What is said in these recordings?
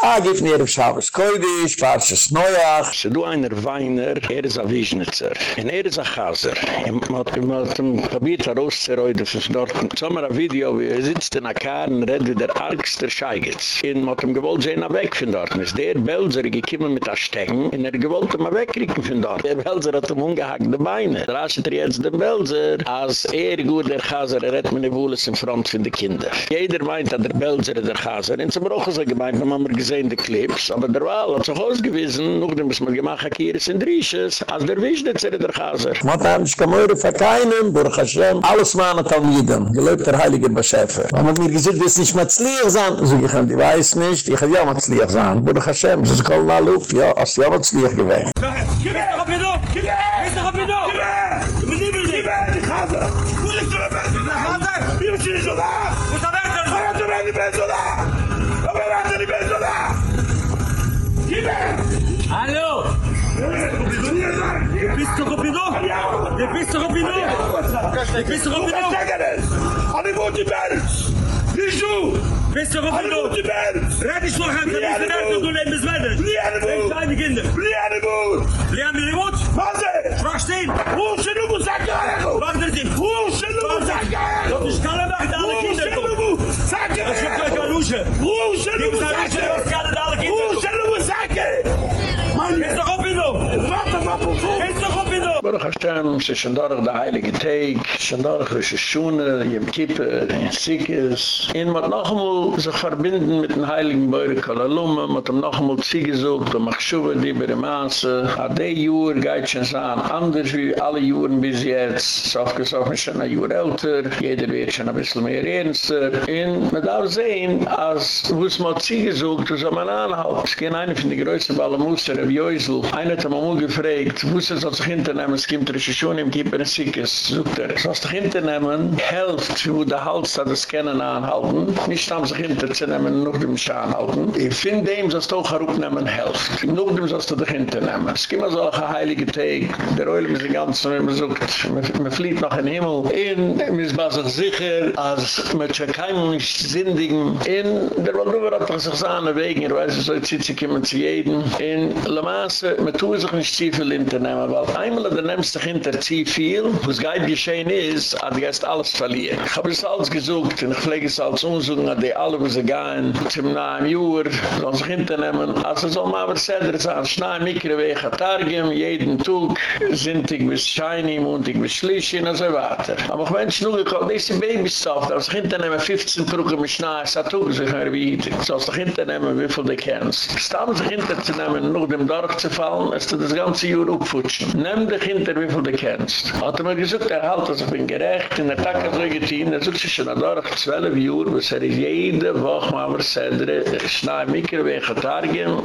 Ah, gif nir auf Shabbos Koidisch, Parshas Noach. Se du einer Weiner, er is a Wiesnitzer. En er is a Chaser. En mat dem Kabit herauszeroide fürs dort. Sommer a Video, wie er sitzt in a Kar und red wie der argster Scheigitz. En mat dem gewollt sehen a weg von dort. Is der Belser gekiemen mit a Steng, en er gewollt ihm a wegkriegen von dort. Der Belser hat ihm ungehackte Beine. Da raschet er jetzt den Belser, als er gut der Chaser, er redt meine Wohles in Front von de Kinder. Jeder meint, dass der Belser der. En zum Rochen so gemeint, man mir gesehen, die Clips, aber der Wahl hat sich ausgewiesen, noch dem, was man gemacht hat, hier ist in Drisches, als der Wischnitzer in der Chaser. Mott haben sich kemoire für keinen, Baruch Hashem, alles mahne Talmiden, geläubt der Heilige Beschefe. Man hat mir gesagt, wirst nicht mehr zlieg sein, so ich kann, die weiß nicht, ich kann ja mal zlieg sein, Baruch Hashem, das ist na luft, ja, als ja mal zlieg gewesen. Gib her, Rapido! Gib her! Ist der Rapido! sur Robineau L'épice sur Robineau L'épice sur Robineau On est bon du belge Il joue Beste Robbelo! Red die slag aan, dat is de doen in Besmedder! Lianeboer! Lianeboer! Lianeboer! Lianeboer! Fazer! Verstehen! Hoesje noemen zakken! Wacht eens in! Hoe noemen zakken! Dat is kalm weg, alle Hoe Hoesje noemen zakken! Dat is een klein hoesje! Hoesje noemen zakken! Hoe is kalm alle kinderen! Hoesje noemen zakken! Man, is op in Wat! Is op in Baruch Hashem, heilige Teig, eh, eh, Sikis. En wat nog einmal sich verbinden mit dem Heiligen Beure Kalalume, mat ihm noch einmal ziegesucht, um Achshuva, die bei der Maße. A de Juur geht schon sein, anders wie alle Juren bis jetzt. So aufgesoffen schon ein Juur älter, jeder wird schon ein bisschen mehr ernster. In, man darf sehen, als wo es mal ziegesucht, soll man anhalten. Es gehen eine von den größten Ballamusser, Rav Joisel. Einer hat ihm mal gefragt, wo es soll sich hinternehmen, es gibt Rosh Hashuna im Kippur in Sikis, sucht er. Soll sich hinternehmen, helft, wo der Hals hat es kennen anhalten, nicht haben sich hinterzunehmen, noch dem Schaan halten. Ich finde dem, sollst du auch herupnehmen, helft. Noch dem sollst du dich hinternehmen. Es gibt immer so ein heilige Tag, der Oilem ist die ganze, wenn man sucht, man, flieht nach dem Himmel. In, man ist bei sich sicher, als man schon keinem nicht sindigen. In, der Walduber hat sich seine Wegen, er weiß, so jetzt sitze ich immer zu jedem. In La Masse, man tut sich nicht zu viel hinternehmen, weil einmal der nimmst dich hinter zu viel, was geht geschehen ist, hat die Gäste alles verlieren. Ich habe es alles gesucht, und ich pflege es als Unsuchen, hat die alle, wo sie gehen, zum nahen Juhr, sollen sich hinternehmen. Also soll man aber selber sagen, schnell Mikroweg hat Targum, jeden Tag, sintig bis Shiny, montig bis Schlischin, und so weiter. Aber ich bin schon gekommen, diese Babys sauft, als ich hinternehmen 15 Brüche mit Schnee, es hat auch sich mehr wie heute. Soll sich hinternehmen, wie viel du kennst. Stamm sich hinterzunehmen, noch dem Dorf zu fallen, ist das ganze Jahr aufputschen. Nimm dich hinter, wie viel du kennst. Hat er mir gesagt, er halt, also ich bin gerecht, in der Tag hat er getein, er sucht sich schon an Dorf 12 Uhr, was er ist jede Woche machen wir Sedre, ich schnau im Mikroweg,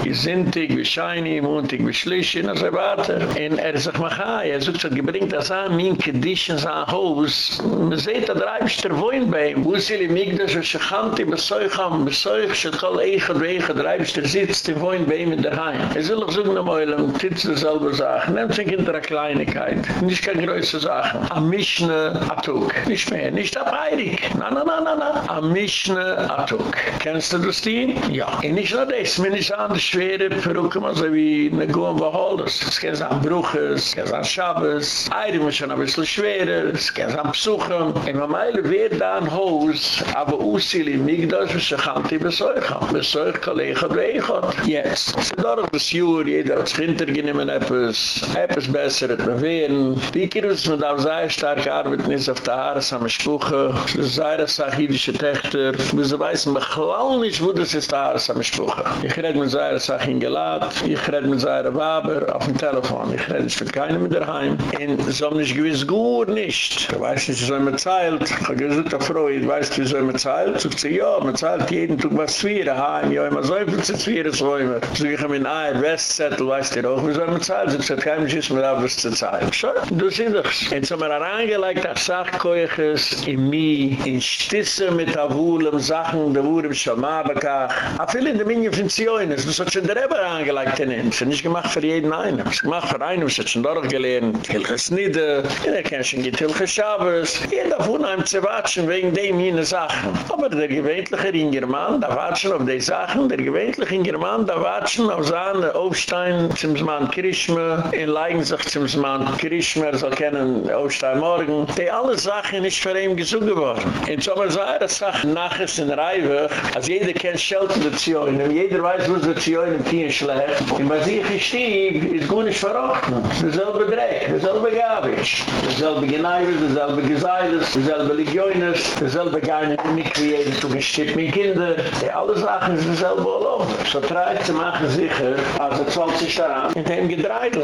izintig targem, ich montig, ich und so weiter. Und er sagt, mach er sagt, ich bringe das an, mein Kiddisch in sein Haus. Man sieht, der Reibster bei ihm. Wo sie im Migdash, und Shechanti, besäuch am, besäuch, schechol eichel, weichel, der Reibster sitzt, und bei ihm in der Heim. Er will ich suchen am Eulam, titz derselbe Sache, nehmt sich in der Kleinigkeit, nicht keine größere Sache. Am Mischne, Atuk, nicht mehr, nicht abheilig. Na, na, na, na, na. Am Mischne, Atuk. Kennst du das die? Ja. Und nicht nur das, mir nicht an der schwere Perücke, so wie eine Gouen Beholders. Es kann sein Bruches, es kann sein Schabes. Eirik ist schon ein bisschen schwerer, es kann sein Besuchen. In der Meile wird da ein Haus, aber Usili, Migdash, was sich an die Besäuchern. Besäuch, Kollege, Weichert. Jetzt. Es ist doch das Jür, jeder hat sich hintergenommen etwas, etwas besser hat man werden. Die Kirus, man darf sehr stark arbeiten, ist auf der Haare, samme Spuche, das sehr sachidische Töchter. Wir wissen, man glaubt nicht, wo das ist der samme Spuche. Ich rede mit sehr Sachin gelad, ich rede mit sehr Waber auf dem Telefon, ich rede nicht mit keinem mit daheim. Und so haben nicht gewiss gut nicht. Ich weiß nicht, wieso man zahlt. Ich habe gesagt, der Frau, ich weiß, wieso man zahlt. So ich sage, ja, man zahlt jeden Tag was Zwieren, heim, ja, immer so viel zu Zwieren, so immer. So ich habe in ein Westzettel, weißt du auch, wieso man zahlt. So ich sage, kein Mensch ist mir auf, was zu Zeit. So, du siehst es. Jetzt haben wir herangelegt, dass Sachkeuches in mir, in Stisse mit der Wohlem, Sachen, der Wohlem, Schalmabekach, a viele in der Minion von Zioines, das hat schon der Rebbe herangelegt in ihn. Das ist nicht gemacht für jeden einen. Das ist gemacht für einen, das hat schon durchgelehrt, Hilches Nide, in der Kenschen geht Hilches Schabes, jeder von einem zu watschen wegen dem jene Sachen. Aber der gewöhnliche Ingerman, da watschen auf die Sachen, der gewöhnliche Ingerman, da watschen auf seine Aufstein zum Mann Krishma, in Leigen sich zum Mann Krishma, er soll kennen Aufstein morgen. Die alle Sachen ist für ihn gesucht geworden. In Sommer sei das Sachen nachher in Reiwe, als jeder kennt Schelten der Zioinen, jeder weiß, wo der Zioinen im Tien schlägt. Und bei sich ist Stieb, ist gut nicht verrochten. Derselbe Dreck, derselbe Gabitsch, derselbe Geneiwes, derselbe Geseiles, derselbe Legioines, derselbe Geine, die mich wie jeden zu gestippt mit Kinder. Die alle Sachen sind derselbe all over. So treibt zu machen sicher, als er 20 daran, in dem Gedreidel.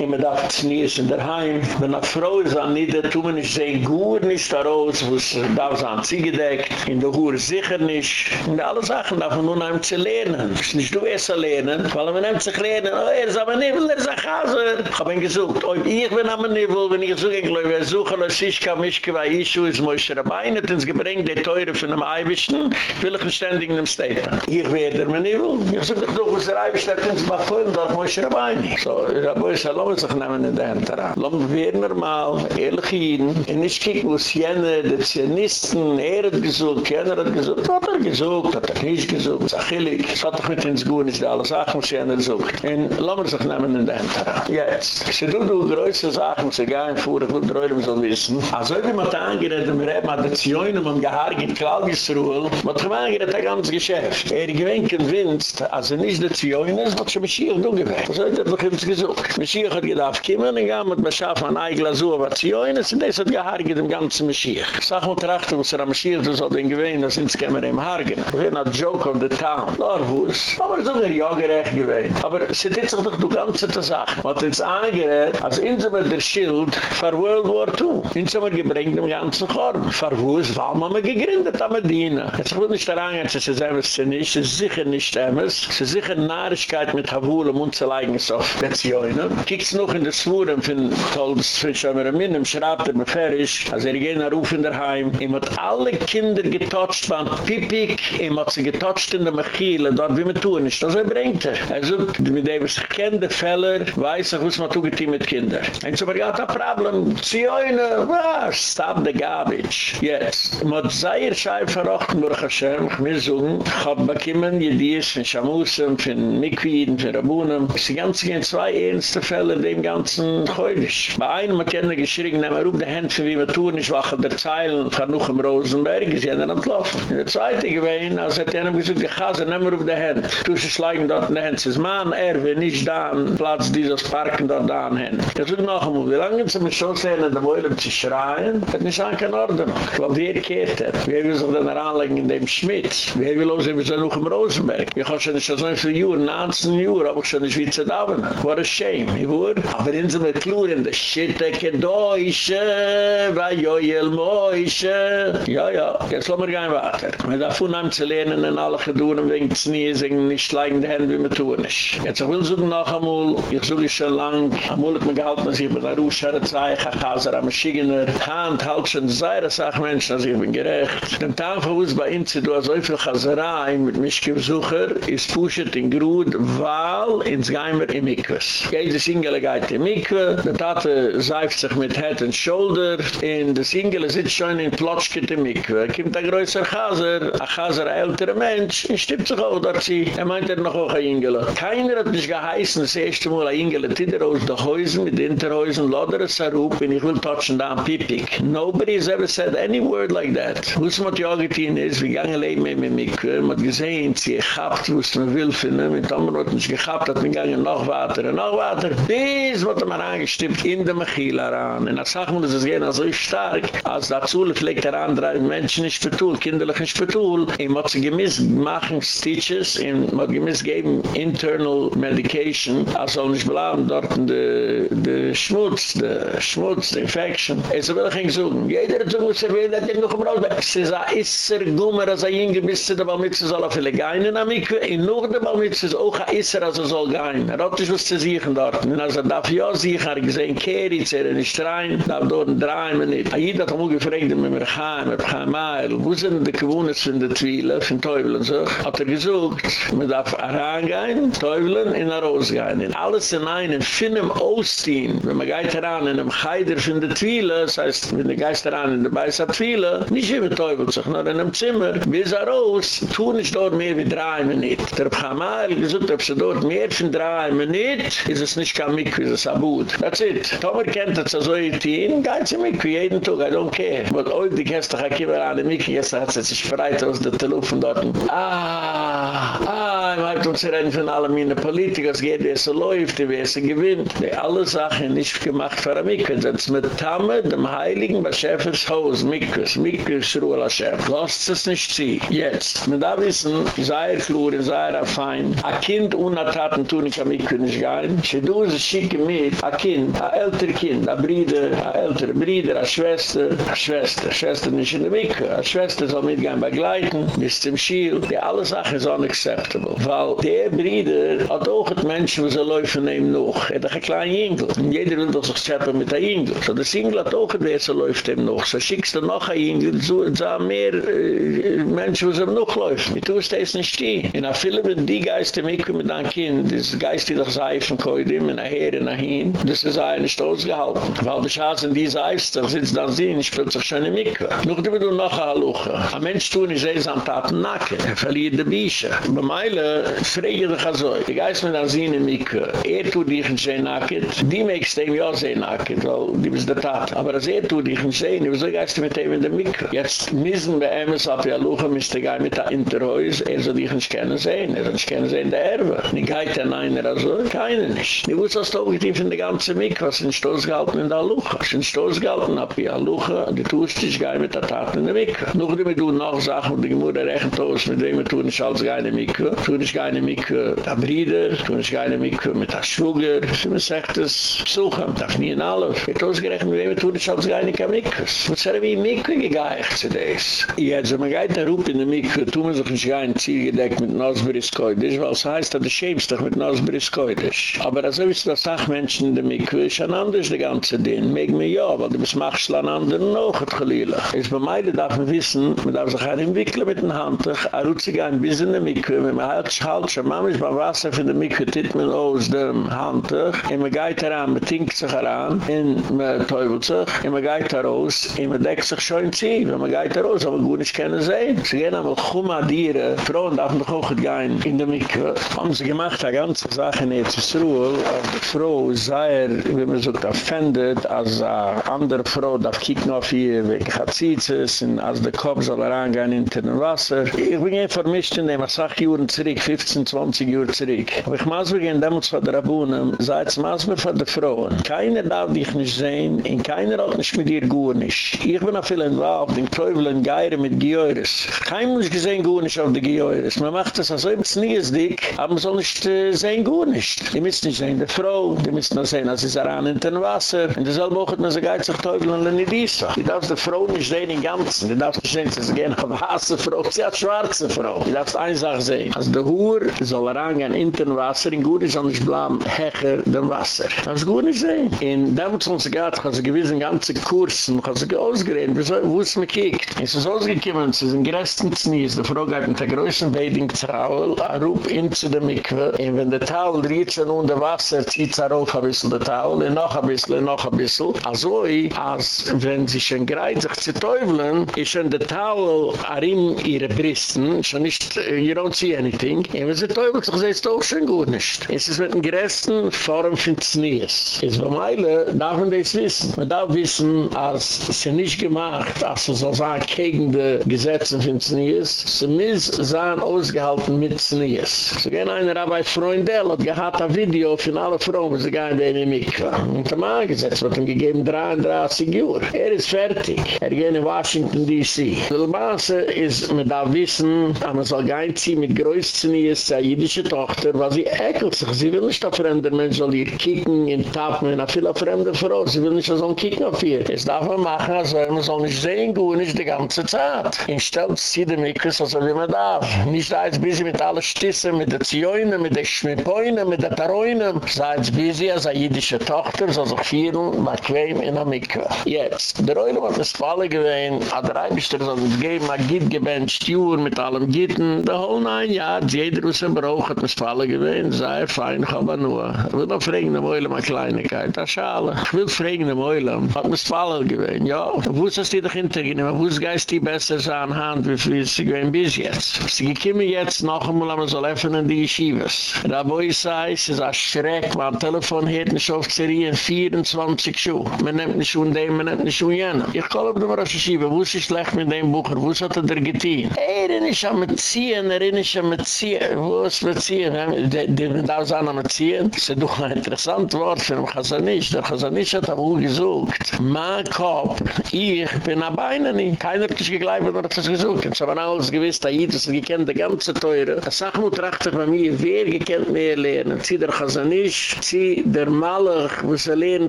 Immer darf es nie ist in der Heim. Wenn eine Frau ist an Nieder, tun wir nicht sehen, gut nicht da raus, wo es da ist an sie gedeckt, in der Hure sicher nicht. Und alle Sachen darf man nur noch zu lernen. Es ist nicht du erst zu lernen, weil man nimmt sich lernen, oh, er ist aber Nivel, er ist ein Chaser. Ich hab ihn gesucht, ob ich bin am Nivel, wenn ich suche, ich glaube, ich suche, dass ich kann mich, weil ich schuhe, es muss ich Beine, denn es gebringt die Teure von einem Eiwischen, will ich ständig in dem Statement. Ich werde mir Nivel, ich suche doch, was der Eiwisch, der kann sich mal folgen, da muss ich Beine. So, ich habe euch sich nehmen in der Hand daran. Lass werden wir mal, ehrlich hin, und ich kiek, wo es jene, die Zionisten, er hat gesucht, jener hat gesucht, hat er gesucht, hat er nicht gesucht, sag ich, es hat doch mit ins Guen, ist alle Sachen, was jener sucht. Und lass wir sich nehmen in der Hand daran. Jetzt, sie tun die größte Sachen, sie gehen vor, ich will die Reulung so wissen. Also, wie man da angerät, wir haben an der Zioinen, um Gehaar geht, Klaugisruhl, man hat angerät, das ganze Geschäft. Er gewinnt gewinnt, also nicht der Zioinen, was schon Mashiach du gewinnt. Das hat er doch ins gesucht. Mashiach hat gedacht, kommen, und gehen mit Beschaf an ein Glasur, was Zioinen, und das hat Gehaar im ganzen Mashiach. Sag mal, trachten, was er am Mashiach, du soll den gewinnt, das ins kämmer im Hargen. Wir ein Joke of the town. Lor, wo ist? Aber so ein ja gerecht gewinnt. Aber sie dit sich doch die ganze Sache. Was jetzt angerät, als Inzimmer der Schild, für World War II. Inzimmer gebringt im ganzen Korb. Für warum haben wir gegründet am Medina? Jetzt will nicht daran dass es sie nicht, es ist sicher nicht Emmes, es ist sicher Nahrigkeit mit Havule, Mund zu leigen, es auf Beziehungen. Kiekst noch in der Schwuren von Tolbs, von Schömer am Minnen, schreibt er mir fertig, als er gehen nach Ruf in der Heim, ihm hat alle Kinder getotcht, waren Pipik, ihm hat sie getotcht in der Mechile, dort wie man tun ist, das er bringt er. Er sagt, mit dem es gekennte Feller, weiß er, was man tun mit Kindern. Und so, aber ja, das Problem, Zioine, was? Stop the garbage. Jetzt, mit Zayir Scheib verrochten, Baruch Hashem, ich will sagen, ich hab bekommen, die Dies von Shamusem, von Mikwiden, von Rabunem. Es sind ganz gern zwei ernste Fälle in dem ganzen Heulisch. Bei einem hat jener geschrien, nehmen wir auf die Hände, wie wir tun, ich wache der Zeilen von Nuch im Rosenberg, ist jener entlaufen. In der zweite gewesen, als hat jener gesagt, die Chase, nehmen wir auf die Hände. Du sie schlagen dort in die Hände. Es ist Mann, er will nicht da an Platz dieses Parken dort da an Hände. Ich sage noch einmal, wie lange sind wir schon sehen, in der Wohle zu schreien, hat nicht an kein Ordnung. Weil wer kehrt hat, wer will sich dann heranlegen in dem Schmidt, wer will auch sehen, wir sind noch im Rosenberg. Ich habe schon so viele Jahre, 19 Jahre, aber schon wie zu dauern. What a shame, ich wurde. Aber in so einer Klur, in der Schitteke Deutsche, bei Joel Moische. Ja, ja, jetzt lassen wir gehen weiter. Wir darf unheim zu lernen, in alle Geduren, wegen des Niesing, nicht schlagen die Hände, wie wir tun ist. Jetzt ich will suchen noch einmal, ich suche schon lang, einmal hat man gehalten, dass ich bei der Ruschere zeige, ich habe am Schigener, Hand halt schon sehr, das sagt Menschen, also ich bin gerecht. Den Tag von uns bei uns, du hast so viel Chaserei mit Mischke-Besucher, ist pushet in Grud, weil ins Geimer im Mikwes. Jede Single geht im Mikwe, der Tate seift sich mit Head and Shoulder, in der Single sitzt schon in Plotschke im Mikwe. Kommt ein größer Chaser, ein Chaser, ein älterer Mensch, und stippt sich auch dort sie. Er meint er noch auch ein Ingele. Keiner hat mich geheißen, das erste Mal ein Ingele, Tider aus den Häusern, mit Interhäusern, Lodder es herup, und ich will touchen da am Pipik. Nobody has ever said any word like that. Was man ja getan ist, wie gange leben mit mir Mikwe, man gesehen, sie gehabt, was man will finden, mit anderen hat nicht gehabt, hat man gange noch weiter, noch weiter, bis wat man angestippt in der Mechila ran. Und als sagt man, das ist gehen so stark, als dazu pflegt der andere Menschen nicht betul, kinderlich nicht betul, und man hat sie gemiss machen Stitches, und man hat gemiss geben internal medication, also nicht bleiben dort de, de Schmutz, de Schmutz, de Infection. Es will ich suchen. Jeder so muss er will, ich noch Raus bin. Es ist ein Isser, Gummer, als er hingebiss, der Balmitze soll auf viele Geinen am Ikwe, und noch der Balmitze ist auch ein Isser, als er soll gehen. Er hat nicht was zu sehen dort. Und als er darf ja habe ich gesehen, Keri, zähre nicht rein, da dort ein drei Minuten. Jeder hat auch gefragt, wenn wir gehen, mit Chaim Mael, wo sind die Gewohners von der Twile, von Teufel und so, hat er gesucht, man darf herangehen, Teufel in der Rose gehen. In alles in einem, Finnem Osteen, wenn man geht heran in einem Heider von der Twile, das heißt, wenn der Geist heran in der Beisa Twile, nicht immer Teufel sich, nur in einem Zimmer, bis er raus, tun ich dort mehr wie drei Minuten. Der Chaim Mael gesucht, ob sie dort mehr von drei Minuten, ist es nicht kein Mikve, ist es Abud. That's it. Tomer kennt es so ein Team, geht sie Mikve jeden Tag, I don't care. But oi, die doch, ich kippe an die Mikve, jetzt hat sie sich bereit aus der Telefon dort. Ah, ah, ich mag uns reden von allen meinen Politikern, es geht, wie es läuft, wie es gewinnt. Die alle Sachen nicht gemacht für Mikve, sind mit Tamme, dem Heiligen, bei Schäfers Haus, Mikve, Mikve, Schruel Hashem. Lasst es nicht ziehen. Jetzt, man da wissen, sei er klur, sei er fein, a Kind ohne Taten tun ich am Mikve nicht gehen, sie tun sie schicke mit, a Kind, a älter Kind, a Brüder, a ältere Brüder, a Schwester, a Schwester, Schwester nicht in der Mikve, a Schwester soll mitgehen begleiten, bis zum Schiel, die alle Sachen sind unacceptable, weil der Brüder hat auch die Menschen, die sie laufen nehmen noch, er hat ein kleiner Jüngel, und jeder will sich schäppen mit der Jüngel, so der Jüngel hat auch die, sie läuft ihm noch, so schickst du noch ein Jüngel, so sind mehr äh, Menschen, die sie noch laufen, die tust das nicht stehen, in der Film, die Geister mitkommen mit einem Kind, das Geist, die doch seifen, koidim, in der Heere, nach hin, das ist eine Stoß gehalten. Weil die Schaß in dieser Eiste, sitzt dann sie, ich spielt sich schon in Mikve. Noch die du noch eine Luche. Ein Mensch tun ist eh am Taten nacken. Er verliert die Bische. Bei Meile, frage ich dich also, die Geist mit dann sie in Mikve, er tut dich in sie nacken, die möchtest dem ja sie nacken, weil die bist der Tat. Aber als er tut dich in sie, wieso geist du mit ihm in der Mikve? Jetzt müssen wir ihm, es ab ja Luche, müsste gehen mit der Interhäus, er soll dich nicht kennen sehen, er soll nicht kennen sehen der Erwe. Nicht geht er einer also, keine nicht. Die wusste, was du auch in der ganze Mik, was in Stoß gehalten in der Lucha. Was in Stoß gehalten ab wie Lucha, die tust dich gar mit der Tat in der Mik. Noch die mir tun noch Sachen, die Gemüter rechnen aus, mit denen wir tun nicht als keine Mik. Tun nicht keine Mik der Brüder, tun nicht keine Mik mit der Schwuger. Sie mir sagt es, besuchen, darf nie in alles. Wir tun gerechnet, mit denen wir tun nicht als keine Mik. Was ist wie Mik gegeicht zu des? Jetzt, wenn man geht in Rup in der Mik, tun wir sich nicht ein Ziel gedeckt mit Nosberiskoidisch, weil es heißt, dass du schämst dich mit Nosberiskoidisch. Aber wisst du, das Sachmenschen in der Mikve ist ein anderes die ganze Ding. Meg mir ja, weil du bist machst an anderen noch et geliehle. Es bei Meile darf man wissen, man darf sich gar im wickle mit den hand doch er a rutzige ein bissen mit kümme ma hat schalt schon mam is ma wasser für de mikke dit mit aus dem Handtuch, doch. In ma geit er am tink sich heran in ma teubelzig in me geit er aus in ma deck sich schon zi wenn me geit er aber gut nicht kennen sei sie gehen am khuma dire froh und haben doch gein in de mikke haben sie gemacht a ganze sache net zu ruhl auf de froh zaer wenn ma so offended as a ander froh da kick no auf ihr weg hat sie es in as de kopf soll er angehen in den Wasser. Ich bin hier vermischt in dem, ich sage Juren zurück, 15, 20 Jahre zurück. Aber ich muss mir gehen, damals von der Rabunen, seit es muss mir von der Frauen. Keiner darf dich nicht sehen, und keiner hat nicht mit dir gut nicht. Ich bin auch viel involviert, den Teufel und Geire mit Geures. Kein muss gesehen gut nicht auf die Geures. Man macht das also, es nie ist dick, aber man soll nicht äh, sehen gut nicht. Die müssen nicht sehen, der Frau, die müssen noch sehen, als sie daran in den Wasser. Und das selbe auch, man sagt, sich Teufel und Lenny Disa. Die darfst die Frau nicht sehen im Ganzen. Die darfst nicht sehen, sie ist eine weiße Frau, sie hat schwarze Frau. Die darfst eine Sache sehen. Als der Hure soll er angehen in den Wasser, in gut ist, anders bleiben, hecher dem Wasser. Das ist gut nicht sehen. In damals uns hat sie gewissen ganze Kursen, hat sie ausgeredet, wo es mir kiegt. Es ist ausgekommen, sie sind größten Znies, die Frau geht mit der größten Bading-Traul, er rupt in zu der Mikve, und wenn der Taul riechen unter Wasser, zieht sie auf ein bisschen der Taul, und noch ein bisschen, noch ein bisschen. Also, als wenn sie schon gereit sich zu teufeln, ist schon der Taul arin ihre Bristen, schon nicht, you don't see anything. Und wenn sie teufelt sich, sie ist auch schon gut nicht. Es ist mit den größten Form von Znies. Es war Meile, darf man das wissen. Man darf wissen, als sie nicht gemacht, als sie so sagen, gegen die Gesetze von Znies, sie müssen sein ausgehalten mit Znies. So gehen eine Rabbi Freundel hat gehad ein Video von allen Frauen, sie gehen in die Mikva. Und der Mann gesetzt wird ihm gegeben 33 Uhr. Er ist fertig. Er geht in Washington D.C. Die Masse ist, man darf wissen, man soll nicht ziehen mit größten Znies, seine jüdische Tochter, weil sie ekelt sich. Sie will nicht auf fremde Menschen, soll ihr kicken in Tappen, a viele fremde Frau. Sie will nicht so ein Kicken auf ihr. Es darf man machen, also man soll nicht sehen, gut nicht die ganze Zeit. In Stelz zieht er mich, also wie man darf. Nicht da jetzt busy mit allen Stissen, mit der Zioinen, mit der Schmipoinen, mit der Taroinen. Sei jetzt busy, als er jüdische Tochter, soll sich vielen, bequem in der Mikve. Jetzt, der Eulung hat es Falle gewesen, hat der Eibischter soll es geben, ein Gitt gebencht, Juhur mit allem Gitten, der whole nine yards, jeder aus dem Brauch hat es Falle gewesen, sei fein, aber nur. Ich will noch fragen, der Eulung eine Kleinigkeit, das schade. Ich will fragen, der Eulung, hat es Falle gewesen, ja. Wo ist das die doch hintergehen, wo ist Geist die besser sein Hand, wie viel sie gewesen bis jetzt. Sie kommen jetzt noch einmal, aber soll öffnen die Yeshivas. Da wo ich sei, es ist ein Schreck, mein Telefon hat nicht auf Zerien 24 Schuhe. Man nimmt nicht schon den, man nimmt nicht schon jenen. Ich kann auf dem Rosh Hashiva, wo ist es schlecht mit dem Bucher, wo ist hat er der getan? Er ist am Ziehen, er ist am Ziehen, wo ist mit Ziehen? Die da sind am Ziehen. Das ist doch ein interessantes Wort für den Chazanisch. Der Chazanisch hat aber auch gesucht. Mein Kopf, ich bin ein Beine nicht. Keiner hat sich geglaubt, wenn er das gesucht. Ich habe alles gewiss, da jeder, gekannt, die ganze Teure. Das sagt mir, tracht sich bei mir, wer gekannt mehr lernen. Sie der Chazanisch, sie der Malach, wo sie lernen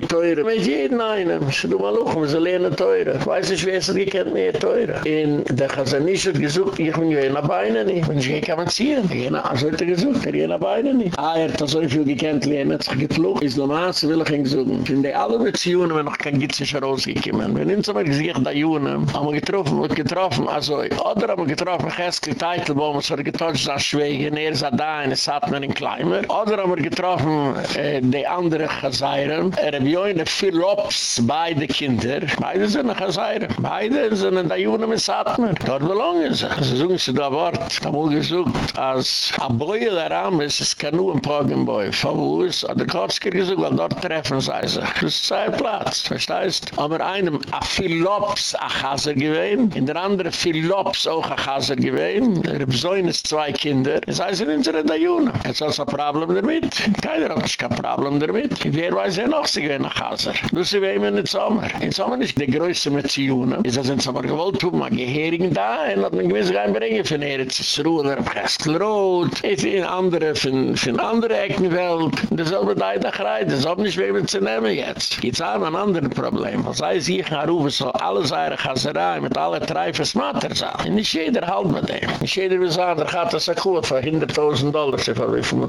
Teure. Mit jeden einen, sie du Maluch, wo sie lernen Teure. Ich weiß nicht, wer es gekannt mehr Teure. In der hat gesucht, ich bin ja in der Beine nicht. Wenn ich kann man ziehen. Ja, so hat er gesucht, er in der Beine nicht. Ah, er hat so viel gekannt lernen, hat sich geflogen. Ist normal, sie will ich ihn gesuchen. In der alle Beziehungen, wenn noch kein Gitzisch rausgekommen. Wenn uns aber gesagt, da Jungen, haben wir getroffen, wird getroffen, also, oder haben wir getroffen, Cheskel, Teitelbaum, es war getotcht, das Schweigen, er ist da, in es hat man in Kleimer. Oder haben wir getroffen, die andere Chazayren, er hat ja eine Philops, beide Kinder, beide sind Chazayren, beide sind da Jungen mit Satmer, dort belangen sie. Sie suchen sie da Wort, da muss gesucht, als a Boi der Ram ist, es kann nur ein Pogenboi, von wo ist, hat der Kotzker gesucht, weil dort treffen sie sich. Das ist zwei Platz, verstehst? Aber einem a Philops a Chazer gewesen, in der andere Philops auch a Chazer gewesen, er besäunis zwei Kinder, es heißt in unsere Dajuna. Jetzt hast du ein Problem damit? Keiner hat kein Problem damit. Wer weiß ja noch, sie gehen nach Chazer. Du sie wehen in den Sommer. In Sommer ist die größte. Ist das in Sommer gewollt, tun wir Geheringen da, und hat man gewiss gar bringen von Yisroel, oder Preskelrot, ist in andere, von, von andere Eckenwelt. Ich da gereit, das hat nicht mehr zu nehmen jetzt. Jetzt haben wir ein anderes Problem. Was heißt, ich kann rufen, so alle seine Chazerei mit alle Treifen smatter sein. Nicht jeder halt mit dem. Nicht jeder will sagen, der gaat das akkoord für 100.000 Dollar, von wie viel man.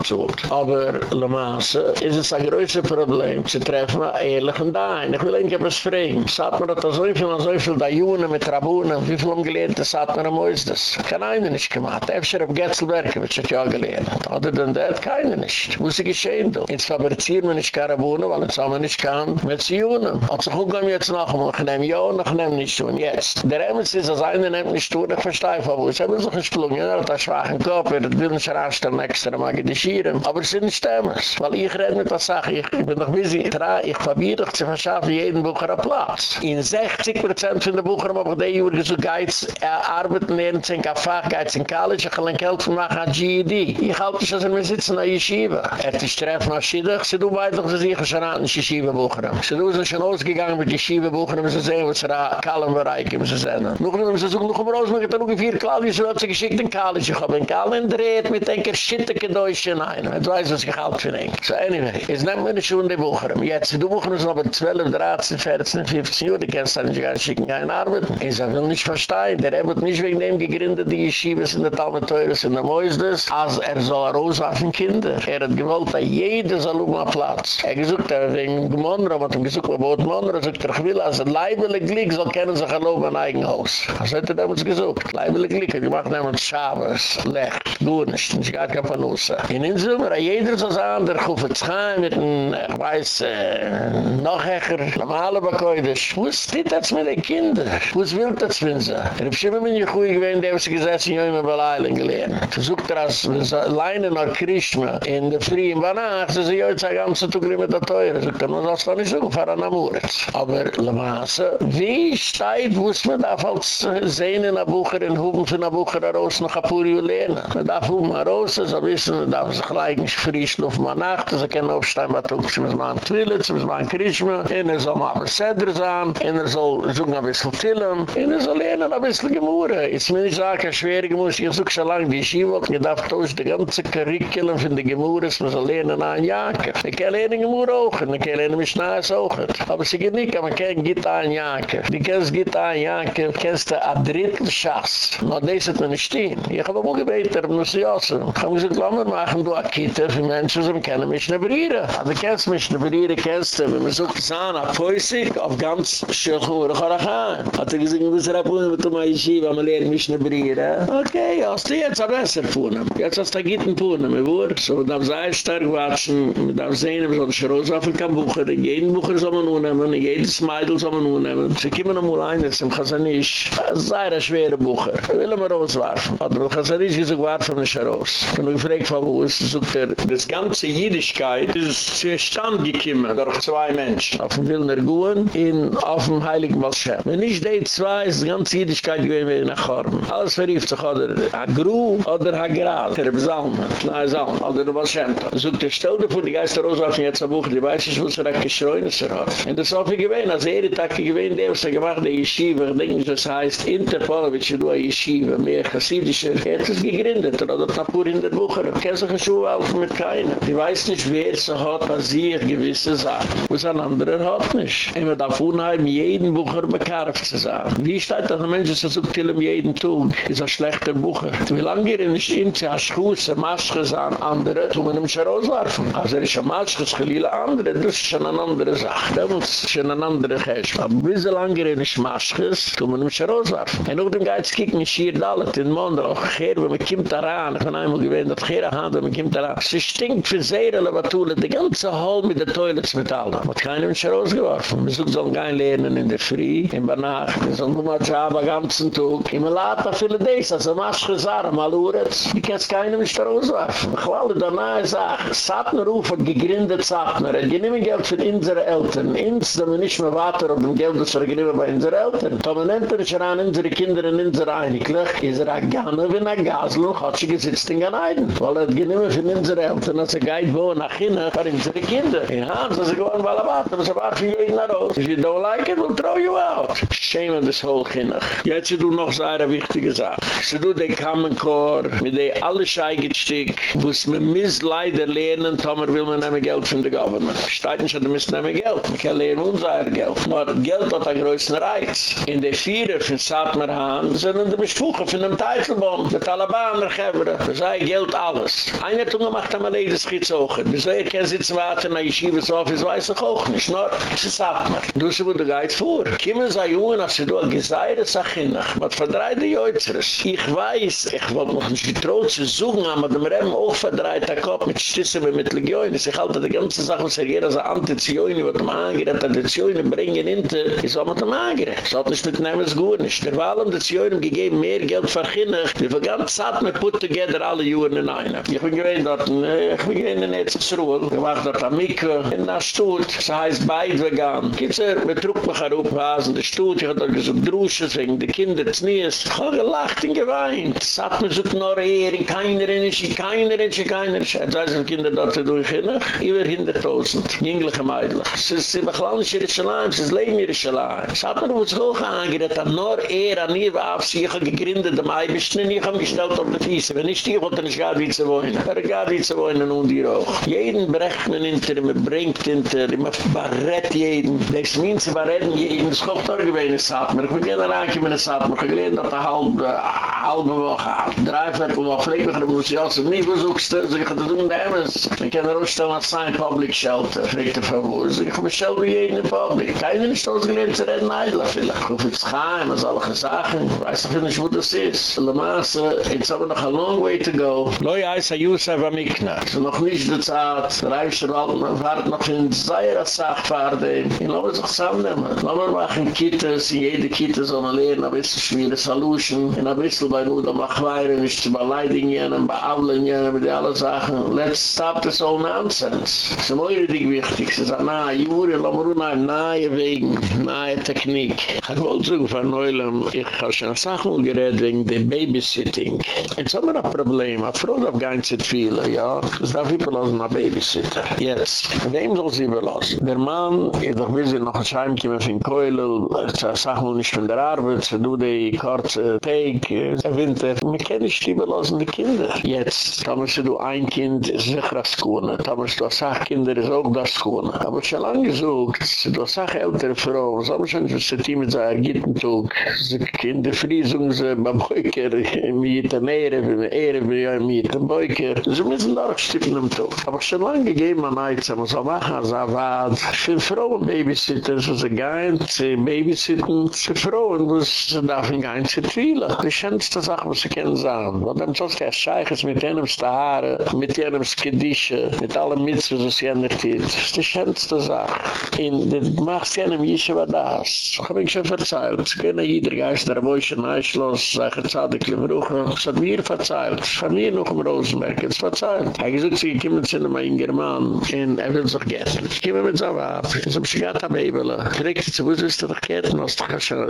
Aber, Le Mans, ist es ein größer Problem, zu treffen ehrlich und da. Ich will eigentlich etwas fragen. Sagt man, dass so viel, so viel da Jungen mit Rabunen, wie viel umgelehnt, das hat man am Oisdes. Kann einer nicht gemacht. Efter auf Getzelberg, wird sich ja gelehnt. Oder denn das, keiner nicht. Muss ich geschehen, du. Jetzt fabrizieren wir nicht Karabunen, weil es haben nicht kann, mit Jungen. Also gucken wir jetzt noch einmal, ich nehme ja und ich nehme nicht tun. Jetzt. Der Emmels ist, als einer nimmt nicht tun, ich verstehe, aber ich habe so gesprungen, er hat einen schwachen Kopf, er will nicht ranstellen, extra mag ich nicht schieren. Aber es sind nicht Stemmers. Weil ich rede mit der Sache, ich bin noch busy, ich probiere doch zu verschaffen, jeden Bucher einen Platz. In 60% von den Buchern habe ich die Jürgen so geiz, er arbeiten lernen, sind kein Fach, geiz in College, ich kann ein Geld von machen an GED. Ich halte mich, dass er mir sitzen an Yeshiva. Er hat sich treffen als Schiddich, sie tun beide, dass sie sich schon an Yeshiva-Buchern. Sie tun sind schon ausgegangen mit Yeshiva-Buchern, um zu sehen, was er an Kallenbereich um zu sehen. Noch nicht, um zu suchen, noch um man hat er noch vier Klaus, so hat sie geschickt in College, ich habe in Kallen dreht, mit ein Kerschitteke Deutsche hinein. Ich weiß, was ich halt für ihn. So anyway, jetzt nehmen wir schon die Buchern. Jetzt, die Buchern sind aber 12, 13, 14, 15 Uhr, die kannst du nicht gar nicht schicken, keine Arbeit. Ich will nicht verstehen, der wird nicht wegen dem gegründet, die Yeshivas in der Talmeteures in der Moisdes, als er soll rauswaffen Kinder. Er hat gewollt, dass jeder soll um einen Platz. Er gesucht, er wegen Monro, hat ihm gesucht, wo er Monro, er sagt, ich will, als ein leibelig Glick soll kennen sich erlauben ein eigen Haus. Was hat er damals gesucht? Leibelig Glick, er gemacht damals Schabes, Lecht, gut nicht, gar kein Panusse. In Inselmer, jeder soll sagen, der Kufa Zchaim mit einem, ich weiß, äh, noch hecher, normale Bakoidisch. Wo ist das mit den Kindern? Wo ist wild das mit sie? Er hat schon immer nicht gut gewesen, der hat sich gesetzt in Jöme Beleilen gelernt. Versucht er als Leine nach Krishma in der Frie in Banach, sie sagt, jetzt ein ganzer Tugli mit der Teure. Sagt er, man es doch nicht so, fahren am Uretz. Aber, Le Masse, wie steht, muss man da als sehen in der Bucher, in Huben von der Bucher, raus noch Apuri lernen. Man darf Huben raus, so wissen, man darf sich gleich nicht frisch laufen, man nacht, sie können aufstehen, man tut, sie müssen mal an Twille, sie müssen mal an Krishma, und er soll mal Sedr sein, und er soll suchen ein bisschen Tillen, und er soll lernen ein bisschen Gemurre. Jetzt will ich sagen, ein schwerer Gemurre, ich suche schon lange die Yeshiva, ich darf tauschen die ganze Curriculum von den Gemurre, man soll lernen an Jakob. Ich kann lernen Gemurre auch, ich kann lernen mich nahe auch. Aber sie geht nicht, man kann Gitta an Jakob. Die kennst Gitta an Jakob, kennst du ein Drittel Schass. No, das hat man nicht stehen. Ich habe auch gebeten, um das zu jassen. Ich habe gesagt, lass mal machen, du Akita, für Menschen, die kennen mich nicht brieren. Also kennst mich, ne Briere kennst du, wenn man es an, ab Poissig, auf ganz Schilchur. Hat er gesagt, du bist Rapunem, mit dem Yeshiva, man lernt mich ne Briere. Okay, hast du jetzt ein besser Punem. Jetzt hast du gitten Punem, ich wuhr. So, man darf sehr stark watschen, man darf sehen, man soll sich rauswaffen kann Bucher, in jeden Bucher soll man unnehmen, in jedes Meidl soll man unnehmen. Sie kommen noch mal ein, das ist im Chazanisch, sehr schwere Bucher. will ihn rauswaffen. Hat er Chazanisch gesagt, warfen nicht raus. Und ich frage, von wo ist, sucht er, das ganze Jüdischkeit ist zu Stand gekommen durch zwei Menschen. Auf dem Wilner Guren und auf dem Heiligen Balschem. Wenn nicht die zwei, die ganze Jüdischkeit gewesen, wie nach Horm. Alles verrief sich, oder Agru, oder Hagral. Der Besalmen, nein, Salmen, oder der Balschem. Sucht er, stell dir vor, die Geister rauswaffen jetzt ein Buch, die weiß ich, was er hat geschreuen, was er hat. Und das ist auch wie gewesen, als er die Tage gewesen, der was er gemacht, der Yeshiva, ich denke, das heißt, Interpolowitsch, du ein Yeshiva, mehr chassidischer, er hat es gegründet, oder hat Napur in der Bucher, er sich ein Schuh auf mit keinem. Die weiß nicht, wer es hat, was sie gewisse Sachen. Was ein anderer hat nicht. Man darf unheim jeden Bucher bekarft zu sagen. Wie steht das ein Mensch, das sucht til ihm jeden Tag, ist ein schlechter Bucher. Wie lange er nicht in sich als Schuss, ein Maschke sagen, andere, tun wir ihm schon rauswerfen. Also er ist ein es andere, das ist schon eine andere Sache. Das ist schon eine andere Geschichte. Aber wie so lange er nicht Maschke, tun wir ihm schon rauswerfen. Und auch dem Geiz kicken, ich hier da, in Mondra, auch hier, wenn man kommt daran, ich habe einmal gewähnt, dass hier Hand, wenn man kommt daran, sie stinkt für sehr Elevatule, die ganze Hall mit den Toilets mit all da. Hat keiner mich rausgeworfen. Wir sollen gar lernen in der Früh, in der Nacht, wir schauen, den ganzen Tag. In der Lata viele Days, also Maschke sagen, mal Uretz, die kann es keiner mich rauswerfen. Ich wollte danach sagen, Satner Ruf hat gegründet Satner, er nicht Geld für unsere Eltern, ins, dass wir nicht mehr warten auf dem Geld, das wir gewinnen bei unseren Eltern. Da man nennt er sich an unsere Kinder in unsere Einiglich, ist er ein Ganne, wenn er Gasel und hat sich gesitzt in Ganeiden. Weil er mehr für unsere Eltern, als er geht wo nach hinten, für unsere Kinder. In Hans, als er gewohnt, weil er warten, aber er warten jeden nach Hause. If you don't like it, we'll throw you out. Shame on this whole Kinder. Jetzt du noch so eine wichtige Sache. Sie du den Kammenkor, mit der alle Scheigetstück, wo es mir miss leider lernen, Tomer will man nehmen Geld von der Government. Nicht, dass er misst nehmen Geld. Man kann lernen unser Geld. Nur Geld hat einen größten Reiz. In der Vierer von Satmerhaan sind in der Bespuche von dem Teitelbaum. Der Taliban, der Gevre. Das sei Geld alles. Einer hat ungemacht, dass man jedes Schizogen. Wieso er kann sitzen warten, nach Yeshivas Office, weiß ich auch nicht. Nur, es ist Satmer. Du sie, wo du gehit vor. Kiemen sei Jungen, als sie du ein Geseire Sachinach. Was verdreht die Jäuzeres? Ich weiß, ich wollte noch nicht getroht zu suchen, aber dem Rem auch verdreht der Kopf mit Stüssen und mit Legionen. Ich halte die ganze Sache, was er hier als Anti-Zioine, was man angerät, an die Zioine bringen hinter, ist auch mit dem angerät. Es hat nicht mit Nemes gut nicht. Der Wahl um die Zioine gegeben mehr Geld für Kinder, wie für ganz Zeit mit put together alle Juren in einem. Ich bin gewähnt dort, ich bin gewähnt in Etzsruhe, ich war dort am Mikke, in der Stutt, es heißt Beidwegan. Kitzer, mit Druck mich heruphasen, der Stutt, ich hab dort gesagt, Drusche, wegen die Kinder, das Nies. Ich hab gelacht und geweint. Es hat mir so nur hier, in keiner in sich, keiner in sich, keiner in. Jetzt weiß ich, Kinder dort zu durchgehen, über hinderttausend, jüngliche Meidlich. Es ist die Bechlanische Rischelein, es ist Lehmi Rischelein. Es hat mir wohl hoch angerät, an nur er, an ihr auf sich, ich hab gegründet, am Eibischen, ich hab gestellt auf die Füße. Wenn ich die, wollte nicht gar wie zu wohnen. Er gar wie zu wohnen und ihr auch. Jeden brecht man hinter, man bringt hinter, man barrett jeden. Das meint sie barretten jeden, das kommt auch gewähne Satmer. Ich bin gerne reinke Sarah habe ich dat dass er halb, halb, halb, halb, halb, drei, vier, wo man fliegt, wo man sich als ein Mie besuchst, so ich kann tun, der Ich kann als sein Public Shelter, fliegt er von wo, so ich habe mich wie jeden Public. Keine ist aus gelernt, zu reden, Eidler, vielleicht. Ich hoffe, es als alle gezagen. Wijs weiß vinden nicht, wo das ist. De der Maße, jetzt haben noch long way to go. Neue Eise, Yusef, Amikna. Es ist noch nicht die Zeit, der Eise, der Alte, man fährt noch in Zaira, Sachfahrt, in Lohme, sich zusammennehmen. Lohme, machen Kitas, in jede Kitas, an ein bisschen schwere Solution. In ein bisschen bei Nuda Machweire, nicht zu beleidigen jenen, bei Avlen jenen, mit allen Sachen. Let's stop this all nonsense. Es ist richtig wichtig. Ist ein nahe Jure, lass mal runter, nahe Wegen, nahe Technik. Ich wollte sagen, von ich habe schon Sachen geredet wegen der Babysitting. Jetzt haben wir ein Problem. Ich freue mich gar nicht so viele, ja. Es darf ich belassen, ein Babysitter. Jetzt. Wem soll sie belassen? Der Mann, ich doch sie noch ein Scheim kommen von Keulel, es Sachen nicht von der Arbeit, sie tut die kurze der Winter. Wir können nicht die belassen, die Kinder. Jetzt, Thomas, du ein Kind, ist sicher das Kuhne. Thomas, du hast auch Kinder, ist auch das Kuhne. Aber schon lange gesucht, du hast auch ältere Frauen, so haben schon, was die mit seiner Gittentug, sie Kinder friesen, sie Beuker, mit der mit der Ehre, mit der Beuker. Sie müssen da stippen am Tag. Aber schon lange gegeben, gegeben an Eiz, aber so machen, als er war, für Frauen Babysitter, so sie gehen, sie babysitten, für Frauen, wo sie dürfen gar nicht zu. Die schönste Sache, was sie können sagen. Weil beim Zolst der Scheich ist mit jenem Stahare, mit jenem Skedische, mit allem Mitzel, was sie ändert hier. Das ist die schönste Sache. In der Macht jenem war das. So habe ich schon verzeilt. Sie können jeder Geist der Wäusche Neischloss, sagen Zadikli Bruch, das hat mir verzeilt. Das hat mir noch im Rosenberg, das verzeilt. Er gesagt, sie kommen zu einem Ingerman und er will sich gehen. Ich komme mit seinem Ab, in seinem Schigata-Bäbele. Ich kriege sie zu, wo ist das Ketten, was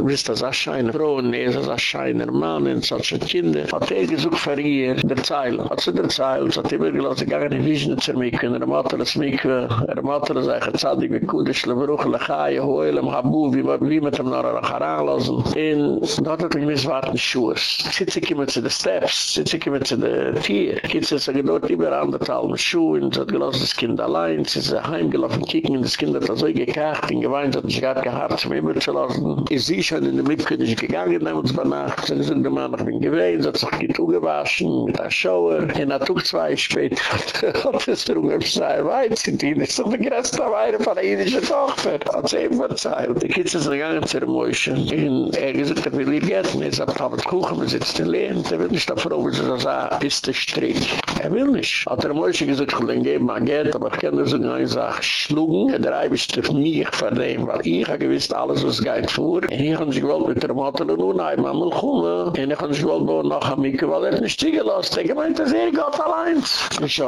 ist das Ascheine? Scheiner Frau, nee, ist das ein scheiner Mann, und solche Kinder. Hat er gesucht für ihr, der Zeil. Hat sie der Zeil, es hat immer gelassen, gar keine Vision zu mir, und er macht das mich, er macht das eigentlich, es hat die Kudisch, le Bruch, le Chai, hoi, le Mchabu, wie mit dem Nara nach Heranlassen. Und dort hat er gewiss warten Schuhe. Sitze kommen zu den Steps, sitze kommen zu den Tier. Kitzel ist er dort über anderthalb Schuhe, und hat gelassen das Kind allein, sie ist heimgelaufen, kicken, und das Kind hat so gekacht, und geweint, hat sich gar gehabt, zum Himmel zu lassen. Ist sie schon in der Mitte nicht gegangen, damals bei Nacht, sie sind der Mann, ich bin gewähnt, hat sich die Tuge waschen, mit der Schauer, und hat auch zwei später, hat es drum, ob sie weit sind, die ist doch da war eine von der jüdischen Tochter, hat sie eben verzeiht. Die Kids sind gegangen zu der Mäuschen, und er gesagt, er will ihr gehen, er sagt, aber Kuchen, man sitzt in Lehn, er will nicht davor, ob sie so sagt, ist der Strick. Er will nicht. Hat der Mäuschen gesagt, ich will ihn geben, man geht, aber ich kann nur so eine Sache schlugen, er drei bist du mich von dem, weil ich habe gewiss alles, was geht vor, und ich habe sich gewollt mit der Mutter, und nun habe ich mal kommen, und ich habe sich gewollt noch am Mikke, weil er nicht lässt, ich meinte, das ist Gott allein.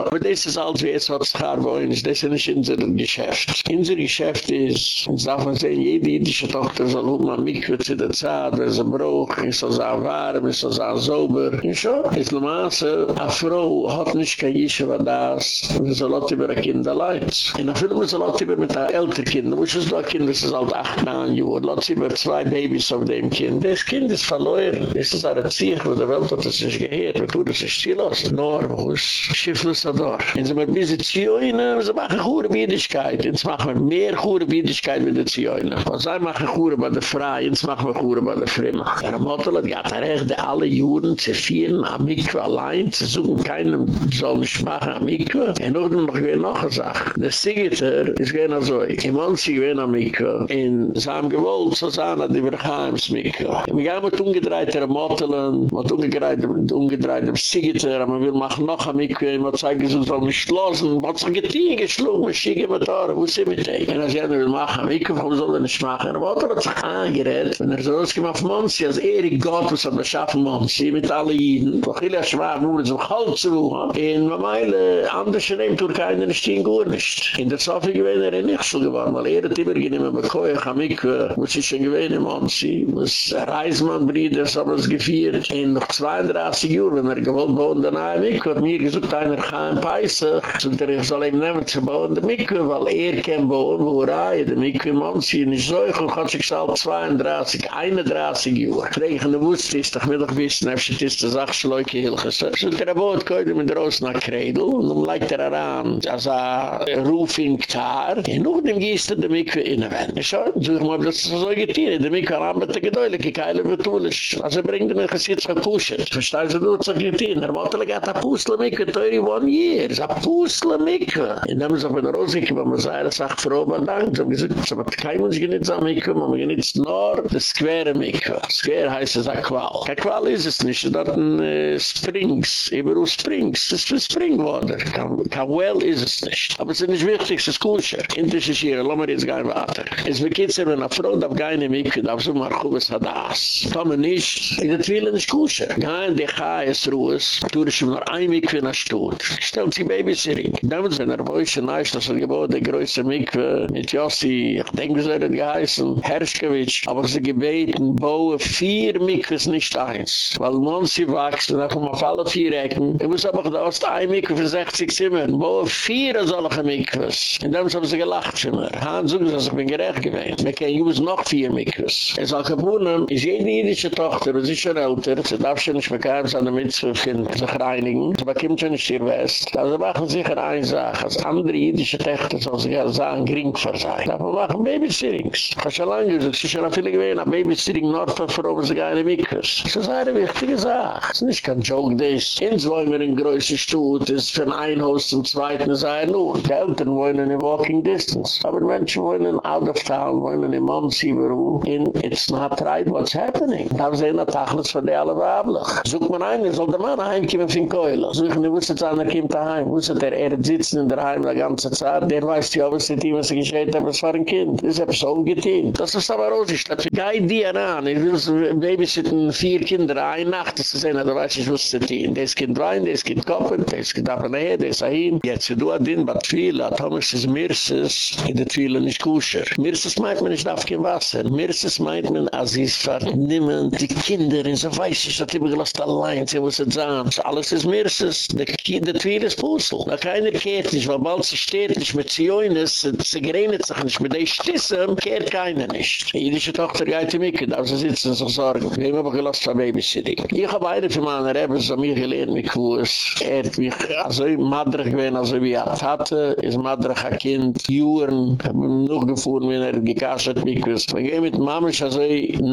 Aber das ist alles, wie jetzt, was ich habe, das ist nicht unser Geschäft. Unser Geschäft ist, und darf man sehen, jede jüdische Tochter soll um am zu der Zeit, wenn sie braucht, es soll sein warm, es soll sein sauber. Und schon, ist nur Maße, eine Frau hat nicht kein Jesche, das, und sie soll über ein Kind allein. Und dann fühlen wir sie auch über mit einem älteren Kind, wo ist das Kind, das ist halt 8, 9 Jahre, lass sie über zwei Babys auf dem Kind. Das Kind ist verloren. Das ist eine Ziege, wo der Welt hat es nicht gehört, wir tun es nicht ist Schifflus da da. Und sie machen diese Zioine, sie machen gute Wiedigkeit. Jetzt machen wir mehr gute Wiedigkeit mit den Zioine. Was sie machen gute bei der Frau, jetzt machen wir gute bei der Fremde. Der Motto hat ja recht, alle Juren zu führen, am Mikve allein, zu suchen, keinem soll nicht machen am Mikve. Und noch noch eine Sache. Der Sigiter ist gerne so, im Onsi gewinn am Mikve, in seinem Gewalt, so sagen, die wir gehen Mikve. Wir gehen mit ungedreiter Mottelen, mit ungedreiter, mit ungedreiter Sigiter, aber wir machen noch am Mikve, und wir zeigen, sie sollen nicht schlossen, was sie getehen, geschlungen, wir schicken mit Tore, wo sie mit denen. Und als jeder will machen am Mikve, warum soll er nicht machen? Aber hat sich angerät, wenn er so rausgekommen auf Monsi, als Erik Gott, was hat beschaffen Monsi, mit allen Jiden, wo Chilja Schwab, nur zum Halt zu ruhen, in Mameile, anders nehmt Turkei, nicht stehen gut nicht. In der Sofie gewähne er nicht so geworden, weil er hat immer genommen, bei Koei Chamik, wo sie schon gewähne Monsi, was Reismann-Brieder, so haben es gefeiert, in noch 32 Uhr, wenn er gewollt bauen, dann habe ich, hat mir gesagt, einer kann peisen, so der ich soll ihm nehmen zu bauen, der Mikve, weil er kann bauen, wo er der Mikve Monsi, nicht so, ich hat sich gesagt, 32, 31 Uhr. Fregen, du wusste ist, doch mir doch wissen, ob sie das Sache schleuke hilges. So der Boot koide mit Rosen nach Kredel, und dann legt er heran, als ein Roofing-Tar, und dem gießt er die Mikve innenwenden. Schau, so ich mal, das so getehen, die Mikve heran mit der Gedäule, die Keile betulisch. Also bringt er mich jetzt jetzt gekuscht. Verstehen Sie, du so getehen, er wollte legat a Pusle Mikve, 31 years, a Pusle Mikve. Und dann haben sie auf der Rosen, wenn man sagt, er sagt, Frau, man dankt, so gesagt, so hat kein Mensch genitzt am Mikve, man genitzt nur das Square Mikve. Square heißt es Aqual. Aqual ist es nicht, dort ein äh, Springs, überall Springs, das ist für Springwater. Kein Well ist es nicht. Aber es ist nicht wichtig, es ist Kusher. Indes ist hier, lass mal jetzt gehen weiter. Es bekitzt er, wenn eine Frau darf gehen im Mikve, darf so mal gucken, hat das. Tome nicht, in der Twillen ist Kusher. Gehen die Chais Ruhes, tue ich nur ein Mikve der Stutt. Stellt sie Babysitting. Damals, wenn er in Eich, das hat gebaut, der größte Mikve, mit Jossi, ich denke, sie hat geheißen, Herrschkewitsch, aber sie gebeten, baue vier Mikves, nicht eins. Weil man sie wächst, und dann kommen auf alle vier Ecken. Ich muss aber da aus ein Mikve für 60 Zimmern, baue vier solche Mikves. Und dann haben sie gelacht für mir. Han suchen sie, ich bin gerecht gewesen. Wir können use noch vier Mikves. Es soll gebunden, ist jede jüdische Tochter, sie ist schon älter, sie darf schon nicht mehr keinem seine Mitzvah finden, sich reinigen. Sie bekommt schon nicht hier West. Also machen sicher eine Sache, als andere jüdische Töchter soll sich ja sagen, gering für sein. Dafür machen Babysittings. Ich habe schon lange gesagt, sie schon viele gewesen, ein Babysitting nur für Frauen, sie gehen in Mikves. Das ist eine wichtige Sache. Das ist nicht kein Joke, das. Ins wollen wir in größer Stutt, ist von ein Haus zum Zweiten, sei nur. Die Eltern wohnen in walking distance. Aber Menschen wohnen out of town, wohnen in Monsiberu. And it's not right what's happening. Da sehen wir Tachlis von der alle Wablich. Such man ein, soll der Mann heimkommen von Keule. Such nicht, wo ist jetzt einer kommt daheim? Wo ist der er sitzen in der Heim die ganze Zeit? Der weiß ja, was die Team, was gescheit hat, was war ein Kind. Das ist etwas ungetein. Das ist aber auch nicht. Das geht dir an. Ich will babysitten vier Kinder ein Nacht. Das ist einer, da weiß ich, was die Team. Das Kind rein, das Kind koppeln, das Kind ab und her, das dahin. Jetzt, du hast den, was viel hat, Thomas ist Mirses, in der Twila nicht kusher. Mirses meint man nicht auf kein Wasser. Mirses meint man, als sie es vernehmen, die Kinder, in so weiß ich, dass die begelost allein, sie muss es sagen. Alles ist Mirses, der Twila ist Pussel. Da keiner kehrt nicht, weil bald sie steht nicht mit Zioines, sie gerenet sich nicht mit den Stissen, kehrt keiner. Die jüdische Tochter geht ihm ikke, da sie sitzen sich sorgen. Wir haben aber gelost von Babysitting. Ich habe eine für meine Rebbe, so mir gelernt, mich wo es, er hat mich also madrig gewesen, also wie er hatte, ist madrig ein Kind, Juren, hab ihm noch gefahren, wenn er gekastet mich was. Wir gehen mit Mama, also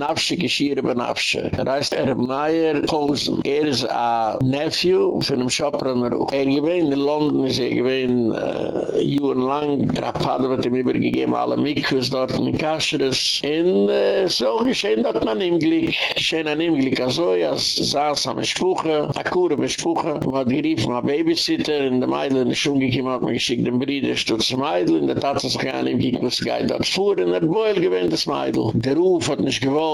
nafsche geschirre bei nafsche. Er heißt er Meier Posen. Er ist ein Nephew von einem Ruf. Er gewesen in London, er gewesen äh, Juren lang, der Vater hat ihm übergegeben, alle Mikus dort in Kascheres. Und äh, so geschehen dort man ihm glick. Geschehen an ihm glick, also ja, saß am Spuche, akure am Spuche, hat gerief ma Babysitter, in der Meidl in der Schunge gekiem, hat man geschickt den Brieder, stutz Meidl, in der Tat sich an ihm glick, was geht dort vor, in der Beul gewinnt das Meidl. Der Ruf hat nicht gewollt,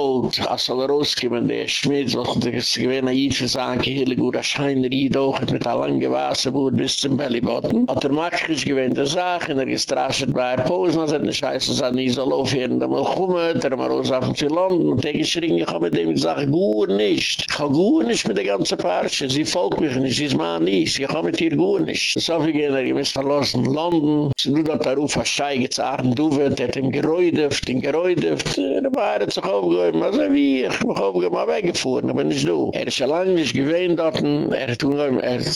als soll er rauskommen, der Schmitz, was hat er Jid für sein Gehirn, gut, ein Scheiner Jid auch, mit einem langen Wasser, bis zum Bellybotten. Hat er machisch gewinnt, der Sache, in der gestrascht bei der Posen, als er nicht heißt, dass er nicht soll aufhören, da mal kommen, der mal raus auf den London, und ich schring, ich habe mit dem gesagt, gut nicht, ich habe gut nicht mit der ganzen Parche, sie folgt mich nicht, sie ist mal nicht, ich habe mit ihr gut nicht. So viel gehen, er ist verlassen, London, sie tut da der Ruf, als Schei, jetzt Arne Duwe, der hat ihm geräudet, den geräudet, der war jetzt auch aufgehört, also wie, ich aufgehört, mal weggefuhren, aber nicht du. Er ist lange nicht gewähnt dort, er er hat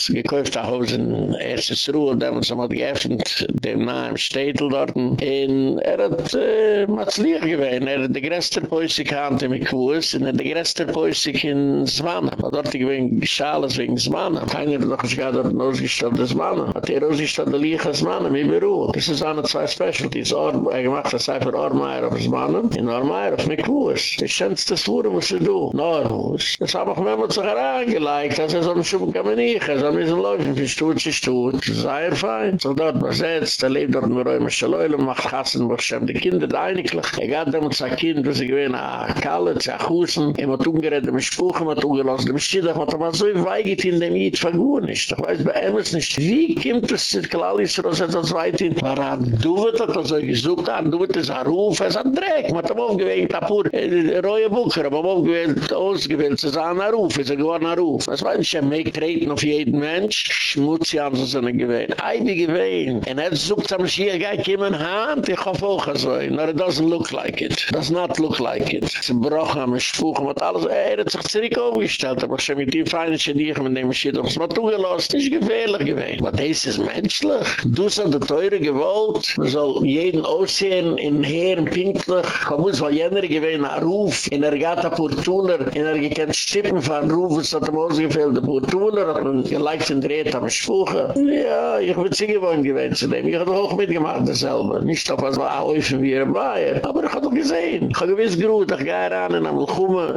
gekauft, er hat in erstes Ruhe, da haben mal geöffnet, dem nahen Städtel dort, und er hat äh, Matzliach gewähnt, er hat die größte Päusik hante mit Kuhs, und er hat die größte Päusik in Zwana, aber dort gewähnt Schales wegen Zwana, keiner hat noch nicht dort ausgestellt das Zwana, hat. Er ausgestellt der Liege Zwana, mit Beruhl. Das ist eine zwei Specialties, er gemacht das für Ormeier auf Zwana, in Ormeier auf mit Kuhs. Das schönste Sturm, was sie do. Norhus. Das hab auch mehmals auch herangeleikt, dass er so ein Schub Schumke am Eniche, so ein bisschen läuft, wie stutsch ist tut. Sei er fein. So dort besetzt, er lebt dort in Räume Schaläule, macht Kassen, wo schäm die Kinder da einiglich. Er gab damals ein Kind, wo sie gewähne, ah, Kalle, zu achusen, er hat umgerät dem Spuch, er hat umgelost dem Schiddach, hat aber so weigit in dem Jid vergoen ist. Ich weiß bei Emels nicht, wie kommt es zu Klall Israel, als er das weit hin? Warad, du wird das so gesucht, du wird das ein Ruf, er ist Dreck, man hat ihm aufgewegt, apur. Reue Bucher, aber aufgewähnt, ausgewählt, es er ein Ruf, es er geworden ein Ruf. Weiß ich, er mag treten auf jeden Mensch, haben sie so eine gewähnt. Eide gewähnt. Und er sucht am Schier, geh, komm in Hand, ich hoffe auch so. No, it doesn't look like it. Does not look like it. Sie brochen am Spuch, und alles, er hat sich zurück aufgestellt, aber schon mit dem Feinen, schon die mit dem Schier, das war zugelost, ist gefährlich gewähnt. Aber das ist menschlich. Du hast der Teure gewollt, man soll jeden aussehen, in Herren pinklich, man muss mal jener gewähnt, ein Ruf, in er gata ein Portuner, in er gekennt Stippen von Ruf, es hat ihm ausgefehlt, der Portuner, hat man geleicht und dreht am Spuch. Ja, ich bin sie gewohnt gewähnt zu dem. Ich habe auch mitgemacht dasselbe. Nicht auf was war Häufen wie er war. Aber ich habe doch gesehen. Ich habe gewiss geruht, ich gehe ran in am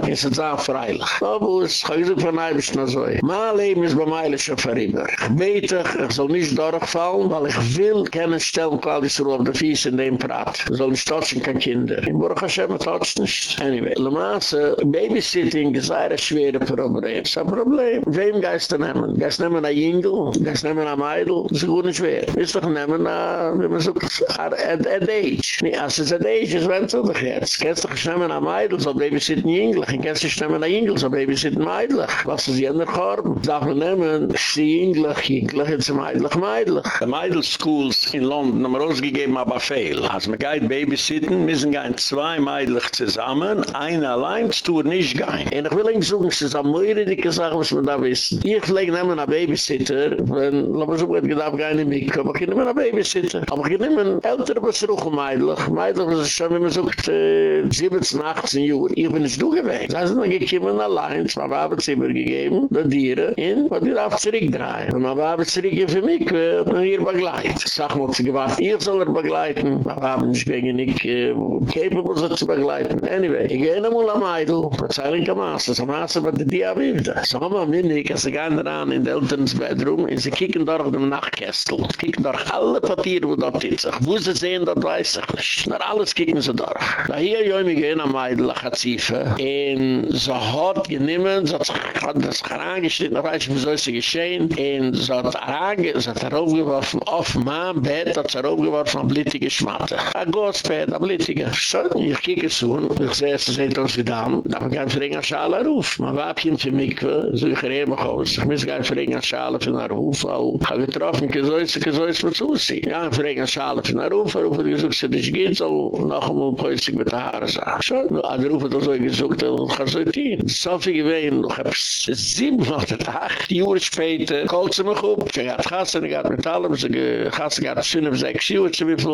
in sind sehr freilich. Aber ich habe gesagt, ist noch so. Mein Leben ist bei mir schon vorüber. Ich bete, ich soll nicht durchfallen, weil ich will keine Stellen, weil ich so auf der Fies in dem Prat. Ich soll nicht touchen, kein Kinder. In Baruch Hashem, touch nicht. Anyway, Le Mans, Babysitting ist ein schweres Problem. Ein Problem. Wem geist du nehmen? Geist nehmen ein Jingel? Geist nehmen ein Meidl? Ist gut und schwer. Ist doch nehmen, wie man sagt, at, at age. Nee, als es at age ist, wenn dich jetzt. Kennst du dich nehmen ein Meidl, so Babysitten Jingel. Kennst du dich nehmen ein Jingel, so Babysitten Meidl. Was ist jener Korb? Darf man nehmen, sie Jingel, Jingel, jetzt ein Meidl, Meidl. Die Meidl Schools in London haben rausgegeben, aber fehl. Als man geht Babysitten, müssen gehen zwei Meidl zusammen, ein allein, das tut nicht gehen. Und ich will Ihnen sagen, es ist eine Möhre, die gesagt, was man da wissen. Ich lege nehmen einen Babysitter, wenn, lass mal so gut, darf gar nicht mitkommen, aber ich kann nehmen ein Babysitter. Aber ich nehme ältere Besuche meidlich. Meidlich ist schon, wenn man sucht, 17, 18 Uhr. Ich bin nicht du gewesen. Sie sind dann gekommen allein, es war Babenzimmer gegeben, die Dieren, und man wird auf zurückdrehen. Und man war aber zurück für mich, und ihr begleit. Sag mal, sie gewacht, ihr soll er begleiten. Man war aber nicht wegen ich, capable sie zu begleiten. Anyway, ich gehe noch mal am Eidl, verzeihlung am Maas, das am Maas, aber die die abhifte. So haben wir minnig, als sie gehen daran in der Elterns Bedroom, und sie kicken durch den Nachtkästel. Sie kicken durch alle Papiere, wo dort ist. Wo sie sehen, das weiß ich nicht. Nach alles kicken sie durch. Da hier, jo, ich gehe am Eidl, ach hat Ziefe, und so hat geniemen, so hat das herangeschnitten, ich weiß nicht, wie soll sie geschehen, und so hat herangeschnitten, so hat er aufgeworfen, auf mein Bett, hat er aufgeworfen, auf blittige Schmatte. Ein Gostbett, ein blittige. So, ich kieke zu, ich sehe, erst ein uns aus da darf man fragen an Schala ruf. Man war hin für Mikve, so ich rehe mich aus. Ich muss gar fragen an Schala für einen Ruf, weil ich habe getroffen, ich soll es, ich soll es mir zuziehen. Ja, ein Verringer Schala für einen Ruf, er rufe, ich suche sie nicht geht, so noch einmal kreuz mit der Haare sagen. Schon, nur ein Ruf hat er also gesucht, und ich so getan. So viel gewesen, ich habe sieben von der acht Jahre später, kalt sie mich auf, ich habe Gassen, ich habe mit allem, ich habe Gassen, ich habe fünf, sechs Jahre, ich habe sie,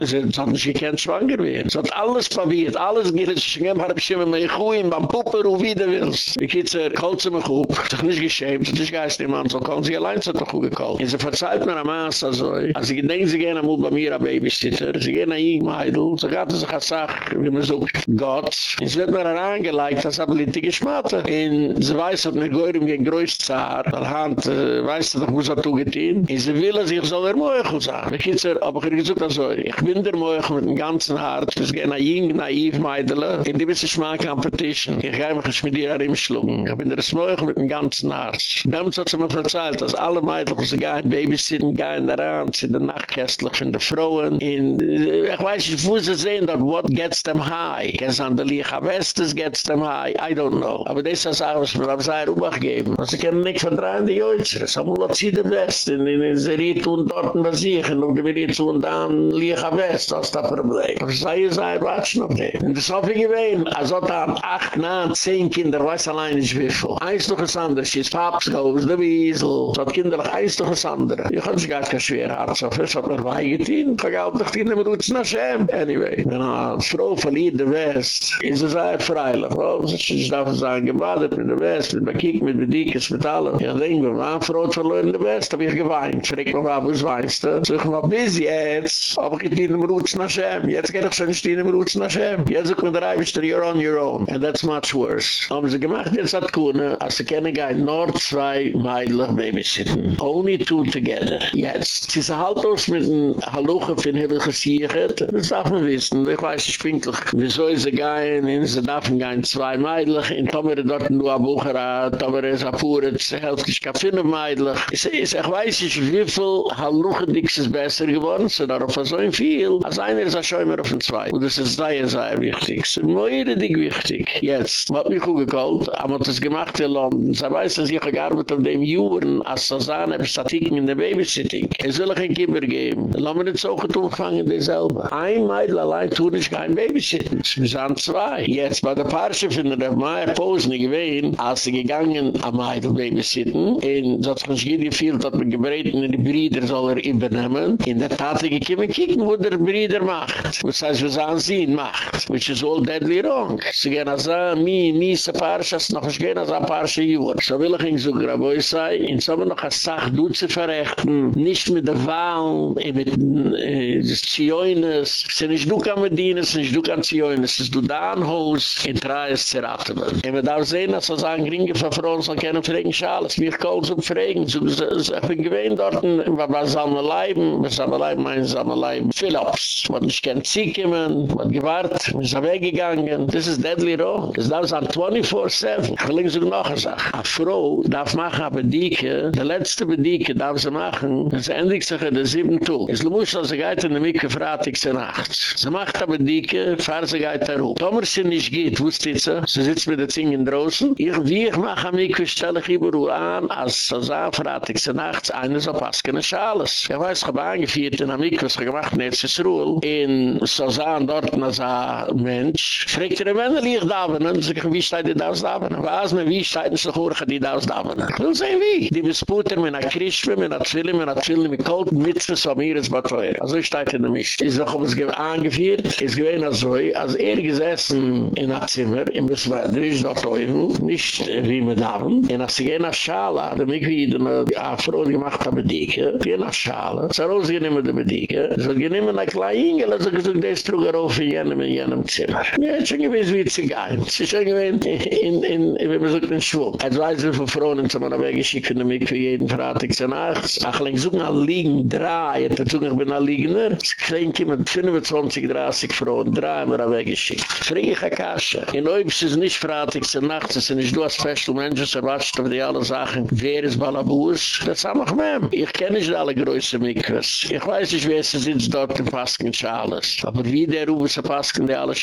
ich sie, ich habe sie, ich habe sie, ich habe sie, ich habe ich ich ich ich ich ich ich ich ich ich schingem harb shim im khuin bam puper u wieder wirs ikitzer kolze me khup doch nich geschämt des geist im man so kon sie allein so doch gekolt in ze verzahlt mir a mas also as ich denk sie gerne mut bei mir a baby sitter sie gerne i mai do so gat ze gasag wie mir so got is wird mir an angelikt das hab lit geschmarte in ze weiß hat mir goidem ge groisszar der hand weiß doch wo so tu geten ze will as soll er moe gesagt ikitzer aber gerizut das ich bin der moe mit dem ganzen hart gerne naiv meidle in die bisschen schmal Competition. Ich habe mich mit ihr Schlung. Ich bin der Meuchel mit dem ganzen Hart. Damals hat sie mir verzeiht, dass alle Meidele, sie gehen Babysitten, gehen daran, sie sind nachkästlich von den Frauen. Und äh, ich weiß nicht, wo sie sehen, that what gets them high. Kes an der Liga Westes gets them high. I don't know. Aber das ist das auch, was mir auf seiner Ubach geben. Was sie kennen nicht verdrehen, die Jöitzer. Es haben wohl sie der West. In den Serit und dort was ich. Und zu und dann Liga West. Das ist das Problem. Aber sei, sei, watschen auf dem. Und das habe ich gewähnt. Also dann acht, neun, zehn Kinder, weiß allein nicht wie viel. Eins noch was anderes. Ist Paps goes, der Wiesel. So hat Kinder noch eins noch was anderes. Ich habe sich gar kein schwer Herz auf. Es hat mir weigetein. Ich habe auch nicht in dem Rutsch nach Schem. Anyway. Wenn eine Frau verliert der West, ist es sehr freilich. Ich darf sagen, gebadet mit der West, mit der Kik, mit der Dikes, mit allem. Ich denke, wenn eine Frau verloren der West, habe ich geweint. Frag mal, wo es weinst du? Sag mal, bis jetzt, aber ich in dem Rutsch nach Schem. Jetzt geht doch schon nicht in dem Rutsch nach Schem. Jetzt kommt der Eiwischter, you're on your own. And that's much worse. Haben sie gemacht, jetzt hat Kuhne, als sie kennen, gehen nur zwei Meidlich babysitten. Only two together. Jetzt. Sie sind halt aus mit einem Halluche von Hilfe Siegert. Das darf man wissen. Ich weiß nicht pinklich. Wieso ist sie gehen, in sie darf gehen zwei Meidlich. In Tomer dort nur ein Bucher, Tomer ist ein Pure, sie helft sich Fünf Meidlich. Ich weiß nicht, wie viel Halluche Dix ist besser geworden. Sie darauf so viel. Als einer ist ein Schäumer auf den Zwei. Und das ist sehr, sehr wichtig. Mir richtig wichtig. Jetzt. Mich gut gekallt. Aber man hat es gemacht in London. Sie weiß, dass ich gearbeitet auf dem Juren als Sazane Statiken in der Babysitting. Es will kein Kinder geben. Lass mir nicht so gut umfangen, dieselbe. Ein Meidl allein tun ich kein Babysitting. Wir sind zwei. Jetzt bei der Parche finden der Meier Posen gewesen, als sie gegangen am Meidl Babysitten. So hat man sich gefühlt, dass man in die Brüder soll er übernehmen. In der Tat, ich kann kicken, wo der Brüder macht. Das heißt, wir sahen sie ihn macht. Which is all deadly wrong. Sie gehen als mi, mi, se Parche, noch nicht gehen als ein Parche Jür. So will ich ihn so graboi sei, in so noch eine Sache du zu verrechten, nicht mit der Wahl, mit äh, des Zioines, es ist nicht du kann Medina, es ist nicht du kann Zioines, es ist du da ein Haus, in drei ist zerraten. Und wir da sehen, dass wir sagen, Gringe von Frauen soll keine Fragen schales, wir können uns fragen, so ich bin gewähnt dort, wir waren zusammen leiben, wir sind leiben, mein zusammen leiben, Philips, man nicht kennt sie kommen, man gewahrt, wir sind weggegangen, das ist deadly wrong, das darf sein 24-7, ich will so noch eine Sache, eine Frau darf machen eine Bedieke, die letzte Bedieke darf sie machen, das endigt sich in der sieben Tag. Es muss also geht in der Mikke fratig sie nachts. Sie macht eine Bedieke, fahr sie geht da rup. Tomer sie nicht geht, wusstet sie, sie sitzt mit der Zingen draußen, ich, wie ich mache eine Mikke, stelle ich überall an, als sie sah fratig sie nachts, eine so passt keine Schales. Ich weiß, ich habe angeführt in der Mikke, was sie gemacht jetzt ist Ruhl, in sah dort als ein Mensch, Fregt er, ihr, wenn ihr nicht davenen, sag ich, wie steht ihr das davenen? Was, mit wie steht ihr sich hoch, die das davenen? Ich will sehen, wie. Die besputen, mit einer Krischwe, mit einer Zwille, mit einer Zwille, mit Kolt, mit zwei Samiris, mit zwei. Also ich steht in der Misch. Ist doch, ob es angeführt, ist gewähne als so, als er gesessen in der Zimmer, in der Zimmer, in der Zimmer, nicht wie mit davenen, in der Zimmer, in der Schala, der mich wieder eh, mit einer Frau gemacht hat, mit Dike, wie Schala, so rausgenehmen mit der Dike, so genehmen eine kleine Ingele, so gesagt, der ist trug auf in jenem, in jenem Zimmer. Ja, schon gewiss wie Zigein. Es ist schon gewiss in, in, in, wie man sagt, in Schwung. Als weiß ich von Frauen, zu meiner Wege schicken, mich für jeden Freitag zu nachts. Ach, lang suchen an Liegen, drei, und dazu ich bin an Liegener. Es klingt jemand 25, 30 Frauen, drei, mir an Wege schicken. Frage ich Akasha. In Oibs ist nicht Freitag zu nachts, es ist nicht als Special so watschst du die alle Sachen, wer ist Balabus? Das haben wir mehr. Ich kenne nicht alle größten Mikros. Ich weiß nicht, wer sie sitzt dort in Pasken Schales. Aber wie der Rufe zu Pasken, die alle?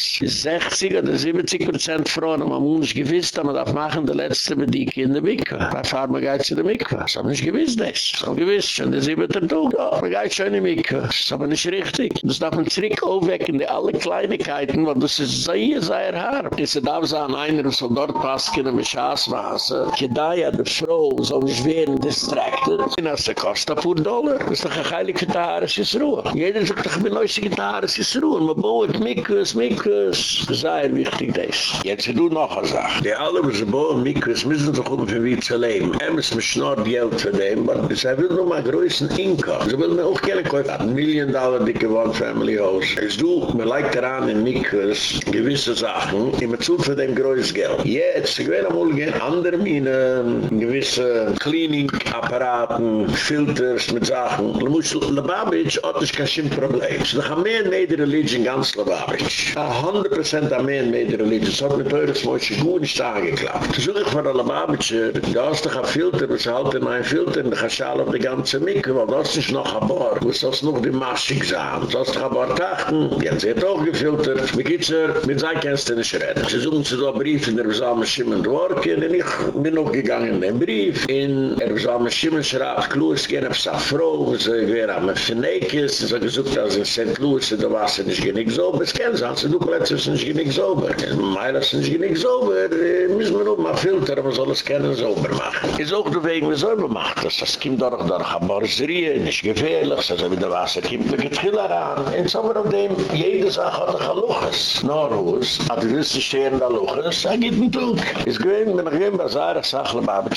60 oder 70 Prozent Frauen haben nicht gewiss, dass man das machen, der letzte Bedieke in der Mikro. Bei Farmer geht es in der Mikro. Das haben nicht gewiss, das. Das haben gewiss, schon der siebete Tag. Ja, man geht schon in der Mikro. Das ist aber nicht richtig. Das darf man zurück aufwecken, die alle Kleinigkeiten, weil das ist sehr, sehr hart. Es darf sein, einer soll dort Pasken in der Schaßwasser. Kedaya, die Frau, soll nicht werden distracted. Und das kostet ein paar Dollar. Das ist doch ein heilige Tahares ist Ruhe. Jeder sagt ich bin neusige Tahares ist Ruhe. Man baut Mikus, Mikus. Ist sehr wichtig, das. Jetzt du noch eine Sache. Die alle, die bauen Mikus, müssen doch um für wie zu leben. Muss mir schnurrt Geld für den, aber sie will nur mal größten Income. Sie will mir auch gerne kaufen. Ein Million Dollar dicke One-Family House. Es du, mir leikt daran in Mikus gewisse Sachen, man zult für den größten Geld. Jetzt, ich will einmal gehen, andere Mine, gewisse Cleaning-Apparaten, Filters mit Sachen. Le Lubavitch hat nicht kein Problem. Da haben mehr Religion ganz Lubavitch. A 100% a mehr Made Religion. So hat mit eures Mäusche gut nicht angeklappt. So suche ich von der Lubavitcher, da hast ein Filter, was halt in ein Filter, da kannst du alle auf die ganze Mikke, weil das ist noch ein Bar. Musst das noch die Maschig sein. So hast du ein paar Tachten, jetzt wird auch gefiltert. Wie geht's? Mit sei kennst du. Sie suchen sich da Brief in der Besamen Schimmen Dworken, und ich bin auch gegangen in den Brief. In der Besamen Schimmen schreibt, Kloos, gehen auf Safro, so ich wäre am Fenekes, so gesucht als in St. Louis, da war sie nicht genick sauber. Es kennen sie, also du plötzlich sind nicht genick sauber. In Meila sind nicht genick sauber, müssen wir nur mal filtern, man soll es kennen sauber machen. Ist auch der Weg, wie soll man machen? Das das kommt durch, durch eine Borserie, nicht gefährlich, so wie der Wasser kommt, der Getriller an. Und so wir auf dem, jede Sache hat ein Luches. Norhus, hat die Wüste stehen da Luches, er gibt einen Tug. Ist gewinn, wenn ich gewinn, was er, ich sage, ich habe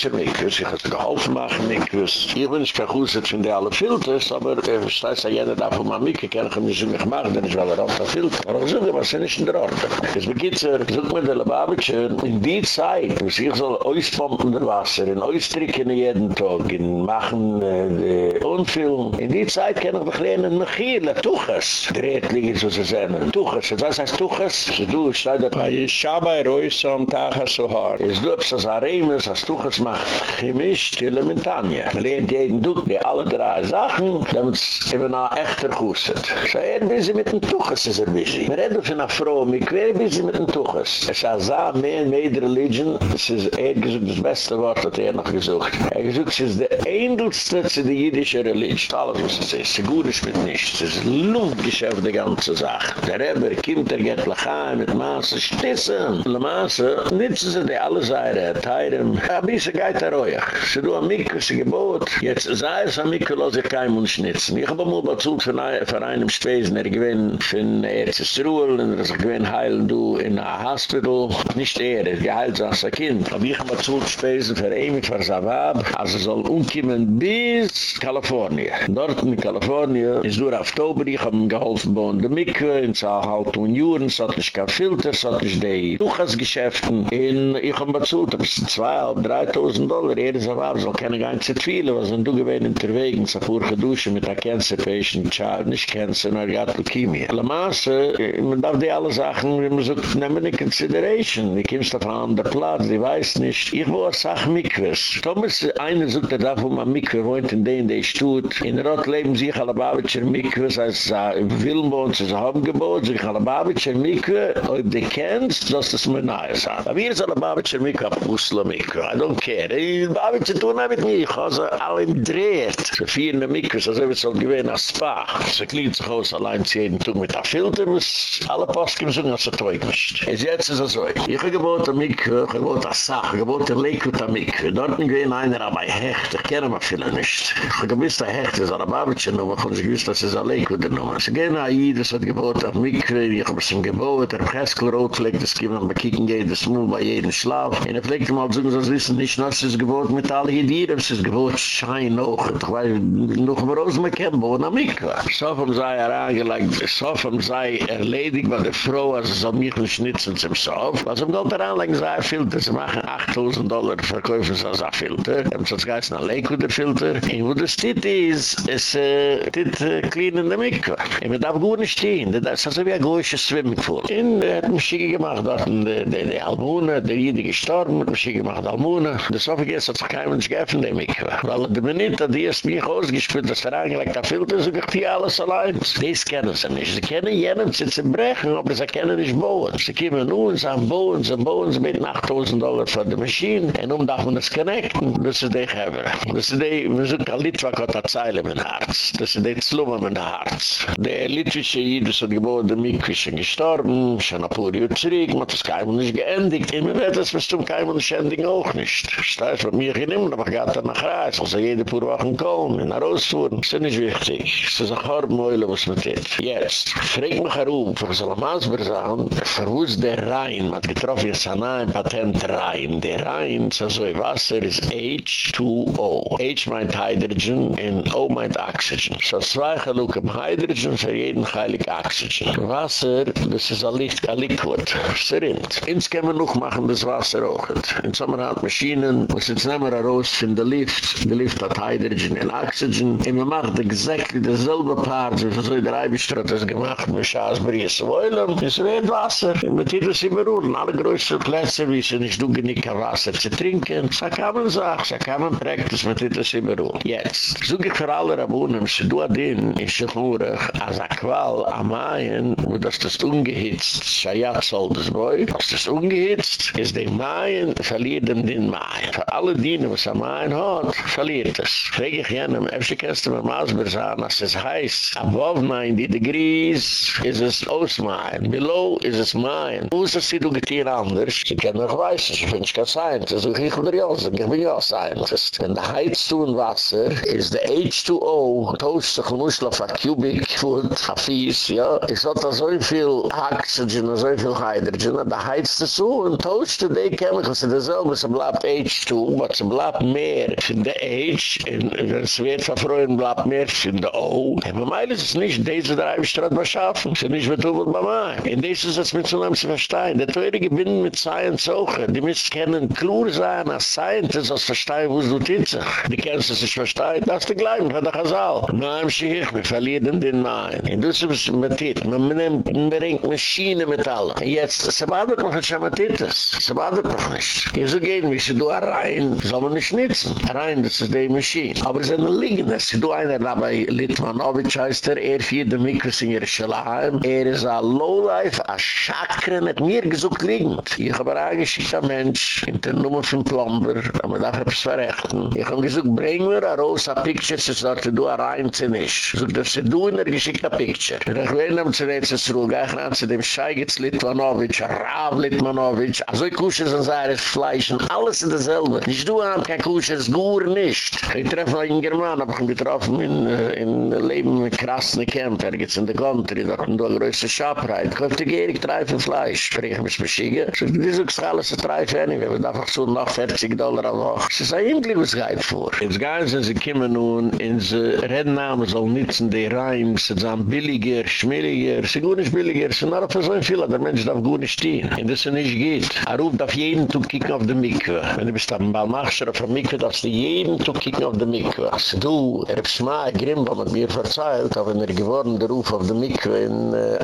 ich habe geholfen machen, ich ich bin nicht kein Kusset von der alle Filters, aber ich weiß, jeder da von mir kann ich mich nicht machen, denn ich will er auch da Filter. Aber ich sage, was ist in der Ordnung? Es beginnt zu, ich suche mir der Lubavitcher, in die Zeit, wo sich soll auspumpen der Wasser, in austricken jeden Tag, in machen, äh, unfilm. In die Zeit kann ich doch lernen, mich hier, le Tuches. Dreht liegen, so sie sagen, Tuches. Was heißt Tuches? Sie du, ich da, bei Schabai, Reus, am Tag, so hart. Es du, es das Aremes, das Tuches macht, chemisch, Elementanie. Man lernt jeden Duck, die alle drei Sachen, damit es eben noch echter kusset. So er busy mit dem Tuches ist er busy. Man redet von einer Frau, mit quer busy mit dem Tuches. Es ist Saar, man made religion, es ist er gesucht, das beste Wort hat er noch gesucht. Er gesucht, es ist der Eindelste zu der jüdische Religion. Alles was es ist, gut ist mit nichts. Es ist Luftgeschäft, die ganze Sache. Der Rebbe, kommt er, geht lachaim, mit Maße, stissen. Le Maße, nützen sie die alle Seire, teilen. Ein bisschen geht er ruhig. Sie du am Mikro, sie gebot. Jetzt sei es am Mikro, los ich kein Mund schnitzen. Ich habe mal bezahlt von einem Spesen, er gewinnt von Erzsruel, er gewinnt heilen du in a Hospital. Nicht er, er geheilt als ein Kind. Aber ich habe bezahlt Spesen für ihn mit Versabab, also soll umkommen bis Kalifornien. Dort in Kalifornien ist durch Oktober, ich habe ihm geholfen bei der Mikro, in so halt und Juren, so hat nicht kein Filter, so hat nicht die Tuchasgeschäften. Und ich habe bezahlt, das sind zwei, dreitausend Dollar, er ist aber, soll keine ganze Twiile, was sind du gewähnt unterwegs, so vorige Dusche mit der Cancer Patient, Child, nicht Cancer, nur die hat Leukemia. La Masse, man darf die alle Sachen, wie man so, nehmen in Consideration. Ich komme auf einen anderen Platz, ich weiß nicht. Ich wo eine Sache Mikwes. Thomas, einer sucht er da, wo man Mikwe wohnt, in dem, der ich tut. In Rott leben sich alle Babetscher Mikwes, als sie in Wilmbohn, sie haben gebot, sich alle Babetscher Mikwe, ob du kennst, dass das mir nahe sein. Aber hier ist alle Babetscher Mikwe, Pusla Mikwe, I don't care. Die Babetscher tun mit mir, ich habe sie alle im Dreht. Sie führen die Mikwes, also es auch gewähnt als Spa. Sie klingt sich aus, allein zu jeden Tag mit der Filter, alle Postken sind, als sie teug nicht. Es jetzt ist es so. Ich gebot an Mikwe, ich gebot an Sach, gebot an Lekut an Mikwe. Dort gewähnt einer, aber hecht, ich kenne mich viele nicht. Ich gewiss, der Hecht ist eine Babetje-Nummer, ich habe gewiss, dass es eine Lakewood-Nummer. Sie gehen nach Jidus, hat gebot auf Mikve, ich habe es ihm gebot, er Preskelrot, vielleicht das gibt man bei Kicken jedes Mal, bei jedem Schlaf. Und er pflegt ihm halt so, dass wissen, nicht nur, es ist gebot mit allen Hidieren, es ist gebot schein auch. Ich weiß, noch mal kann bohren am Mikve. So vom sei er angelegt, so vom sei erledigt, weil die Frau, also soll mich schnitzen zum Sof. Was im Gold daran legen, sei Filter, sie machen 8000 Dollar verkäufen, so ein Filter. Er hat so geist ein Lakewood-Filter. Und wo das dit ist, ist, äh, dit, äh, clean in der Mikve. Und man darf gut stehen, das also wie goische Swimmingpool. Und er hat mich schicken gemacht, dort in der, der, der Almune, der Jede gestorben, schicken gemacht, Almune. Das so vergessen, hat sich kein geöffnet, der Mikve. Weil der Minute, die ist mich ausgespült, dass er angelegt, der Filter, so alles allein. Das kennen sie nicht. Sie kennen jenen, sie zu aber sie kennen nicht bauen. Sie kommen nun, sie bauen, sie bauen, sie mit 8000 Dollar für die Maschine, und nun darf man das connecten, das ist die Geber. Das ist die, wir sind kein Litwak, hat er Zeile mit dem Herz. Das ist die Zlummer mit dem Herz. Der Litwische Jidus hat geboren, der ist gestorben, schon ein paar Jahre zurück, man hat das keinem nicht geendigt. Immer wird das bis zum keinem nicht endigen auch nicht. Das ist bei mir genommen, aber ich gehe dann nach Reis, also jede paar Wochen kommen, in der Rausfuhren. Das ist nicht wichtig. Das ist ein Horbenmäule, was man tut. Jetzt, frag mich herum, für so für wo ist der Rhein, hat getroffen, jetzt an ein Patent Rhein. Der Rhein, so so ein Wasser, ist H2O. H meint Hydrogen und O meint Oxygen. So zwei gelukken Hydrogen für jeden heilig Oxygen. Wasser, das ist ein Licht, ein Liquid. Serinnt. Ins können wir noch machen, das Wasser auch. In Sommer hat Maschinen, wo es jetzt nehmen wir raus von der Lift. Der Lift hat Hydrogen und Oxygen. Und man macht exakt dasselbe Paar, so wie der Eibestrott das gemacht, mit Schaasbries. Wohlen, es wird Wasser. Und man tut es immer ruhen. Alle größten Plätze, wie sie nicht du genick an Wasser zu trinken. So man sagen, so kann man praktisch, man tut es immer ruhen. Jetzt, suche ich für alle Rabunen, sie du adin, in Schichurig, als Aqual, am Mayen, wo das das ungehitzt, Shayat soll das boi, als das ungehitzt, ist der Mayen, verliert dem den Mayen. Für alle Dienen, was am Mayen hat, verliert es. Frage ich jenem, öfter kennst du mir Masber sagen, als es heißt, above 90 degrees, is es aus Mayen, below is es Mayen. Wo ist es, du getehen anders? Sie können noch weiß, ich bin nicht kein Scientist, ich bin ja auch, ich bin ja Scientist. Wenn der Heiz tun Wasser, ist der H2O, toast sich Muschel auf a cubic foot, a fies, ja, es hat so viel Oxygen, so viel Hydrogen, heizt es so, und toast to die chemicals, und das selbe, es bleibt H2, aber es bleibt mehr von der H, und es wird verfreuen, bleibt mehr von der O. Und bei mir ist es nicht, diese drei Bestrott was schaffen, es ist nicht mit Uwe mir. Und das ist es mit so einem zu verstehen. Der Teure gewinnt mit Science auch. Die müssen kennen, klar sein, als Scientist, als verstehen, wo es du titzig. Die kennst es nicht verstehen, das ist die Gleiche, von der Chazal. Nein, Schiech, wir verlieren den Main. Und das ist mit dit. Man nimmt, man bringt Maschinen mit allem. Jetzt, es badet noch nicht mit dit. Es badet noch nicht. Hier so gehen, wie sie du rein, soll man nicht nützen. Rein, das ist die Maschine. Aber es ist eine Liegende. Sie du einer dabei, Litmanowitsch heißt er, er für die Mikros in Jerusalem. Er ist ein Lowlife, ein Chakren, hat mir gesucht liegend. Ich habe ein Mensch, in der Nummer von Plomber, aber darf er es verrechten. Ich habe gesagt, bring mir ein rosa Picture, sie sollte du rein zu nicht. So, dass sie du in der geschickter Picture. Und ich will ihm zu reden, zu ruhig, ich ran zu dem Scheigitz Litmanowitsch, Rav Litmanowitsch, also ich kusche sein Fleisch und alles in derselbe. Nicht du haben kein Kusche, es gut nicht. Ich treffe einen German, hab ich getroffen in, äh, in Leben mit krassen Camp, er geht's in der Country, da kommt eine größte Schabreit. Ich hab die Gehrig treifen Fleisch, sprich mich beschiege. So, soll ich alles zu treifen, anyway, wir darf auch so noch 40 Dollar am Woche. Es ist ein Englisch, was geht vor. Jetzt gehen sie, sie kommen nun, in sie Rednamen soll nützen, die Reim, sie sind billiger, schmilliger, sie gut nicht billiger, sie sind für so viel, der Mensch darf gut nicht stehen. Und das ist nicht geht. Er ruft auf jeden Tag kicken auf die Mikve. Wenn du bist am Balmachscher auf der Mikve, darfst du jeden Tag kicken auf die Mikve. Also du, er hat Schmai Grimm, was mir verzeilt, aber wenn er geworden, der Ruf auf die Mikve in uh,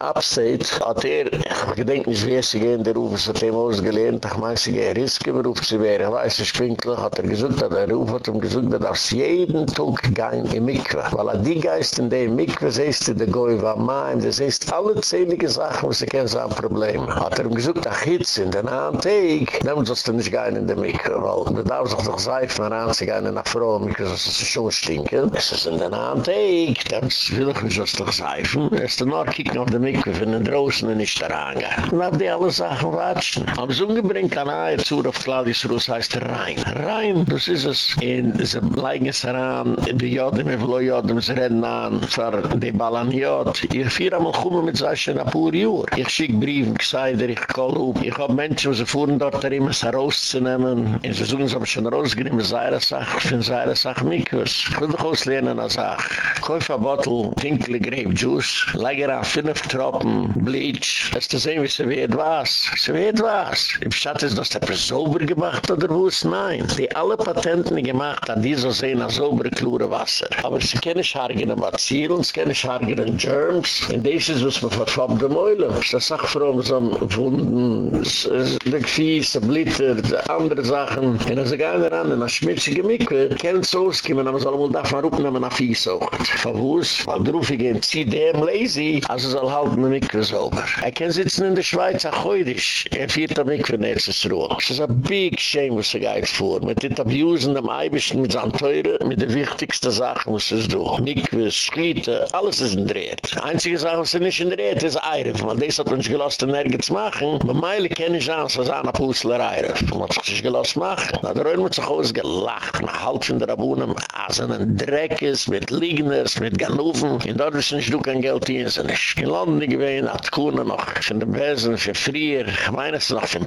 Upstate, hat er, ich gedenk nicht, wie es gehen, der Ruf ist hat ihm ausgelehnt, ich mag sich ein Riske, im Ruf zu werden. Ich weiß, ich spinkle, hat er gesagt, hat er Ruf hat ihm gesagt, er darfst jeden Tag gehen in Mikve. Weil er die Geist in der Mikve, siehst du, der Goy war mein, das ist alle zählige Sachen, was er kennt, so ein Problem. Hat er ihm gesagt, ach jetzt, in den Antik, dann sollst du nicht gehen in der Mikve, weil du darfst doch doch seifen, an an sich eine nach Frau, Mikve, das ist schon stinken. Es ist in den Antik, dann will ich nicht doch seifen. Es ist noch kicken auf der Mikve, wenn er draußen nicht daran geht. Dann hab die alle Sachen watschen. Aber so ungebringt an Eier zu, auf Claudius Russ heißt er Rhein. Rhein, das ist es. In, es bleiben es an, die Jodem, die Vlo Jodem, sie reden an, für die Balaniot. Ich fier einmal kommen mit solchen ein paar Jür. Ich schick Briefen, ich sei dir, ich call up. Ich hab Menschen, die fuhren dort, da immer so rauszunehmen. Und sie suchen, sie haben schon rausgenommen, seine Sache, finde seine Sache Mikus. Ich will doch auslehnen, als ich. Kauf ein Bottle, Tinkle Grape Juice, lege an fünf Tropen, Bleach. Das ist zu sehen, wie sie wird was. Sie wird was. Im Schatt ist das der sauber gemacht, oder wo es? Nein. Die alle Patenten gemacht, an die so sehen, an saubere, klure Wasser. Aber sie kennen schargen am Azilen, sie kennen schargen an Germs. Und das ist, was man verfabbt am Eulen. Das sagt vor allem so Wunden, die Fies, die Blitter, die andere Sachen. Und als ich einer an, in der schmutzige Mikve, kennt es ausgekommen, aber soll man davon rupnehmen nach Fies auch. Von wo es? Weil der Ruf, ich gehe, zieh dem lazy, also soll halt eine Mikve sauber. Er kann sitzen in der Schweiz, auch heute, er fiert der Mikve nächstes Ruhe. Es ist ein big shame, was er geht vor. Mit den Abusen am Eibischen, mit seinen Teure, mit der wichtigsten Sache, was es do. Mikve, Schiete, alles ist in Dreht. Einzige Sache, was er nicht in Dreht, ist Eiref, weil das hat uns gelost, nirgends machen. Bei Meile kenne ich an, so eine Pusler Eiref. Man hat sich gelost machen. Na, der Röhren hat sich ausgelacht, nach halb von der Abunnen, als ein Dreck ist, mit Liegners, mit Ganoven. In dort ist du kein Geld hier, sind nicht. In London, bin, hat Kuhne noch, von der Besen, für Frier, ich noch von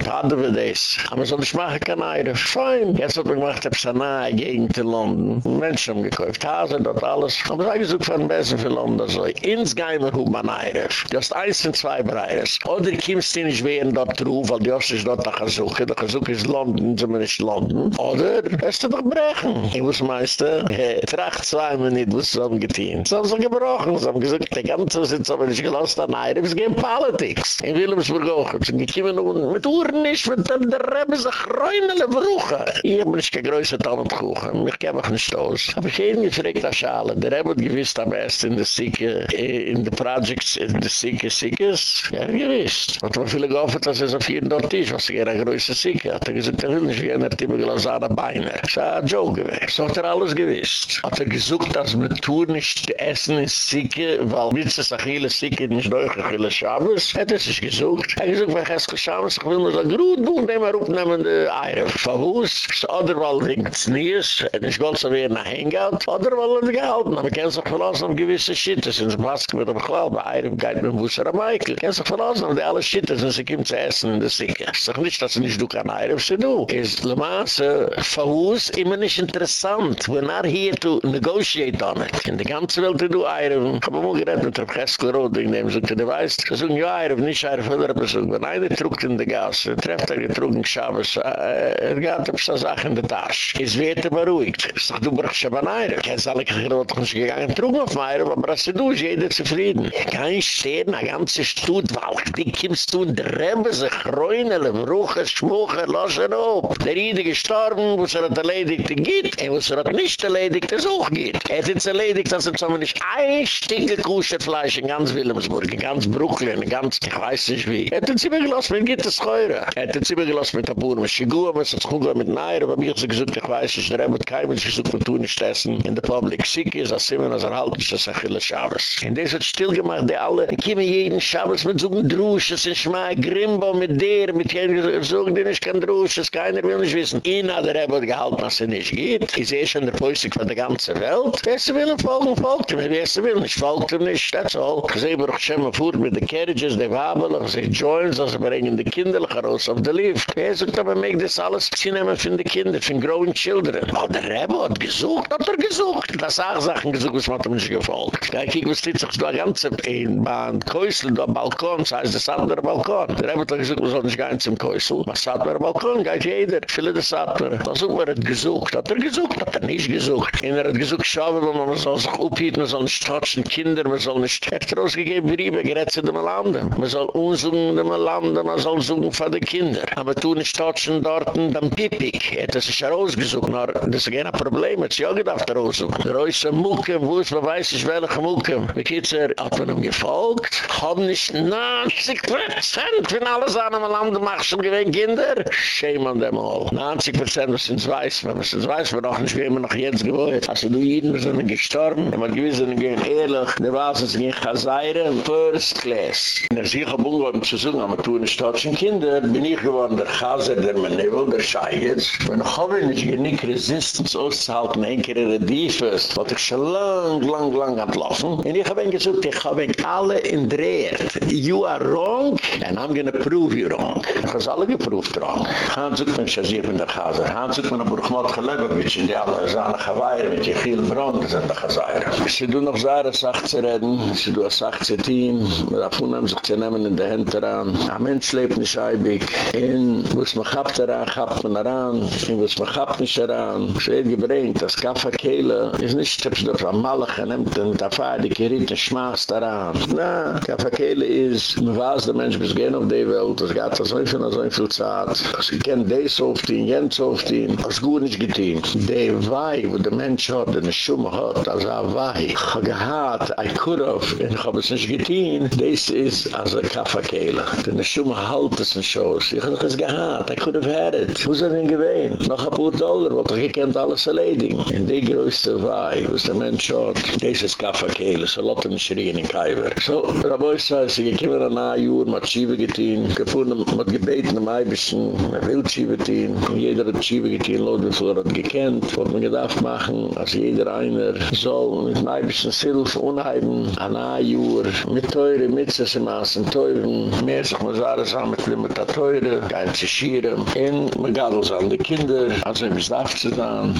das. Aber so, ich mache kein Eiref. Fein. Jetzt hat man gemacht, hab Sanaa, Gegend in London. Menschen haben gekauft, Hase, dort alles. Aber ich so, von Besen für London, so. Ins Geimer, hu man Eiref. Du hast eins und zwei Breires. Oder kommst du nicht wehren dort drauf, weil du hast dich dort nach Azuke. Der Azuke ist London, sind nicht London. Oder, hast du doch brechen. Ich muss meister, tracht zwei Minuten, was sie haben getan. Sie haben so gebrochen, sie haben gesagt, die ganze sind so, wenn ich gelost an es geht Politics. In Wilhelmsburg auch. Sie kommen nun mit Uhren nicht, mit der Rebbe, sich reunele Brüche. Ich hab nicht gegrößert an und kuchen. Ich geb auch nicht aus. Hab ich jeden gefragt, das Schale. Der Rebbe hat gewiss am besten in der Sieke, in der Projects, in der Sieke, Siekes. Ja, gewiss. Hat man viele gehofft, dass es auf jeden dort ist, was er eine größere Sieke hat. Er gesagt, er will nicht wie einer Tippe glasane Beine. Das war ein Joke gewesen. So hat er alles gewiss. Hat er gesucht, dass man tun nicht essen in Sieke, weil mit Sachile Sieke nicht durch, ich will es Schabes. Hat er sich gesucht. Er hat gesagt, wenn ich es geschabes, ich will mir so tun, dem er aufnehmen, die Eier. Verwus, oder weil wegen des Nies, und ich wollte so wie nach Hengout, oder weil er gehalten, aber kann sich verlassen auf gewisse das sind Masken mit dem Glaub, bei Eier geht mit Wusser am Eichel. Kann sich verlassen auf die alle das sind sie kommt zu essen in der Sikke. Ich sag nicht, dass sie nicht du kann Eier, sie du. Ist Le Mans, Verwus, immer nicht interessant. We're not here to negotiate on it. In der ganzen Welt, du Eier, ich habe immer geredet mit der Preskel-Rot, in dem, so du heißt, es ist ein Jahr, nicht ein anderer Person, wenn einer trugt in der Gasse, er trefft er getrug in Schabes, äh, äh, er geht auf so Sachen in der Tasche. Es wird er beruhigt. Er ich sag, du brauchst aber einen. Ich kenne alle, ich habe uns gegangen, trug auf einen, aber das ist du, ist jeder zufrieden. Kein Stehen, ein ganzes Stutt, weil ich dich kommst du und dremmen sich, kräunen, bruchen, schmuchen, lassen ob. Der Riede gestorben, wo es er hat erledigt, er geht, und wo es er hat nicht erledigt, er es auch geht. Er hat jetzt erledigt, dass er zusammen nicht ein Stück gekuschtes Fleisch in ganz Wilhelmsburg, in ganz Brooklyn, ganz, ich weiß nicht wie. Het is immer gelassen, wenn geht es scheuren. Het is immer gelassen mit Bur, mit Shigua, mit Schuga, mit Nair, aber mich hat sie gesagt, ich weiß nicht, der Rebbe kein Mensch gesagt, wir tun nicht essen. In der Public sick ist, als immer, als er halt ist, das Achille Schabes. Und das hat stillgemacht, die alle, die kommen jeden Schabes mit so einem Drusches, in Schmai, Grimbo, mit der, mit jenen, so Ding, kein Drusches, keiner will nicht wissen. Ihn hat der Rebbe gehalten, was er nicht geht. Ist eh schon der Päusik von der ganzen Welt. Wer sie will, folgen, folgt ihm. Wer sie will, nicht folgt ihm nicht, that's all. Ich sehe, Baruch Shem, fuhrt mit den Carriages, die Wabel, ich sehe, Joins, also bringen die Kinder raus auf der Lift. Wer sagt aber, make das alles zinehmen von den Kindern, von growing children. Weil der Rebbe hat gesucht, hat er gesucht. Das auch Sachen gesucht, was hat ihm nicht gefolgt. Ja, kiek, was steht sich da ganz in Bahn Käusel, da Balkon, das heißt, das andere Balkon. Der Rebbe hat gesucht, man soll nicht gehen zum Käusel. Was hat man Balkon, geht jeder. Viele das hat man. Das hat gesucht. Hat er gesucht, hat er nicht gesucht. Er hat gesucht, schau, man soll sich aufhieten, man soll nicht touchen, Kinder, man soll nicht... Er hat rausgegeben, wie Riebe, gerät sie dem Lande. Man soll unsungen dem Lande, man soll suchen für die Kinder. Aber tun nicht touchen dort, dann pippig. Er hat sich herausgesucht, aber das ist kein Problem, er hat sich auch gedacht herausgesucht. Der Reuse Mucke, wo es man weiß, ich welche Mucke. Wie geht's er? Hat man ihm gefolgt? Haben nicht 90 Prozent von allen Sachen am Lande machen schon gewähnt Kinder? Shame on them all. 90 Prozent, was sind weiß, man es weiß, wir noch nicht, wie immer noch jetzt gewohnt. Also du jeden, sind gestorben, haben gewiss, wir gehen ehrlich, der war es, gehen Chazayre, first class. In der Siege Bungo haben zu sagen, aber tun nicht deutschen Kinder, bin ich geworden, der Chazer, der Menevel, der Scheigers. Wenn ich habe nicht genick Resistance auszuhalten, machen ein Kere Diefes, was ich schon lang, lang, lang hat laufen. Und ich habe ihn gesagt, ich habe ihn alle indreht. You are wrong, and I'm gonna prove you wrong. Habe es alle geproved wrong. Gaan zoek men Shazir in der Chazer. Gaan zoek men op Burgmat Gelebevich, in die alle zane Chawaii, mit die viel Brand, sind der Chazayra. Sie do noch Zara Sach zu reden, sie do a Sach zu tun, mit haben sich zu nehmen in der Hand daran. Ein Mensch lebt nicht scheibig, in es mich habt daran, habt man daran, in mich habt nicht daran. Sie hat gebringt, das Kaffa Kehle, ist nicht, dass du von Malach nehmt, und da fahr die Kirit, und schmaß daran. Na, Kaffa Kehle ist, man weiß, der Mensch bis gehen auf die Welt, es gab so viel, so viel Zeit, sie kennen das oft, jens oft, was gut nicht getan. Die Wei, wo der Mensch hat, der Schumme hat, also a habe gehad, I could have, und ich habe es nicht getan, das ist also Kaffa Kehle. Der Schumme halt es nicht aus, ich habe es gehad, I could have had it. Wo ist er denn gewesen? Noch ein paar Dollar, wo ich gekannt alles erledigen. In die größte Wei, wo der Mensch hat, das ist Kaffa Kehle, so lotte mich schrien in Kaiwer. So, Rabeu sei, sie gekommen an ein Jahr, mit Schiebe getan, gefunden, mit gebeten am Eibischen, mit Wildschiebe getan, jeder hat Schiebe getan, laut wie viel er hat gekannt, wo man gedacht machen, als jeder einer soll mit einem Eibischen Silf unheiben, an ein Jahr, mit Teure, mit Sessimassen, Teuren, mehr sich mal sagen, zusammen mit Limita Teure, kein Zischieren, in Megadels an die Kinder, also im Staff zu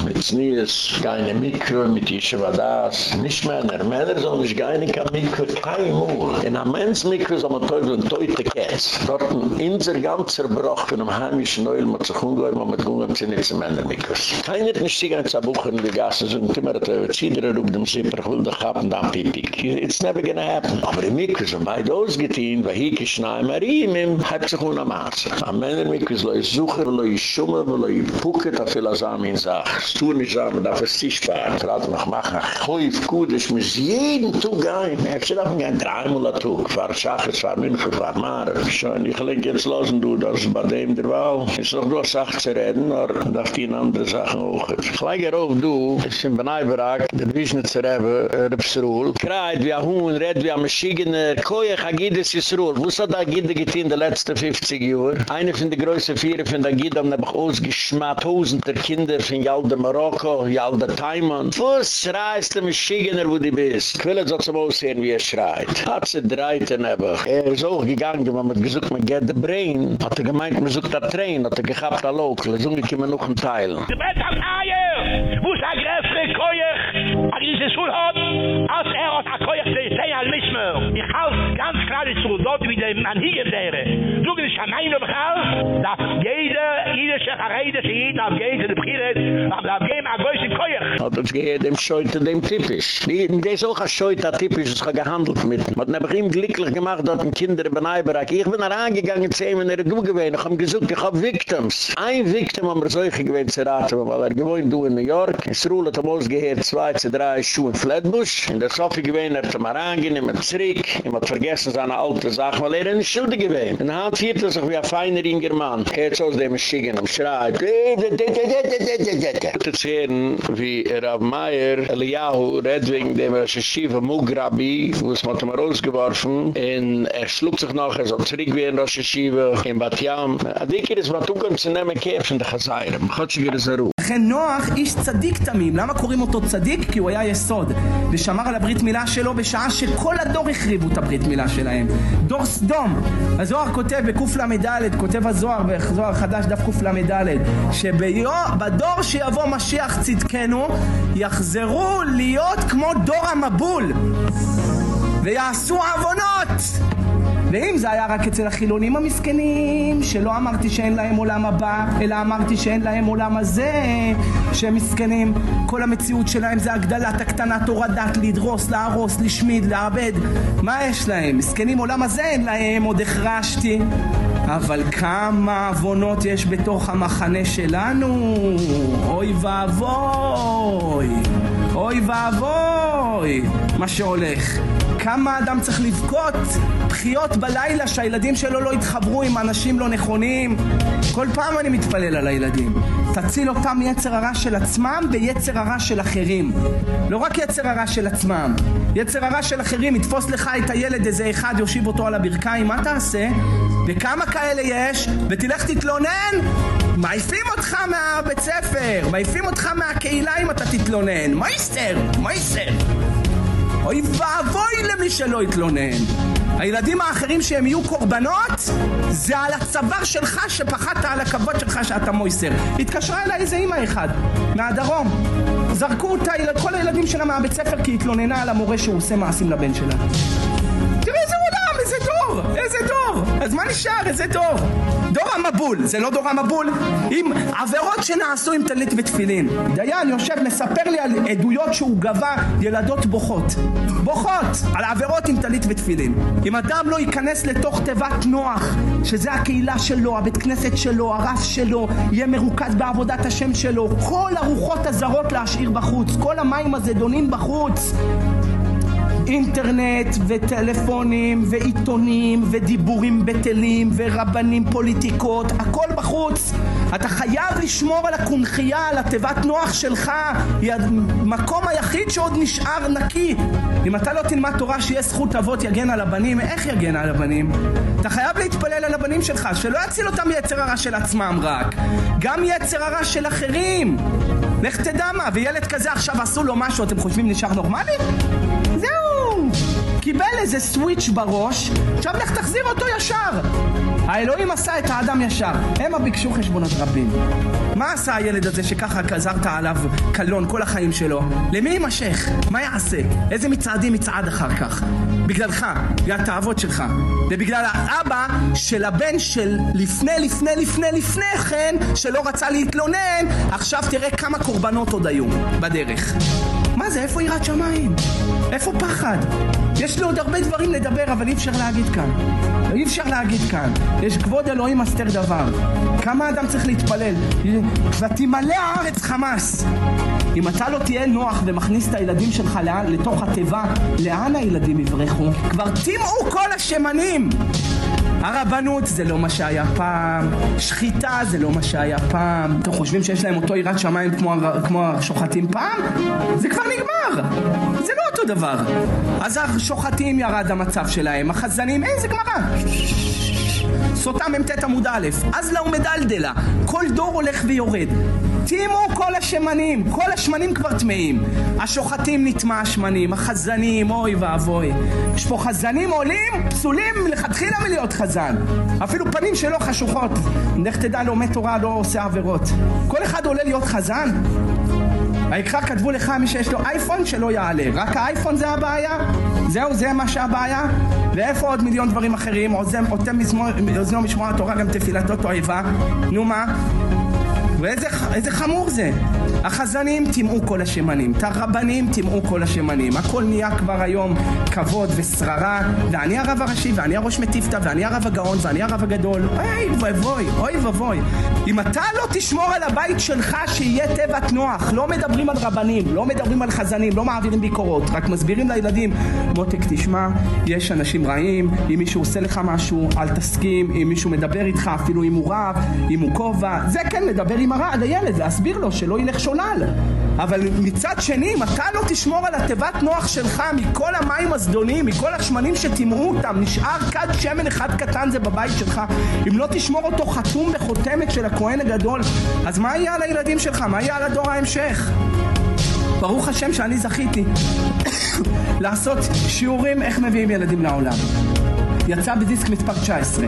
mit Znies, keine Mikro, mit Yeshiva das, nicht Männer, Männer sollen nicht keine Mikro, kein Mur. In einem Mensch Mikro soll man Teufel und Teute Kätz. Dort ein Inser ganz zerbrochen von einem heimischen Neul, mit sich umgehen, mit Gungen zu nicht zu Männer Mikros. Keiner nicht sich ein Zabuch in die Gassen, so ein Kimmer, der Zidere rupt dem Zipper, ich will doch haben, dann Pipik. It's never gonna happen. Aber in Mikros sind beide ausgetein, weil hier geschnau, Marim, im hat sich ohne Maße. Am Männer Mikros, lo ich suche, lo ich schumme, lo ich pucke, da viel als Amin sagt. Es tun nicht sagen, darf es sich sparen. Gerade noch machen, ach, hoif, gut, ich muss jeden Tag ein. Er hat sich auch ein dreimal ein Tag. Fahr Schachers, fahr München, fahr Mare. Schon, ich lege jetzt los und du, das ist bei dem der Wahl. Es ist doch nur Sache zu reden, aber darf die in andere Sachen auch. Gleich auf du, es ist in Benaibarak, der Wiesnitzer Rebbe, Rebsruhl, kreit wie ein Huhn, red wie ein Maschigener, koiach Agides Yisruhl. Wo ist das Agide getein de letzte 50 Jahre? Eine von der größten Vieren von der Agide haben einfach ausgeschmatt, tausender Kinder von Yalda Marokko, Yalda Taiman. Wo schreist der Maschigener, wo du bist? Will jetzt auch so aussehen, wie er schreit. Hat sie dreit und einfach. Er ist auch gegangen, wenn man gesagt man get the brain. Hat er gemeint, man sucht das Train, hat er gehabt, der Lokal. So können wir noch ein Teil. Bist ein Eier! Wo ein Gräfre, Koyach? Ich ist es so hot, als er hat a koich, der ist ein Lichmer. Ich halte. ganz klar ist so dort wie der man hier wäre. Du bist ja meine frau da jede jede scharede sie geht auf jede der brille aber da geht a groß im koier hat uns gehe dem scheute er dem typisch. Die der so ein scheute typisch ist gehandelt mit hat ne glücklich gemacht dort ein kinder benaiberak ich bin da angegangen zehn in der du gewesen haben gesucht ich hab victims. Ein victim am solche gewesen zu raten weil er gewohnt du in new york. Ist rule to most gehört zwei zu drei schuhe flatbush. In der sofi gewesen er zum arrangieren mit trick vergessen seine alte Sachen, weil er eine Schilde gewesen. In der Hand fiert er sich wie ein feiner Inger Mann. Er hat so aus dem Schicken und schreit. Ich zu hören, wie Rav Meyer, Eliyahu, Redwing, dem er sich schief am Mugrabi, wo es mit ihm rausgeworfen, und er schlug sich noch, er soll zurück wie in Rosh Hashiva, in Bat Yam. Adikir ist, was du kannst zu nehmen, kämpfen, der Chazayram. Gott sich das Ruh. לכן נוח איש צדיק תמים. למה קוראים אותו צדיק? כי הוא היה יסוד. ושמר על הברית מילה שלו בשעה שכל הדור החריבו את הברית מילה שלהם. דור סדום. הזוהר כותב בקל"ד, כותב הזוהר בזוהר חדש דף קל"ד, שבדור שיבוא משיח צדקנו, יחזרו להיות כמו דור המבול. ויעשו עוונות. ואם זה היה רק אצל החילונים המסכנים, שלא אמרתי שאין להם עולם הבא, אלא אמרתי שאין להם עולם הזה, שהם מסכנים, כל המציאות שלהם זה הגדלת, הקטנת, הורדת, לדרוס, להרוס, לשמיד, לעבד. מה יש להם? מסכנים עולם הזה אין להם, עוד החרשתי. אבל כמה עוונות יש בתוך המחנה שלנו, אוי ואבוי, אוי ואבוי, מה שהולך. כמה אדם צריך לבכות בחיות בלילה שהילדים שלו לא יתחברו עם אנשים לא נכונים. כל פעם אני מתפלל על הילדים. תציל אותם מיצר הרע של עצמם ויצר הרע של אחרים. לא רק יצר הרע של עצמם. יצר הרע של אחרים, יתפוס לך את הילד איזה אחד, יושיב אותו על הברכיים, מה תעשה? וכמה כאלה יש? ותלך תתלונן מעיפים אותך מהבית ספר, מעיפים אותך מהקהילה אם אתה תתלונן. מייסטר, מייסטר. אוי ואבוי למי שלא יתלונן. הילדים האחרים שהם יהיו קורבנות, זה על הצוואר שלך שפחדת על הכבוד שלך שאתה מויסר. התקשרה אליי איזה אימא אחד, מהדרום. זרקו אותה, כל הילדים שלה מהבית ספר כי התלוננה על המורה שהוא עושה מעשים לבן שלה. תראה איזה עולם, דור, איזה דור. אז מה נשאר, איזה דור? דור המבול, זה לא דור המבול? עם עבירות שנעשו עם טלית ותפילין. דיין יושב מספר לי על עדויות שהוא גבה ילדות בוכות. בוכות על עבירות עם טלית ותפילין. אם אדם לא ייכנס לתוך תיבת נוח, שזה הקהילה שלו, הבית כנסת שלו, הרף שלו, יהיה מרוכז בעבודת השם שלו, כל הרוחות הזרות להשאיר בחוץ, כל המים הזדונים בחוץ. אינטרנט וטלפונים ועיתונים ודיבורים בטלים ורבנים פוליטיקות הכל בחוץ. אתה חייב לשמור על הקונכייה על התיבת נוח שלך. היא המקום היחיד שעוד נשאר נקי. אם אתה לא תלמד תורה שיהיה זכות אבות יגן על הבנים. איך יגן על הבנים? אתה חייב להתפלל על הבנים שלך שלא יציל אותם מיצר הרע של עצמם רק. גם יצר הרע של אחרים. לך תדע מה וילד כזה עכשיו עשו לו משהו אתם חושבים נשאר נורמלי? קיבל איזה סוויץ' בראש, עכשיו לך תחזיר אותו ישר. האלוהים עשה את האדם ישר, המה ביקשו חשבונות רבים. מה עשה הילד הזה שככה גזרת עליו קלון כל החיים שלו? למי יימשך? מה יעשה? איזה מצעדים יצעד אחר כך? בגללך, בגלל התאוות שלך, ובגלל האבא של הבן של לפני לפני לפני לפני כן, שלא רצה להתלונן, עכשיו תראה כמה קורבנות עוד היו בדרך. מה זה? איפה יראת שמיים? איפה פחד? יש לי עוד הרבה דברים לדבר, אבל אי אפשר להגיד כאן. אי אפשר להגיד כאן. יש כבוד אלוהים אסתר דבר. כמה אדם צריך להתפלל? ותמלא הארץ חמאס. אם אתה לא תהיה נוח ומכניס את הילדים שלך לתוך התיבה, לאן הילדים יברחו? כבר טימאו כל השמנים! הרבנות זה לא מה שהיה פעם, שחיטה זה לא מה שהיה פעם. אתם חושבים שיש להם אותו יראת שמיים כמו, כמו השוחטים פעם? זה כבר נגמר. זה לא אותו דבר. אז השוחטים ירד המצב שלהם, החזנים, איזה גמרא. סוטה מ"ט עמוד א', אז לאו מדלדלה, כל דור הולך ויורד. טימו כל השמנים, כל השמנים כבר טמאים. השוחטים נטמע השמנים, החזנים, אוי ואבוי. יש פה חזנים עולים, פסולים מלכתחילה מלהיות חזן. אפילו פנים שלו חשוכות. לך תדע, לומד תורה לא עושה עבירות. כל אחד עולה להיות חזן? ויקרא כתבו לך מי שיש לו אייפון שלא יעלה רק האייפון זה הבעיה? זהו זה מה שהבעיה? ואיפה עוד מיליון דברים אחרים? עותם מאוזנו משמוע התורה גם תפילתו תועבה נו מה? ואיזה חמור זה החזנים טימאו כל השמנים את הרבנים טימאו כל השמנים. הכל נהיה כבר היום כבוד ושררה ואני הרב הראשי ואני הראש מטיפתא ואני הרב הגאון ואני הרב הגדול. אוי ואבוי אוי ואבוי. אם אתה לא תשמור על הבית שלך שיהיה תיבת נוח לא מדברים על רבנים לא מדברים על חזנים לא מעבירים ביקורות רק מסבירים לילדים. מותק תשמע יש אנשים רעים. אם מישהו עושה לך משהו אל תסכים. אם מישהו מדבר איתך אפילו אם הוא רב אם הוא כובע. זה כן לדבר עם הרע על הילד להסביר לו שלא ילך שולל אבל מצד שני אם אתה לא תשמור על התיבת נוח שלך מכל המים הזדונים מכל השמנים שטימאו אותם נשאר כד שמן אחד קטן זה בבית שלך אם לא תשמור אותו חתום בחותמת של הכהן הגדול אז מה יהיה על הילדים שלך? מה יהיה על הדור ההמשך? ברוך השם שאני זכיתי לעשות שיעורים איך מביאים ילדים לעולם יצא בדיסק מספר 19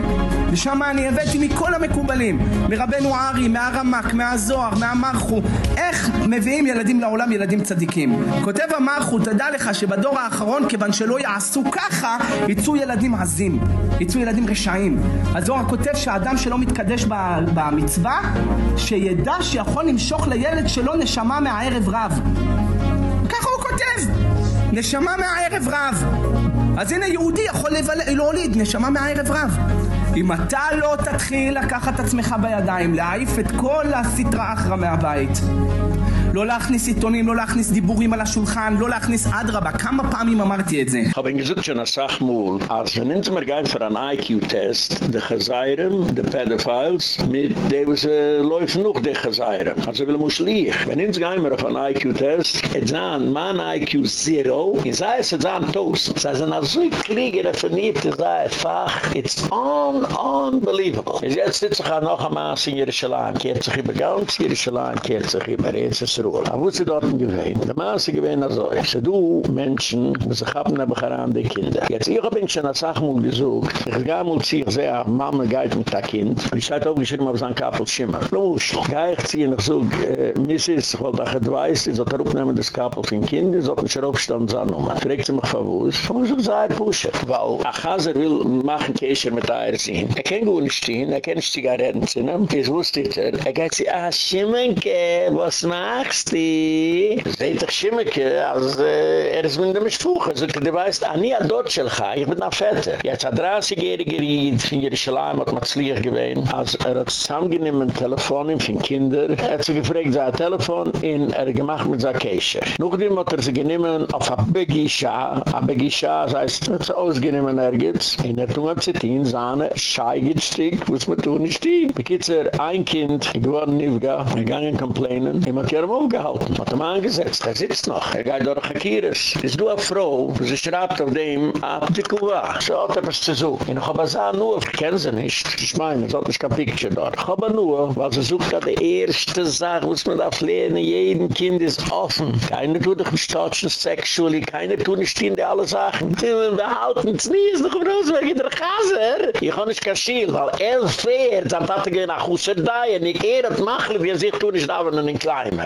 ושם אני הבאתי מכל המקובלים מרבנו ארי, מהרמק, מהזוהר, מהמרחו איך מביאים ילדים לעולם ילדים צדיקים. כותב המרחו תדע לך שבדור האחרון כיוון שלא יעשו ככה יצאו ילדים עזים יצאו ילדים רשעים. הזוהר כותב שהאדם שלא מתקדש במצווה שידע שיכול למשוך לילד שלו נשמה מהערב רב. ככה הוא כותב. נשמה מהערב רב אז הנה יהודי יכול להוליד נשמה מהערב רב. אם אתה לא תתחיל לקחת עצמך בידיים להעיף את כל הסטרא אחרא מהבית לא להכניס עיתונים, לא להכניס דיבורים על השולחן, לא להכניס אדרבה. כמה פעמים אמרתי את זה? אבל אני חושב שנסח מול, אז ונמצא מרגעים für an IQ-Test, de Gezeirem, de pedophiles, mit dem ze läuft noch de Gezeirem. Also will muss lieg. Wenn ins Geimer auf an IQ-Test, et zahn, man IQ 0, in sei es et zahn toast. Sei es an azui kriege, der verniebt, fach, it's un unbelievable. Es jetzt sitzt sich auch noch am Aas in Jerusalem, kehrt sich über ganz Jerusalem, kehrt sich über Rezes Rezesruel. Aber wo sie dort gewesen? Der Maße gewesen also, se du Menschen, die sich haben aber heran die Kinder. Jetzt, ich hab ihn schon als Sachmul gesucht. Ich gehe mal zu, ich sehe, Mama geht mit der Kind. Und ich hatte auch geschrieben auf seinen Kappel Schimmer. Los, gehe ich zu, ich so, äh, Mrs., ich wollte auch advice, ich sollte aufnehmen das Kappel für ein Kind, ich sollte mich aufstellen, so nochmal. Fragt sie mich wo ist? Von wo ist das Pusher? Weil, ein Chaser will machen Käse mit Eier sehen. Er kann gut nicht stehen, er kann nicht Zigaretten ziehen. Das wusste ich, er geht sie, ah, Schimmenke, was machst du? Seht doch Schimmenke, also, er ist mit dem Spuch. Also, du weißt, ah, nie ein Dotschelcha, ich bin ein Vetter. Jetzt hat 30-jährige Ried in Jerusalem hat man es lieg gewesen, als er hat zusammengenehmen Telefon für Kinder, er hat sie gefragt, sein Telefon, in er gemacht mit seiner Käse. Nachdem hat er sie genehmen auf a Begisha, a Begisha, das heißt, er hat sie ausgenehmen ergens, in er tun hat sie tun, seine Schei gestick, was man tun ist die. Bekitzer, ein Kind, geworden Nivga, er gangen complainen, er hat ihrem aufgehalten, hat ihm angesetzt, er sitzt noch, er geht durch Akiris. Ist du a Frau, sie schreibt auf dem, ab die so hat er was zu suchen. Habe gesagt, nur, ich kenne sie nicht, ich meine, es hat nicht kein Picture dort. Habe nur, weil sie sucht, dass die erste Sache, was man darf lernen, jeden Kind ist offen. Keiner tut dich nicht touchen, sexually, keiner tut nicht stehen, die alle Sachen. Will behalten, es nie ist noch groß, weil ich der Chaser. Ich kann nicht kaschieren, weil elf Pferd, dann hat er gehen nach da, und ich eher das machen, wie er sich tun, ich darf einen Kleiner.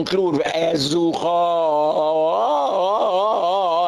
sagen klur er sucha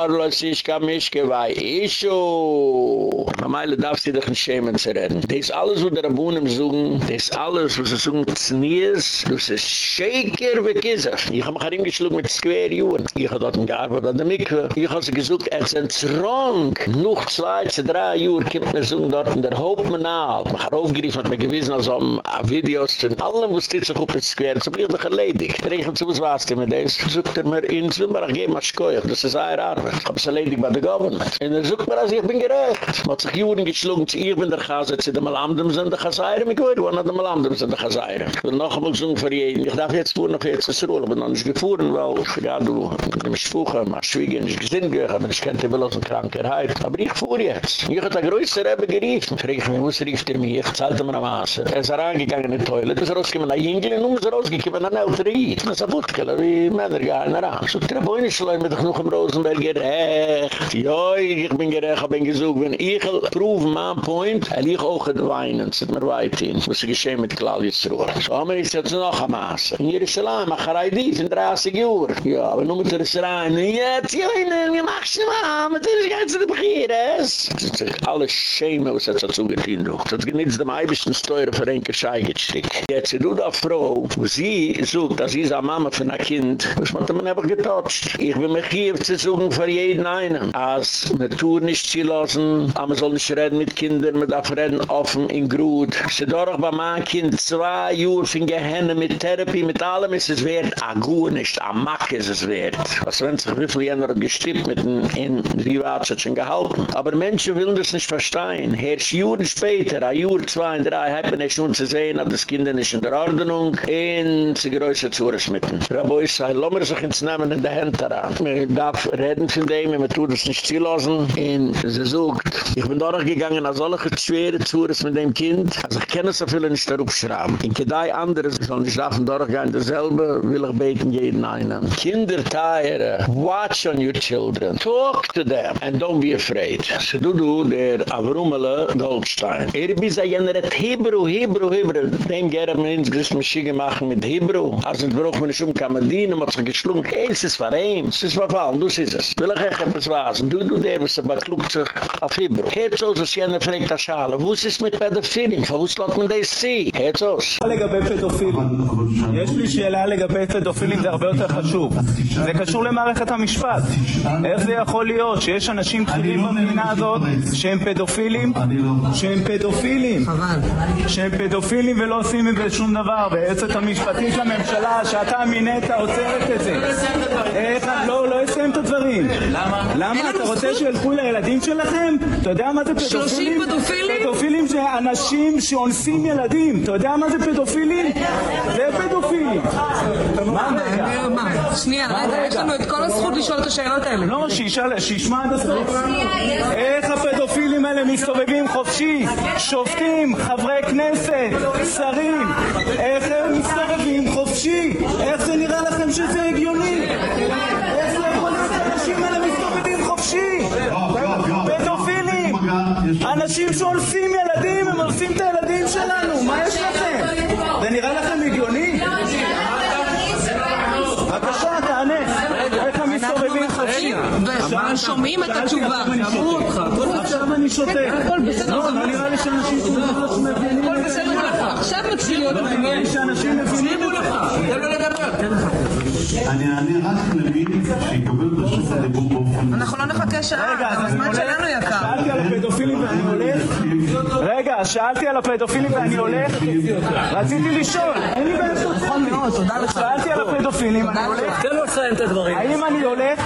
los ich kam ich gewei ich scho ischo. Normalerweise darf sie doch nicht schämen zu reden. Das alles, was der Abunnen suchen, das alles, was sie suchen, Znies, das ist Shaker wie Kieser. Ich habe mich hingeschlagen mit Square Juren. Ich habe dort gearbeitet an der Mikve. Ich habe sie gesucht, er sind strong. Noch zwei, zwei, drei Jahre kommt mir so dort in der Hauptmanal. Ich habe aufgeriefen, hat mir gewissen, als um Videos zu allem, was steht sich auf der Square. So bin ich doch erledigt. Regen zu, was warst du mit das? Sucht er mir in Zwimbach, geh mal schkoiach. Das ist eine Arbeit. Ich habe es erledigt bei der Government. Und er sucht mir, als ich bin gerecht. Man hat sich Juren geschlagen, ich bin der Chase, sie sind mal Amdem sind der Chaseiren. Ich weiß, wann hat er mal Amdem sind der Chaseiren. Ich will noch einmal suchen für jeden. Ich darf jetzt fuhren noch jetzt ins Ruhl. Bin noch nicht gefahren, weil ich ja, du, ich mich spuche, mein Schwieger nicht gesehen gehört, aber ich kenne die bloß eine Krankheit. Aber ich fuhr jetzt. Ich hatte größer Rebbe geriefen. Ich frage mich, was rief der mich? Ich zahlte mir am Asse. Er ist reingegangen in die Toilet, ist rausgekommen nach Jüngel, und ist rausgekommen nach Nelterie. Das ist ein Wutkele, wie Männer gehen ran. So, der schleun mir doch noch im Rosenberg gerecht. Ja, ich bin gerecht, hab ihn gesucht. Wenn ich prove mein Point, er liegt auch in Weinen, sind wir weit hin. Was ist geschehen mit Claudius Ruhr. So haben wir jetzt noch am Asse. In Jerusalem, mach er die, sind 30 Uhr. Ja, aber nur mit der Schrein, jetzt, ja, wie machst du mal? Mit dem ganzen Begieres. Das ist sich alles schäme, was hat dazu getan, du. Das nicht dem eibischen Steuer für ein Gescheigestück. Jetzt, du da Frau, wo sie sucht, dass sie ist eine Mama für ein Kind, hat man einfach getotcht. Ich will mich hier zu suchen für jeden einen. Als Natur nicht zu lassen, aber soll nicht reden mit Kindern, man darf reden offen in Grut. Sie doch bei meinem Kind zwei Uhr von Gehenne mit Therapie, mit allem ist es wert, a gut nicht, a mack ist es wert. Was wenn sich wie viel jener gestippt mit den in hat schon gehalten. Aber Menschen wollen das nicht verstehen. Herrsch Juren später, a Jur, zwei, drei, hat man nicht nun zu sehen, dass das Kind nicht in der Ordnung in sie größer zu mitten. Rabeu sei, lassen wir sich ins Namen in der Hand daran. Man darf reden von dem, und man tut es nicht zielassen. Und sie sucht. Ich bin dort gegangen, als alle schwere Zures mit dem Kind. Also ich kenne so viele nicht darauf schrauben. In Kedai anderes, soll nicht davon dort gehen, dasselbe will ich beten jeden einen. Kinder teiere, watch on your children. Talk to them, and don't be afraid. Se du du, der Avrumele Goldstein. Er bis a jener et Hebrew, Hebrew, Hebrew. Dem gerab mir ins Griss Maschige machen mit Hebrew. Also ich brauch mir nicht um Kamadine, man hat sich geschlungen. Hey, es ist ihn, es ist für Fallen, du siehst es. Will ich echt etwas wasen. Du, du, der, was aber klugt sich auf Hebrew. Heert so, dass jener fragt das Schale. Wo ist es mit Pädophilen? Wo ist man das sie? Heert so. לגבי פדופילים. יש לי שאלה לגבי פדופילים, זה הרבה יותר חשוב. זה קשור למערכת המשפט. איך זה יכול להיות שיש אנשים בכירים במדינה הזאת שהם פדופילים? שהם פדופילים. שהם פדופילים ולא עושים עם זה שום דבר. והיועצת המשפטית לממשלה שאתה מינית עוצרת את זה. איך? לא, לא אסיים את הדברים. למה? למה? אתה רוצה שילכו לילדים שלכם? אתה יודע מה זה פדופילים? 30 פדופילים? פדופילים זה אנשים שאונסים ילדים. אתה יודע מה זה פדופילים? זה פדופילים. מה רגע? שנייה, רגע, יש לנו את כל הזכות לשאול את השאלות האלה. לא, שישאל- שישמע עד הסוף. איך הפדופילים האלה מסתובבים חופשי? שופטים, חברי כנסת, שרים, איך הם מסתובבים חופשי? איך זה נראה לכם שזה הגיוני? איך זה יכול להיות שהאנשים האלה מסתובבים חופשי? אנשים שאונסים ילדים, הם אונסים את הילדים שלנו, מה יש לכם? זה נראה לכם הגיוני? בבקשה, תענה. איך הם מסתובבים חופשי? שומעים את התשובה. שמעו אותך, עכשיו אני שותק. לא, לא נראה לי שאנשים מבינים את זה. עכשיו מתחיל להיות נראה מעניין. לי שאנשים מבינים את זה. אני אענה רק למי שיקבל את רשות הדיבור באופן... אנחנו לא נחכה שעה, הזמן. שלנו יקר. שאלתי על הפדופילים ואני הולך. רגע, שאלתי על הפדופילים ואני הולך. רציתי לשאול, אין לי בעיה. נכון מאוד, תודה לך. שאלתי על הפדופילים, אני הולך. תן לו לסיים את הדברים. האם אני הולך?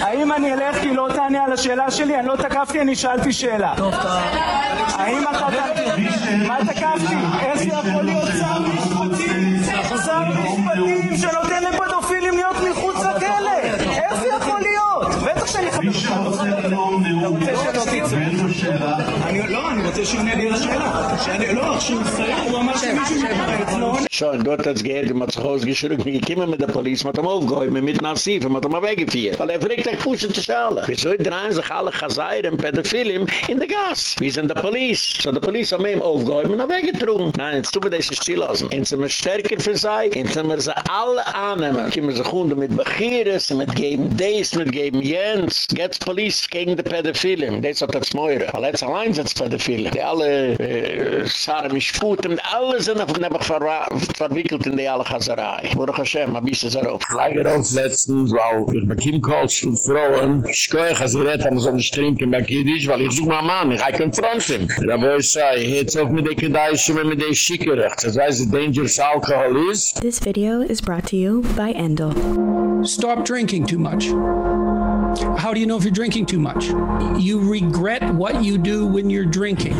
האם אני אלך כי לא תענה על השאלה שלי? אני לא תקפתי, אני שאלתי שאלה. האם אתה... מה תקפתי? איך זה יכול להיות שר? שר משפטים שנותן לפדופילים מי שרוצה לנאום נאום ואין לו שאלה, אני לא, אני רוצה שהוא יענה לי על השאלה. לא, כשהוא יסיים, הוא אמר שמישהו מתפרץ. Schon, dort hat's gehört, man hat sich ausgeschrückt, wir gekommen mit der Polizei, man hat aufgehoben, mit Nassif, man hat ihm weggeführt. Weil er fragt, er pusht sich alle. Wieso drehen sich alle Chazayren, Pädophilim in der Gas? Wir sind der Polizei. So, der Polizei haben ihm aufgehoben und er weggetrunken. Nein, jetzt tun wir das nicht lassen. Jetzt sind wir stärker für sie, jetzt sind wir sie alle annehmen. Kommen sie Hunde mit Bechiris, mit geben Dees, mit geben Jens. Geht's Polizei gegen die Pädophilim. Das hat das Meure. Weil jetzt allein sind es Pädophilim. Die alle, äh, Sarah Mishputem, alle sind auf den verwickelt in die alle Chazerei. Baruch Hashem, ein bisschen darauf. Leider aufsetzen, weil ich bei Kim Kolsch und Frauen, ich kann Gerät haben, so ein Strinken bei Kiddisch, weil ich suche meinen Mann, ich kann Franzen. Da wo ich sage, jetzt auf mit der Kedaische, mit der Schickerech, das heißt, dangerous alcohol is, This video is brought to you by Endel. Stop drinking too much. How do you know if you're drinking too much? You regret what you do when you're drinking.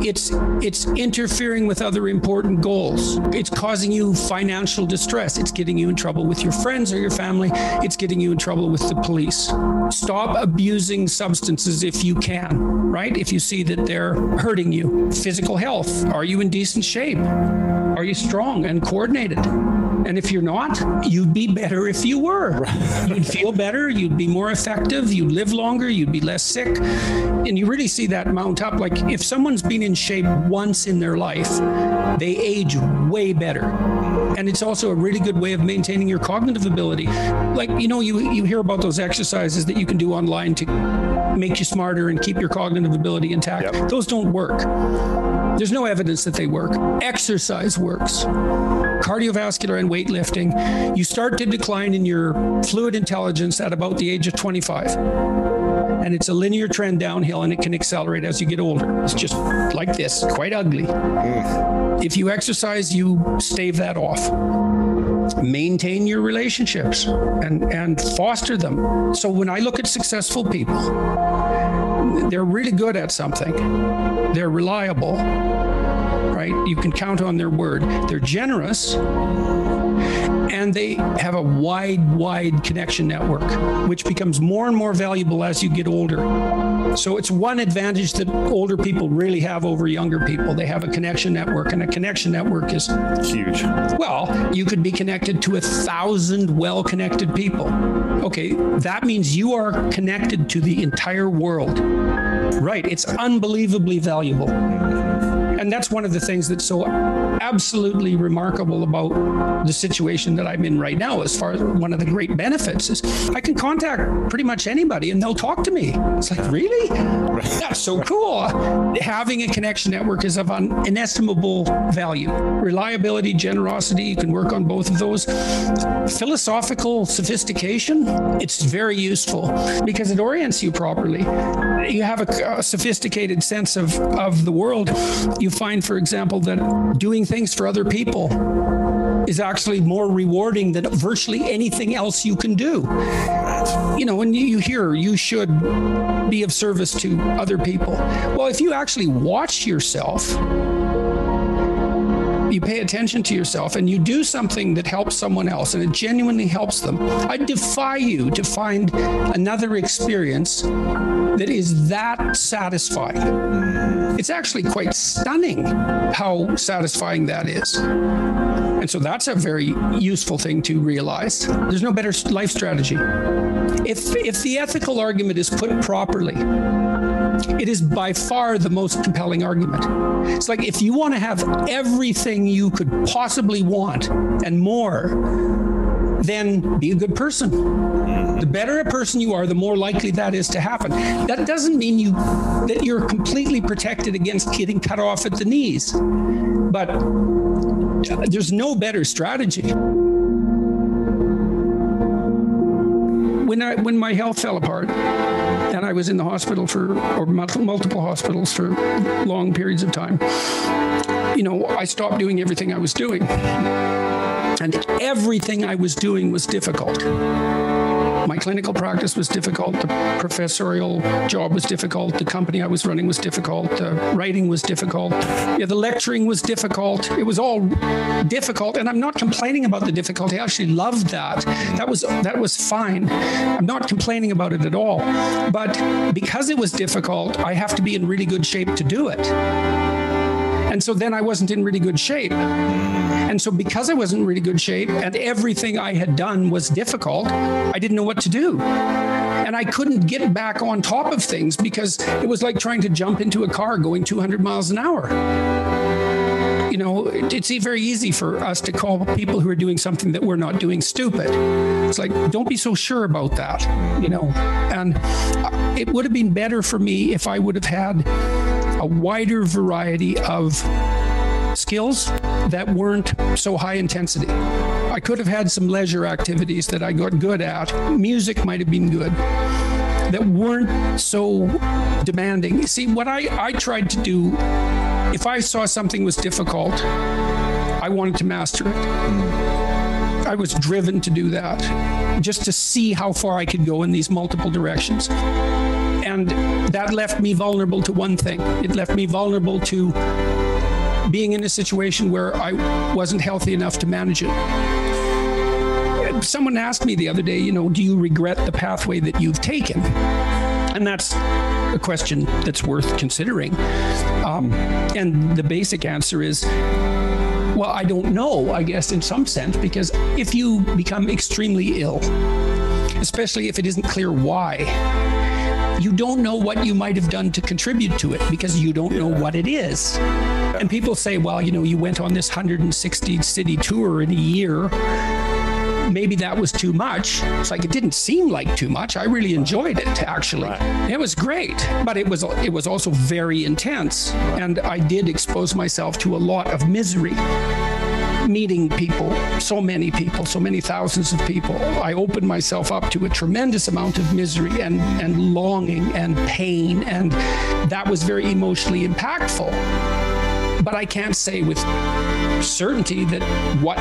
It's it's interfering with other important goals. It's causing you financial distress. It's getting you in trouble with your friends or your family. It's getting you in trouble with the police. Stop abusing substances if you can, right? If you see that they're hurting you. Physical health. Are you in decent shape? Are you strong and coordinated? And if you're not, you'd be better if you were. You'd feel better, you'd be more effective, you'd live longer, you'd be less sick. And you really see that mount up like if someone's been in shape once in their life, they age way better. And it's also a really good way of maintaining your cognitive ability. Like you know you you hear about those exercises that you can do online to make you smarter and keep your cognitive ability intact. Those don't work. There's no evidence that they work. Exercise works. Cardiovascular and weightlifting, you start to decline in your fluid intelligence at about the age of 25. And it's a linear trend downhill and it can accelerate as you get older. It's just like this, quite ugly. Mm. If you exercise, you stave that off maintain your relationships and and foster them so when i look at successful people they're really good at something they're reliable right you can count on their word they're generous and they have a wide wide connection network which becomes more and more valuable as you get older. So it's one advantage that older people really have over younger people. They have a connection network and a connection network is huge. Well, you could be connected to a thousand well-connected people. Okay, that means you are connected to the entire world. Right, it's unbelievably valuable. And that's one of the things that's so absolutely remarkable about the situation that I'm in right now as far as one of the great benefits is I can contact pretty much anybody and they'll talk to me. It's like, "Really?" That's so cool. Having a connection network is of an inestimable value. Reliability, generosity, you can work on both of those. Philosophical sophistication, it's very useful because it orients you properly. You have a, a sophisticated sense of of the world. You find for example that doing things for other people is actually more rewarding than virtually anything else you can do. You know, when you, hear you should be of service to other people. Well, if you actually watch yourself, you pay attention to yourself and you do something that helps someone else and it genuinely helps them. I defy you to find another experience that is that satisfying. It's actually quite stunning how satisfying that is. And so that's a very useful thing to realize. There's no better life strategy. If if the ethical argument is put properly, it is by far the most compelling argument. It's like if you want to have everything you could possibly want and more, then be a good person. The better a person you are, the more likely that is to happen. That doesn't mean you that you're completely protected against getting cut off at the knees. But uh, there's no better strategy. When I when my health fell apart and I was in the hospital for or multiple hospitals for long periods of time, you know, I stopped doing everything I was doing. And everything I was doing was difficult my clinical practice was difficult. The professorial job was difficult. The company I was running was difficult. The writing was difficult. Yeah the lecturing was difficult. It was all difficult and I'm not complaining about the difficulty. I actually loved that. That was that was fine. I'm not complaining about it at all. But because it was difficult I have to be in really good shape to do it and so then I wasn't in really good shape. And so because I wasn't in really good shape and everything I had done was difficult, I didn't know what to do. And I couldn't get back on top of things because it was like trying to jump into a car going 200 miles an hour you know it's very easy for us to call people who are doing something that we're not doing stupid it's like don't be so sure about that you know and uh, it would have been better for me if I would have had a wider variety of skills that weren't so high intensity. I could have had some leisure activities that I got good at. Music might have been good that weren't so demanding. See, what I I tried to do if I saw something was difficult, I wanted to master it. I was driven to do that just to see how far I could go in these multiple directions and that left me vulnerable to one thing. It left me vulnerable to being in a situation where I wasn't healthy enough to manage it. Someone asked me the other day you know do you regret the pathway that you've taken? And that's a question that's worth considering. Um, and the basic answer is well I don't know I guess in some sense because if you become extremely ill especially if it isn't clear why you don't know what you might have done to contribute to it because you don't know what it is. And people say, well, you know, you went on this 160 city tour in a year maybe that was too much. It's like it didn't seem like too much. I really enjoyed it actually. Right. It was great, but it was it was also very intense and I did expose myself to a lot of misery meeting people, so many people, so many thousands of people. I opened myself up to a tremendous amount of misery and and longing and pain and that was very emotionally impactful. But I can't say with certainty that what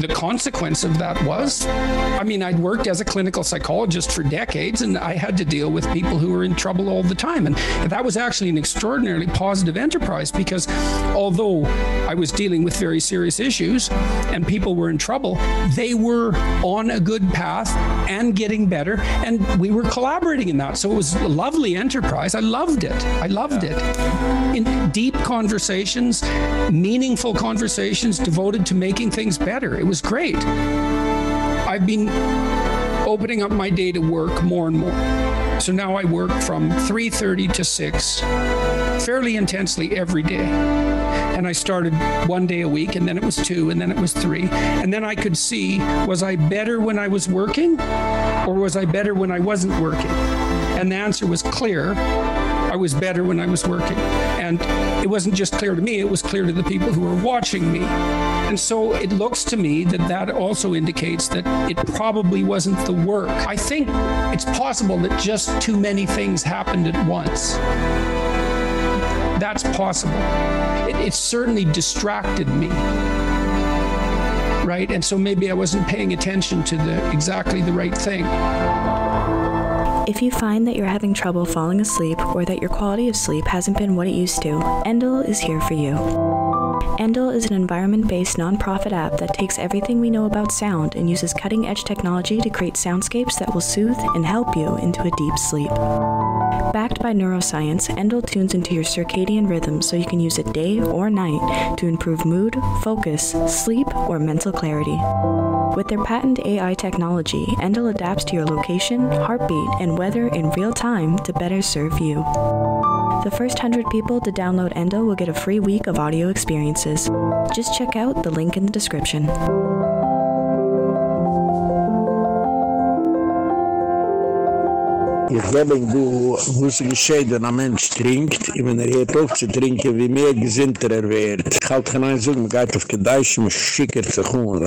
the consequence of that was I mean I'd worked as a clinical psychologist for decades and I had to deal with people who were in trouble all the time. And that was actually an extraordinarily positive enterprise because although I was dealing with very serious issues and people were in trouble they were on a good path and getting better and we were collaborating in that. So it was a lovely enterprise. I loved it. I loved it. In deep conversations meaningful conversations devoted to making things better. It was great I've been opening up my day to work more and more. So now I work from 3:30 to 6 fairly intensely every day. And I started one day a week and then it was two and then it was three and then I could see was I better when I was working or was I better when I wasn't working? And the answer was clear I was better when I was working. And it wasn't just clear to me, it was clear to the people who were watching me. And so it looks to me that that also indicates that it probably wasn't the work. I think it's possible that just too many things happened at once. That's possible. It, it certainly distracted me right and so maybe I wasn't paying attention to the exactly the right thing if you find that you're having trouble falling asleep or that your quality of sleep hasn't been what it used to, Endel is here for you. Endel is an environment-based nonprofit app that takes everything we know about sound and uses cutting-edge technology to create soundscapes that will soothe and help you into a deep sleep. Backed by neuroscience, Endel tunes into your circadian rhythm so you can use it day or night to improve mood, focus, sleep, or mental clarity. With their patent AI technology, Endel adapts to your location, heartbeat, and weather in real time to better serve you. The first 100 people to download Endel will get a free week of audio experiences. Just check out the link in the description. Ich gebe wo es wenn ein Mensch trinkt, und wenn er zu trinken, wie mehr gesinnter er wird. Ich halte man geht auf Gedeisch, man schickert sich um.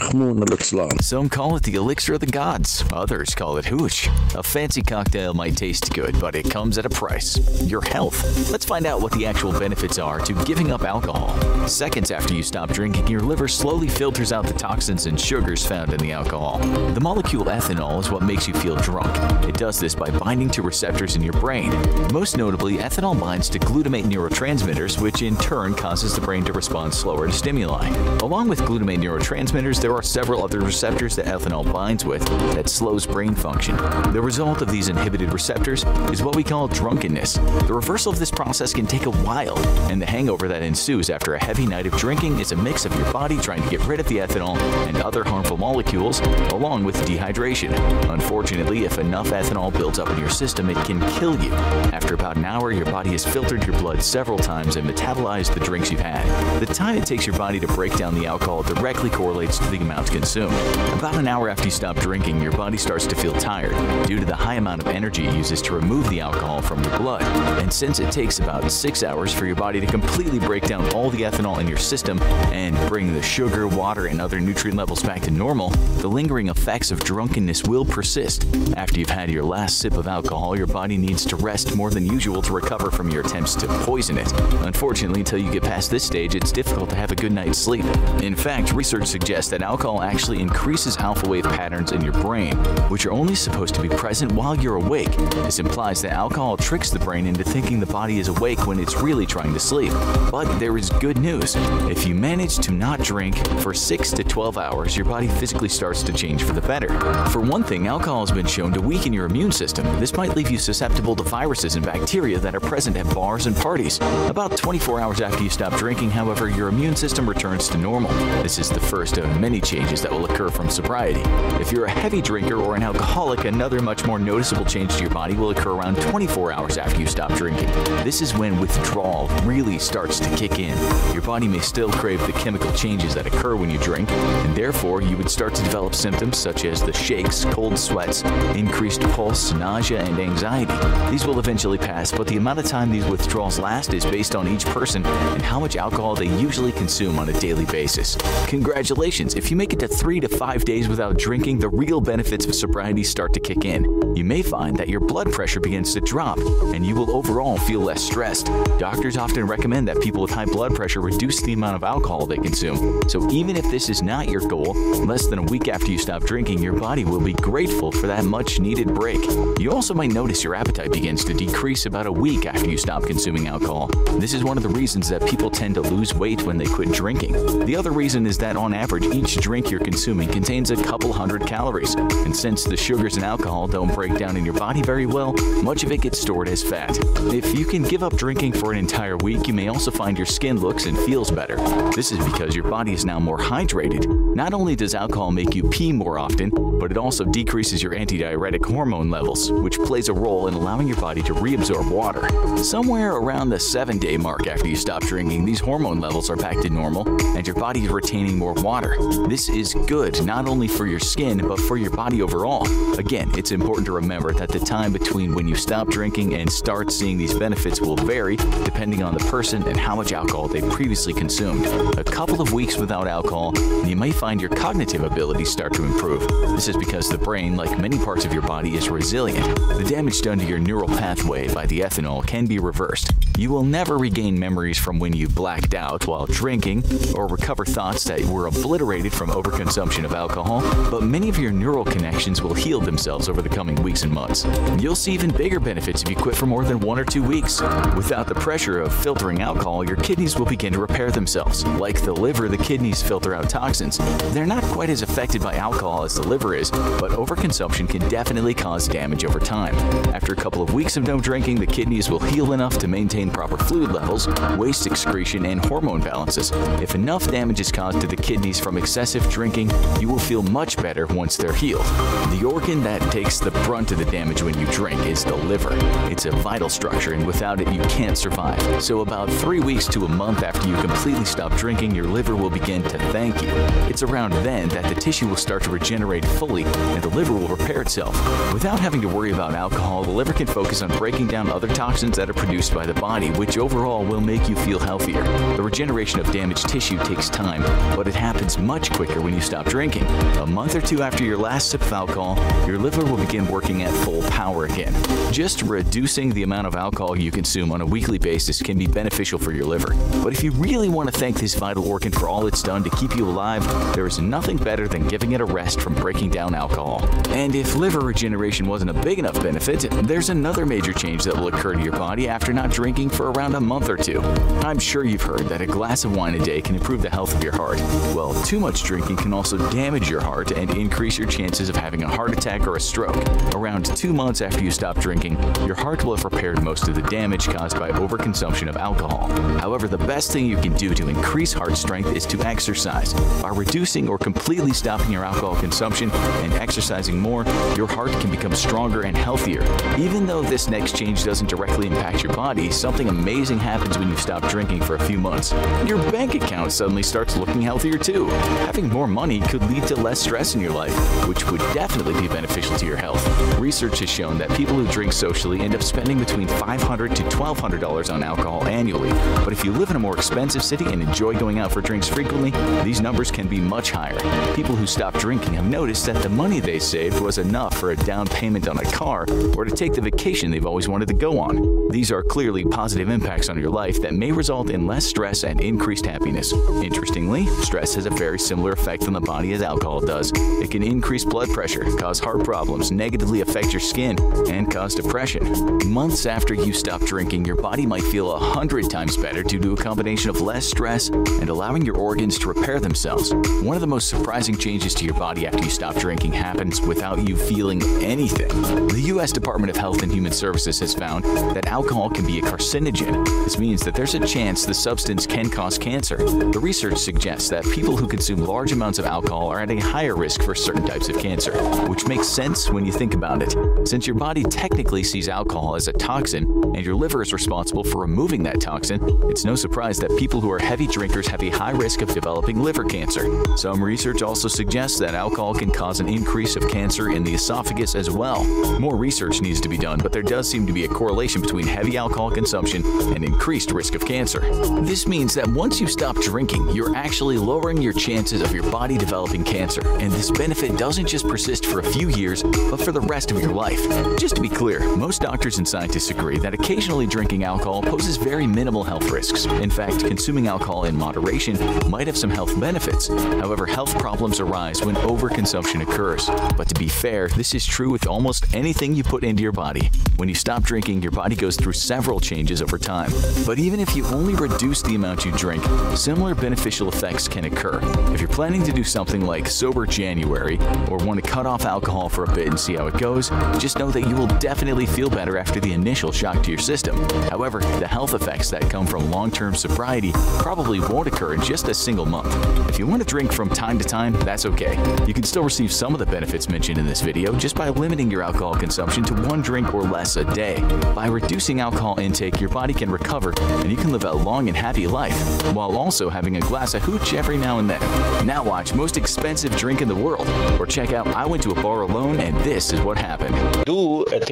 Some call it the elixir of the gods. Others call it hooch. A fancy cocktail might taste good, but it comes at a price. Your health. Let's find out what the actual benefits are to giving up alcohol. Seconds after you stop drinking, your liver slowly filters out the toxins and sugars found in the alcohol. The molecule ethanol is what makes you feel drunk. It does this by binding to receptors in your brain. Most notably, ethanol binds to glutamate neurotransmitters, which in turn causes the brain to respond slower to stimuli. Along with glutamate neurotransmitters, there are several other receptors that ethanol binds with that slows brain function. The result of these inhibited receptors is what we call drunkenness. The reversal of this process can take a while, and the hangover that ensues after a heavy night of drinking is a mix of your body trying to get rid of the ethanol and other harmful molecules, along with dehydration. Unfortunately, if enough ethanol builds up in your system, it can kill you. After about an hour, your body has filtered your blood several times and metabolized the drinks you've had. The time it takes your body to break down the alcohol directly correlates to the amount consumed. About an hour after you stop drinking, your body starts to feel tired due to the high amount of energy it uses to remove the alcohol from your blood. And since it takes about 6 hours for your body to completely break down all the ethanol in your system and bring the sugar, water, and other nutrient levels back to normal, the lingering effects of drunkenness will persist. After you've had your last sip of alcohol, your body needs to rest more than usual to recover from your attempts to poison it. Unfortunately, until you get past this stage, it's difficult to have a good night's sleep. In fact, research suggests that alcohol actually increases alpha wave patterns in your brain, which are only supposed to be present while you're awake. This implies that alcohol tricks the brain into thinking the body is awake when it's really trying to sleep. But there is good news. If you manage to not drink for 6 to 12 hours, your body physically starts to change for the better. For one thing, alcohol has been shown to weaken your immune system. This might leave you susceptible to viruses and bacteria that are present at bars and parties. About 24 hours after you stop drinking, however, your immune system returns to normal. This is the first of many changes that will occur from sobriety. If you're a heavy drinker or an alcoholic, another much more noticeable change to your body will occur around 24 hours after you stop drinking. This is when withdrawal really starts to kick in. Your body may still crave the chemical changes that occur when you drink, and therefore you would start to develop symptoms such as the shakes, cold sweats, increased pulse, nausea, and anxiety. These will eventually pass, but the amount of time these withdrawals last is based on each person and how much alcohol they usually consume on a daily basis. Congratulations, if you make it to 3 to 5 days without drinking, the real benefits of sobriety start to kick in. You may find that your blood pressure begins to drop and you will overall feel less stressed. Doctors often recommend that people with high blood pressure reduce the amount of alcohol they consume. So even if this is not your goal, less than a week after you stop drinking, your body will be grateful for that much needed break. You also might notice your appetite begins to decrease about a week after you stop consuming alcohol. This is one of the reasons that people tend to lose weight when they quit drinking. The other reason is that on average, each drink you're consuming contains a couple hundred calories. And since the sugars and alcohol don't break down in your body very well, much of it gets stored as fat. If you can give up drinking for an entire week, you may also find your skin looks and feels better. This is because your body is now more hydrated. Not only does alcohol make you pee more often, but it also decreases your antidiuretic hormone levels, which plays a role in allowing your body to reabsorb water. Somewhere around the 7-day mark after you stop drinking, these hormone levels are back to normal and your body is retaining more water. This is good not only for your skin but for your body overall. Again, it's important to remember that the time between when you stop drinking and start seeing these benefits will vary depending on the person and how much alcohol they previously consumed. A couple of weeks without alcohol, you may find your cognitive abilities start to improve. This is because the brain, like many parts of your body, is resilient. The damage done to your neural pathway by the ethanol can be reversed. You will never regain memories from when you blacked out while drinking or recover thoughts that were obliterated from overconsumption of alcohol, but many of your neural connections will heal themselves over the coming weeks and months. You'll see even bigger benefits if you quit for more than 1 or 2 weeks. Without the pressure of filtering alcohol, your kidneys will begin to repair themselves. Like the liver, the kidneys filter out toxins. They're not quite as affected by alcohol as the liver is, but overconsumption can definitely cause damage over time. After a couple of weeks of no drinking, the kidneys will heal enough to maintain proper fluid levels, waste excretion, and hormone balances. If enough damage is caused to the kidneys from excessive drinking, you will feel much better once they're healed. The organ that takes the brunt of the damage when you drink is the liver. It's a vital structure, and without it, you can't survive. So, about three weeks to a month after you completely stop drinking, your liver will begin to thank you. It's around then that the tissue will start to regenerate fully and the liver will repair itself. Without having to worry about alcohol, the liver can focus on breaking down other toxins that are produced by the body, which overall will make you feel healthier. The regeneration of damaged tissue takes time, but it happens much quicker when you stop drinking. A month or two after your last sip of alcohol, your liver will begin working at full power again. Just reducing the amount of alcohol you consume on a weekly basis can be beneficial for your liver. But if you really want to thank this vital organ for all it's done to keep you alive, there is nothing better than giving it a rest from breaking down alcohol. And if liver regeneration wasn't a big enough benefit, there's another major change that will occur to your body after not drinking for around a month or two. I'm sure you've heard that a glass of wine a day can improve the health of your heart. Well, too much drinking can also damage your heart and increase your chances of having a heart attack or a stroke. Around two months after you stop drinking, your heart will have repaired most of the damage caused by overconsumption of alcohol. However, the best thing you can do to increase heart strength is to exercise. By reducing or completely stopping your alcohol consumption and exercising more, your heart can become stronger and healthier. Even though this next change doesn't directly impact your body, something amazing happens when you stop drinking for a few months. Your bank account suddenly starts looking healthier too. Having more money could lead to less stress in your life, which would definitely be beneficial to your health. Research has shown that people who drink socially end up spending between $500 to $1,200 on alcohol annually. But if you live in a more expensive city and enjoy going out for drinks frequently, these numbers can be much higher. People who stop drinking have noticed that the money they saved was enough for a down payment on a car or to take the vacation they've always wanted to go on. These are clearly positive impacts on your life that may result in less stress and increased happiness. Interestingly, stress has a very similar effect on the body as alcohol does. It can increase blood pressure, cause heart problems, negatively affect your skin, and cause depression. Months after you stop drinking, your body might feel a hundred times better due to a combination of less stress and allowing your organs to repair themselves. One of the most surprising changes to your body after you stop drinking happens without you feeling anything. The U.S. Department of Health and Human Services has found that alcohol can be a carcinogen. This means that there's a chance the substance can cause cancer. The research suggests that people who consume large amounts of alcohol are at a higher risk for certain types of cancer, which makes sense when you think about it. Since your body technically sees alcohol as a toxin and your liver is responsible for removing that toxin, it's no surprise that people who are heavy drinkers have a high risk of developing liver cancer. Some research also suggests that alcohol can cause an increase of cancer in the esophagus as well. More research needs to be done, but there does seem to be a correlation between heavy alcohol consumption and increased risk of cancer. This means that once you stop drinking, you're actually lowering your chances of your body developing cancer, and this benefit doesn't just persist for a few years, but for the rest of your life. Just to be clear, most doctors and scientists agree that occasionally drinking alcohol poses very minimal health risks. In fact, consuming alcohol in moderation might have some health benefits. However, health problems arise when overconsumption occurs. But to be fair, this is true with almost anything you put into your body. When you stop drinking, your body goes through several changes over time. But even if you only reduce the amount you drink, similar beneficial effects can occur. If you're planning to do something like sober January or want to cut off alcohol for a bit and see how it goes, just know that you will definitely feel better after the initial shock to your system. However, the health effects that come from long-term sobriety probably won't occur in just a single month. If you want to drink from time to time, that's okay. You can still receive some of the benefits mentioned in this video just by limiting your alcohol consumption to one drink or less a day. By reducing alcohol intake, your body can recover and you can live a long and happy life while also having a glass of hooch every now and then. Now watch most expensive drink in the world or check out I went to a bar alone and this is what happened. Du, et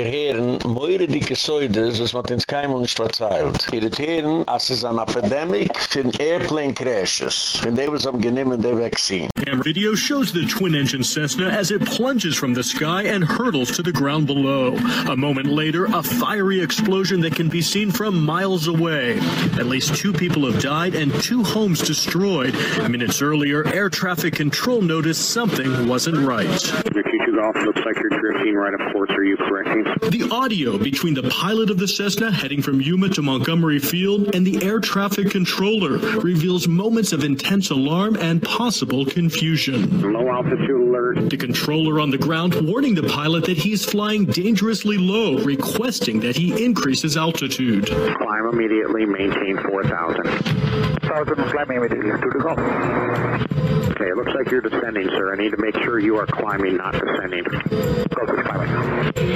moire dicke Säudes, was man ins Keimel nicht verzeilt. Ihr as is an epidemic airplane crashes. And they was am geniemen the vaccine. Camera video shows the twin-engine Cessna as it plunges from the sky and hurtles to the ground below. A moment later, a fiery explosion that can be seen from miles away. At least two people have died and two homes destroyed. Minutes earlier, air traffic control noticed something wasn't right. Your Q2 Golf looks like you're drifting right of course. Are you correcting? The audio between the pilot of the Cessna heading from Yuma to Montgomery Field and the air traffic controller reveals moments of intense alarm and possible confusion. Low altitude alert. The controller on the ground warning the pilot that he's flying dangerously low, requesting that he increase his altitude. Climb immediately, maintain 4,000. 4,000, climb immediately to the Gulf. Okay, it looks like you're descending, sir. I need to make sure you are climbing, not descending. Go to climbing.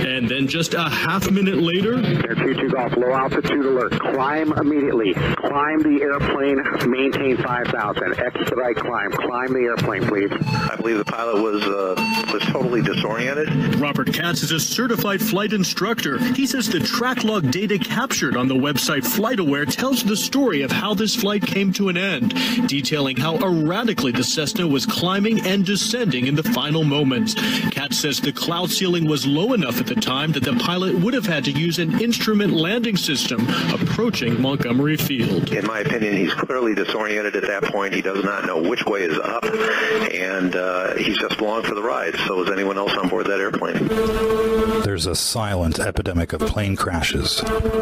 And then just a half minute later, Air 22 Golf, low altitude alert. Climb immediately. Climb the airplane, maintain 5,000. Expedite climb. Climb the airplane, please. I believe the pilot was uh, was totally disoriented. Robert Katz is a certified flight instructor. He says the track log data captured on the website FlightAware tells the story of how this flight came to an end, detailing how erratically the Cessna was climbing and descending in the final moments. Katz says the cloud ceiling was low enough at the time that the pilot would have had to use an instrument landing system approaching Montgomery Field. In my opinion, he's clearly disoriented at that point. He does not know which way is up, and uh, he's just along for the ride. So is anyone else on board that airplane. There's a silent epidemic of plane crashes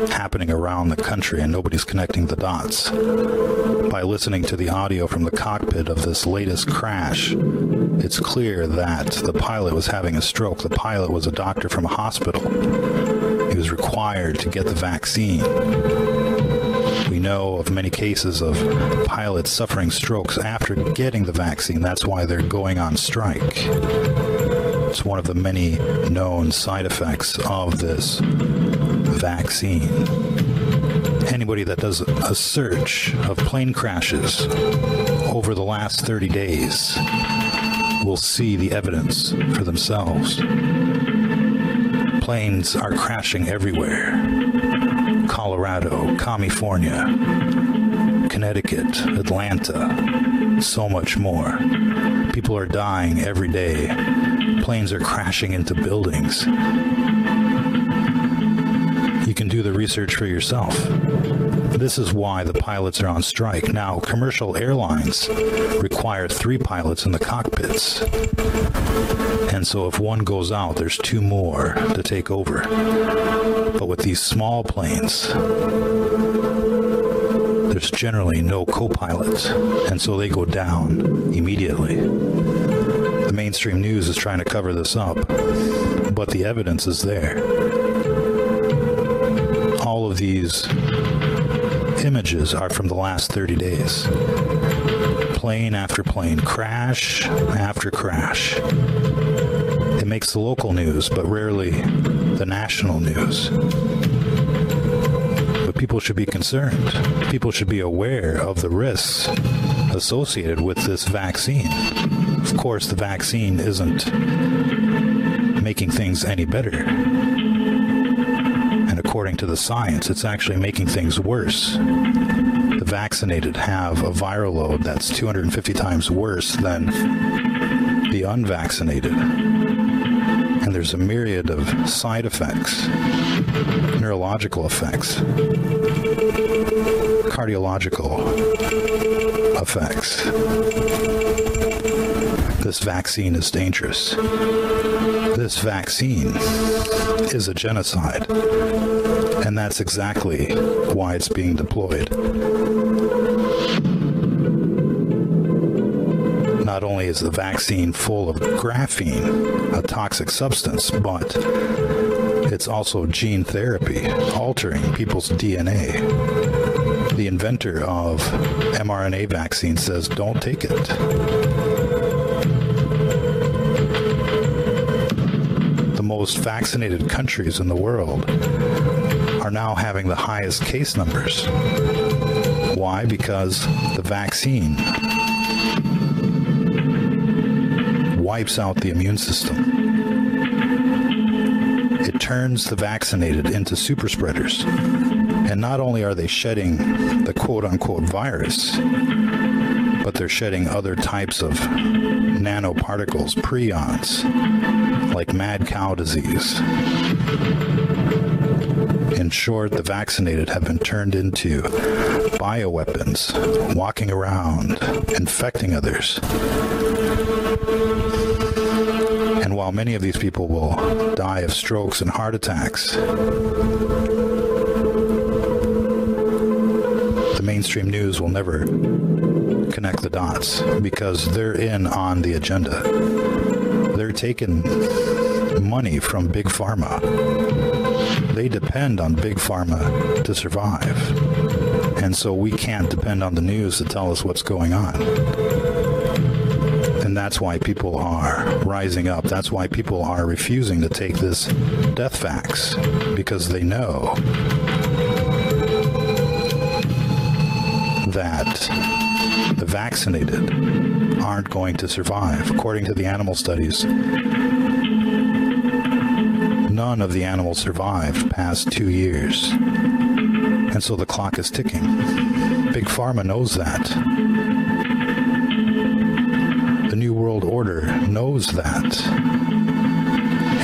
happening around the country and nobody's connecting the dots. By listening to the audio from the cockpit of this latest crash, it's clear that the pilot was having a stroke. The pilot was a doctor from a hospital. He was required to get the vaccine. We know of many cases of pilots suffering strokes after getting the vaccine. That's why they're going on strike. It's one of the many known side effects of this vaccine. Anybody that does a search of plane crashes over the last 30 days will see the evidence for themselves. Planes are crashing everywhere. Colorado, California, Connecticut, Atlanta, so much more. People are dying every day. Planes are crashing into buildings. You can do the research for yourself. This is why the pilots are on strike. Now, commercial airlines require 3 pilots in the cockpits. And so if one goes out, there's two more to take over. But with these small planes, there's generally no co-pilot, and so they go down immediately. The mainstream news is trying to cover this up, but the evidence is there. All of these images are from the last 30 days. Plane after plane, crash after crash. It makes the local news, but rarely the national news. But people should be concerned. People should be aware of the risks associated with this vaccine. Of course, the vaccine isn't making things any better. According to the science, it's actually making things worse. The vaccinated have a viral load that's 250 times worse than the unvaccinated. And there's a myriad of side effects, neurological effects, cardiological effects. This vaccine is dangerous. This vaccine is a genocide. And that's exactly why it's being deployed. Not only is the vaccine full of graphene, a toxic substance, but it's also gene therapy, altering people's DNA. The inventor of mRNA vaccine says don't take it. The most vaccinated countries in the world are now having the highest case numbers. Why? Because the vaccine wipes out the immune system. It turns the vaccinated into super spreaders. And not only are they shedding the quote unquote virus, but they're shedding other types of nanoparticles, prions, like mad cow disease. In short, the vaccinated have been turned into bioweapons, walking around, infecting others. And while many of these people will die of strokes and heart attacks, the mainstream news will never connect the dots because they're in on the agenda. They're taking money from big pharma. They depend on big pharma to survive. And so we can't depend on the news to tell us what's going on. And that's why people are rising up. That's why people are refusing to take this death fax because they know that the vaccinated aren't going to survive. According to the animal studies, none of the animals survived past 2 years. And so the clock is ticking. Big pharma knows that. The new world order knows that.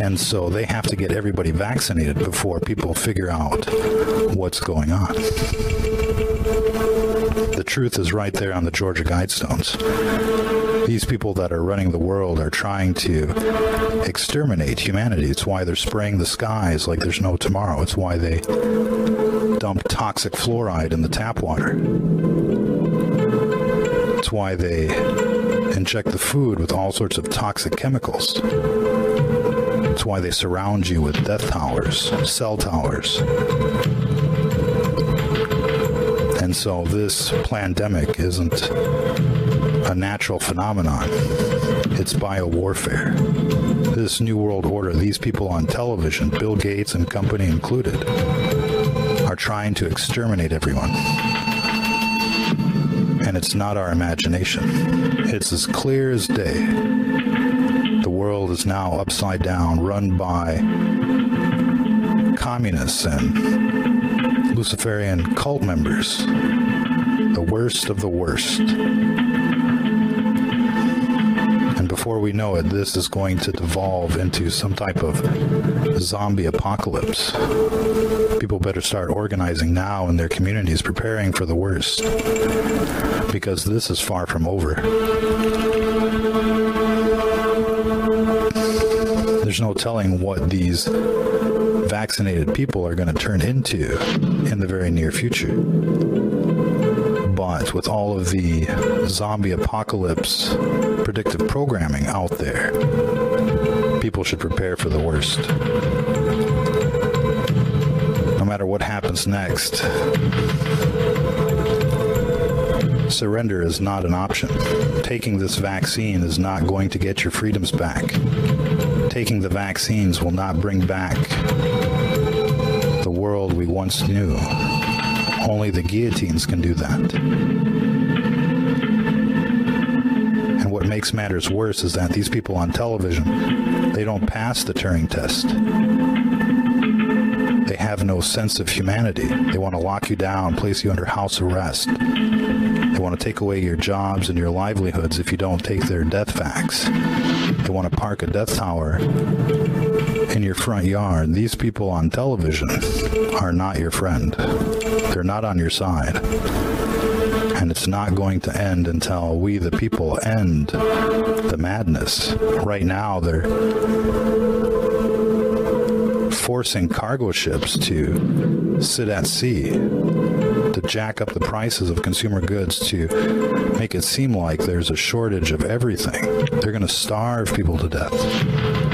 And so they have to get everybody vaccinated before people figure out what's going on. The truth is right there on the Georgia Guidestones. These people that are running the world are trying to exterminate humanity. It's why they're spraying the skies like there's no tomorrow. It's why they dump toxic fluoride in the tap water. It's why they inject the food with all sorts of toxic chemicals. It's why they surround you with death towers, cell towers. And so this pandemic isn't natural phenomenon. It's biowarfare. This new world order, these people on television, Bill Gates and company included, are trying to exterminate everyone. And it's not our imagination. It's as clear as day. The world is now upside down, run by communists and Luciferian cult members. The worst of the worst. Before we know it, this is going to devolve into some type of zombie apocalypse. People better start organizing now in their communities, preparing for the worst. Because this is far from over. There's no telling what these vaccinated people are going to turn into in the very near future. But with all of the zombie apocalypse predictive programming out there, people should prepare for the worst. No matter what happens next, surrender is not an option. Taking this vaccine is not going to get your freedoms back. Taking the vaccines will not bring back the world we once knew. Only the guillotines can do that. And what makes matters worse is that these people on television, they don't pass the Turing test. They have no sense of humanity. They want to lock you down, place you under house arrest. They want to take away your jobs and your livelihoods if you don't take their death facts. They want to park a death tower in your front yard. These people on television are not your friend. They're not on your side. And it's not going to end until we the people end the madness. Right now they're forcing cargo ships to sit at sea to jack up the prices of consumer goods to make it seem like there's a shortage of everything. They're going to starve people to death.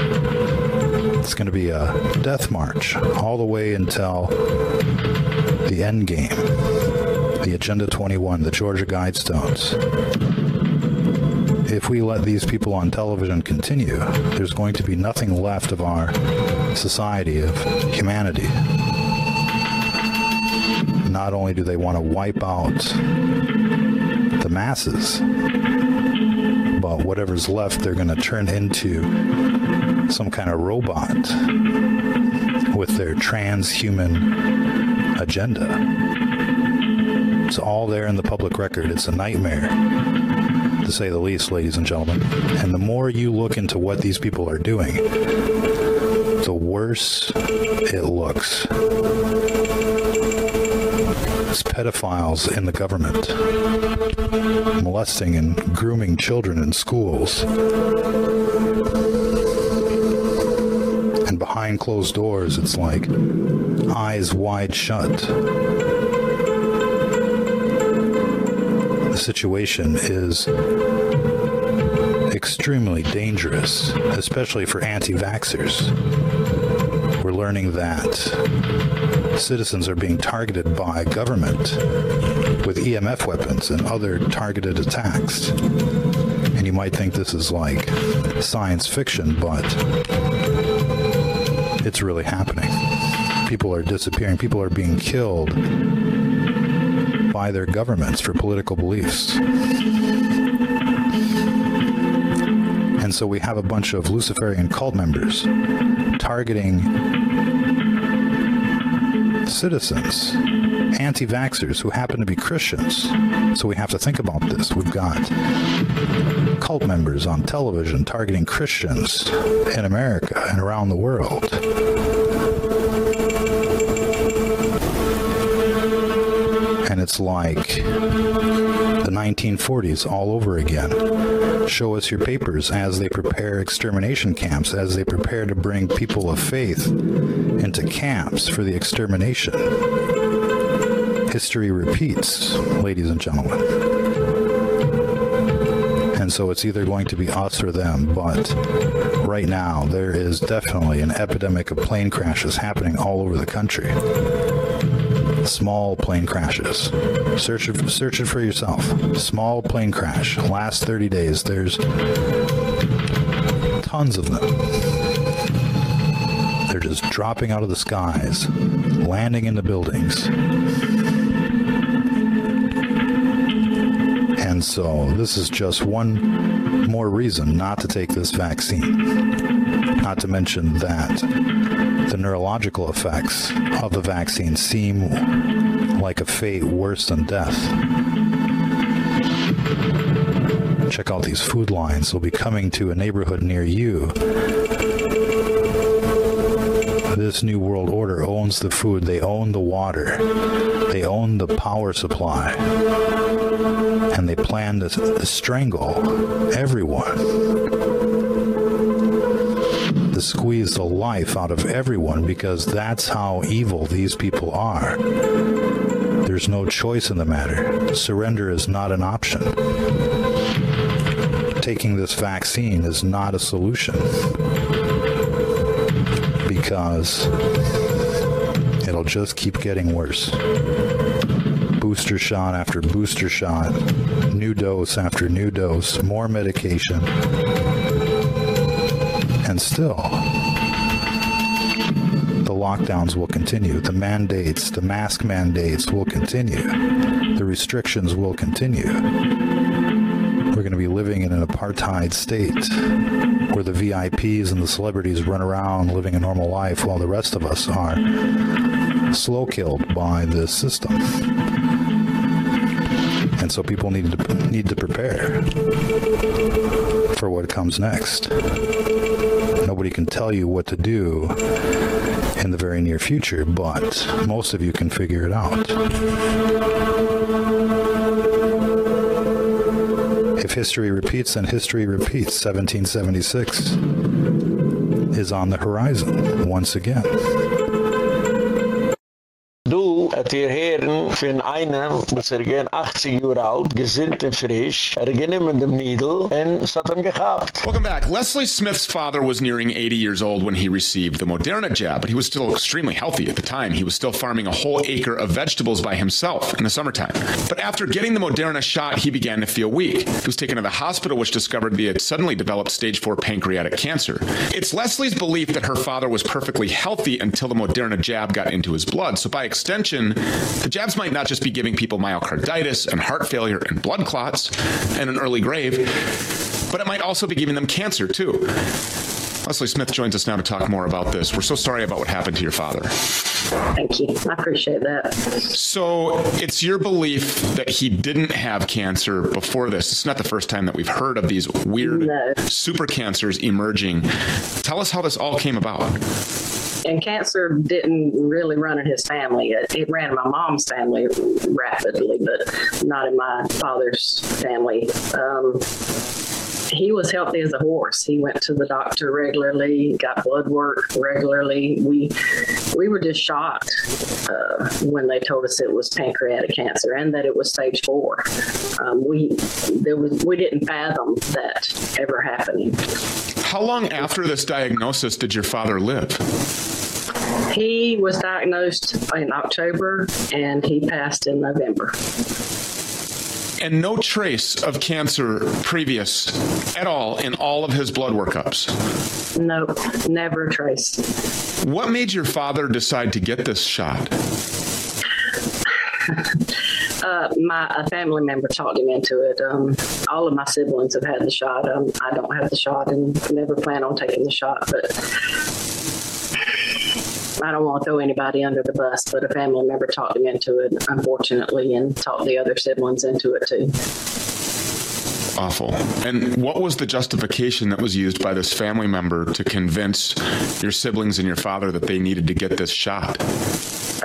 It's going to be a death march all the way until the end game. The Agenda 21, the Georgia Guidestones if we let these people on television continue, there's going to be nothing left of our society of humanity. Not only do they want to wipe out the masses, but whatever's left they're going to turn into some kind of robot with their transhuman agenda. It's all there in the public record. It's a nightmare to say the least, ladies and gentlemen. And the more you look into what these people are doing, the worse it looks. It's pedophiles in the government molesting and grooming children in schools. Behind closed doors, it's like eyes wide shut. The situation is extremely dangerous, especially for anti-vaxxers. We're learning that citizens are being targeted by government with EMF weapons and other targeted attacks. And you might think this is like science fiction, but it's really happening. People are disappearing, people are being killed by their governments for political beliefs. And so we have a bunch of Luciferian cult members targeting citizens, anti-vaxxers who happen to be Christians. So we have to think about this. We've got cult members on television targeting Christians in America and around the world. It's like the 1940s all over again. Show us your papers as they prepare extermination camps, as they prepare to bring people of faith into camps for the extermination. History repeats, ladies and gentlemen. And so it's either going to be us or them, but right now there is definitely an epidemic of plane crashes happening all over the country small plane crashes. Search it, search it for yourself. Small plane crash. Last 30 days, there's tons of them. They're just dropping out of the skies, landing into buildings. And so this is just one more reason not to take this vaccine. Not to mention that the neurological effects of the vaccine seem like a fate worse than death. Check out these food lines. They'll be coming to a neighborhood near you. This new world order owns the food, they own the water. They own the power supply. And they plan to, strangle everyone squeeze the life out of everyone because that's how evil these people are. There's no choice in the matter. Surrender is not an option. Taking this vaccine is not a solution because it'll just keep getting worse. Booster shot after booster shot, new dose after new dose, more medication and still the lockdowns will continue the mandates the mask mandates will continue the restrictions will continue we're going to be living in an apartheid state where the VIPs and the celebrities run around living a normal life while the rest of us are slow killed by this system. And so people need to need to prepare for what comes next. Can tell you what to do in the very near future, but most of you can figure it out. If history repeats, then history repeats. 1776 is on the horizon once again. Du, at Herren, von einem, er gehen 80 Jahre alt, gesinnt und frisch, er genommen dem Needle, und es hat gehabt. Welcome back. Leslie Smith's father was nearing 80 years old when he received the Moderna jab, but he was still extremely healthy at the time. He was still farming a whole acre of vegetables by himself in the summertime. But after getting the Moderna shot, he began to feel weak. He was taken to the hospital which discovered he had suddenly developed stage 4 pancreatic cancer. It's Leslie's belief that her father was perfectly healthy until the Moderna jab got into his blood. So by extension, the jabs might not just be giving people myocarditis and heart failure and blood clots and an early grave, but it might also be giving them cancer too. Leslie Smith joins us now to talk more about this. We're so sorry about what happened to your father. Thank you. I appreciate that. So, it's your belief that he didn't have cancer before this. It's not the first time that we've heard of these weird No. super cancers emerging. Tell us how this all came about. And cancer didn't really run in his family. It, it ran in my mom's family rapidly, but not in my father's family. Um, he was healthy as a horse. He went to the doctor regularly, got blood work regularly. We we were just shocked uh, when they told us it was pancreatic cancer and that it was stage 4. Um, we there was we didn't fathom that ever happening. How long after this diagnosis did your father live? He was diagnosed in October and he passed in November. And no trace of cancer previous at all in all of his blood workups. No, never a trace. What made your father decide to get this shot? uh, my a family member talked him into it. Um, all of my siblings have had the shot. Um, I don't have the shot and never plan on taking the shot, but I don't want to throw anybody under the bus, but a family member talked him into it, unfortunately, and talked the other siblings into it too. Awful. And what was the justification that was used by this family member to convince your siblings and your father that they needed to get this shot?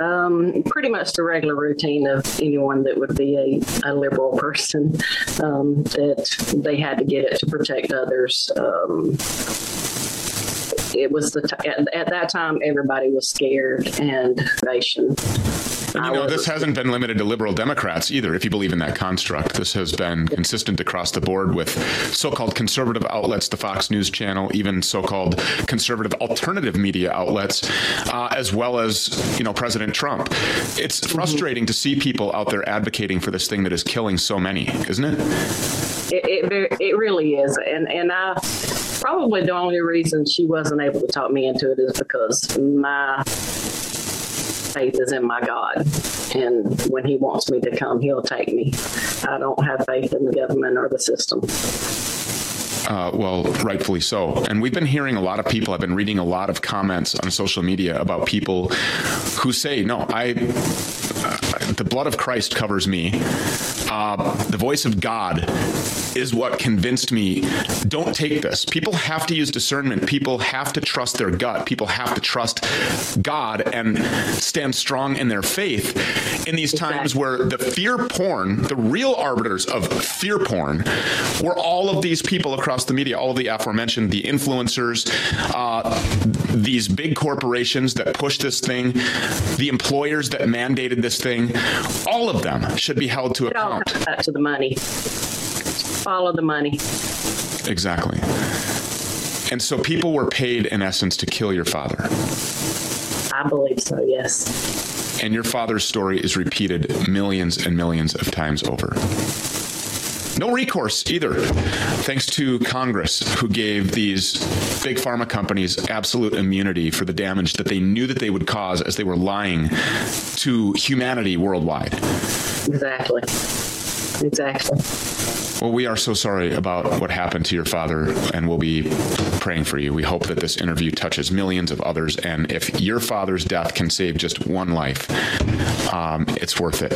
Um, pretty much the regular routine of anyone that would be a, a liberal person, um, that they had to get it to protect others. Um, it was the t- at, at that time everybody was scared and nation And you know, this hasn't been limited to liberal Democrats either, if you believe in that construct. This has been consistent across the board with so-called conservative outlets, the Fox News channel, even so-called conservative alternative media outlets, uh, as well as, you know, President Trump. It's frustrating to see people out there advocating for this thing that is killing so many, isn't it? it it, it really is and and I probably the only reason she wasn't able to talk me into it is because my faith is in my God and when he wants me to come he'll take me. I don't have faith in the government or the system. Uh, well, rightfully so. And we've been hearing a lot of people, I've been reading a lot of comments on social media about people who say, no, I, the blood of Christ covers me. Uh, the voice of God is what convinced me don't take this. People have to use discernment. People have to trust their gut. People have to trust God and stand strong in their faith in these times where the fear porn, the real arbiters of fear porn were all of these people across the media, all of the aforementioned, the influencers, uh, these big corporations that push this thing, the employers that mandated this thing, all of them should be held to account. to the money. Follow the money. Exactly. And so people were paid in essence to kill your father. I believe so, yes. And your father's story is repeated millions and millions of times over. No recourse either. Thanks to Congress who gave these big pharma companies absolute immunity for the damage that they knew that they would cause as they were lying to humanity worldwide. Exactly. exactly. Well, we are so sorry about what happened to your father and we'll be praying for you. We hope that this interview touches millions of others and if your father's death can save just one life, um, it's worth it.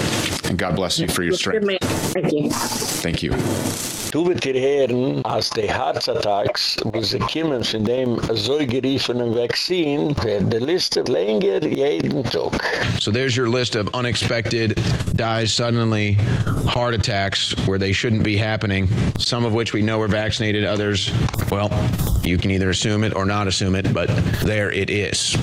And God bless you for your strength. Thank you. Thank you. Du hier hören, als die Herzattacks, wo sie kommen von dem so geriefenen wird die Liste länger jeden Tag. So there's your list of unexpected dies suddenly heart attacks where they shouldn't be happening, some of which we know are vaccinated, others, well, you can either assume it or not assume it, but there it is.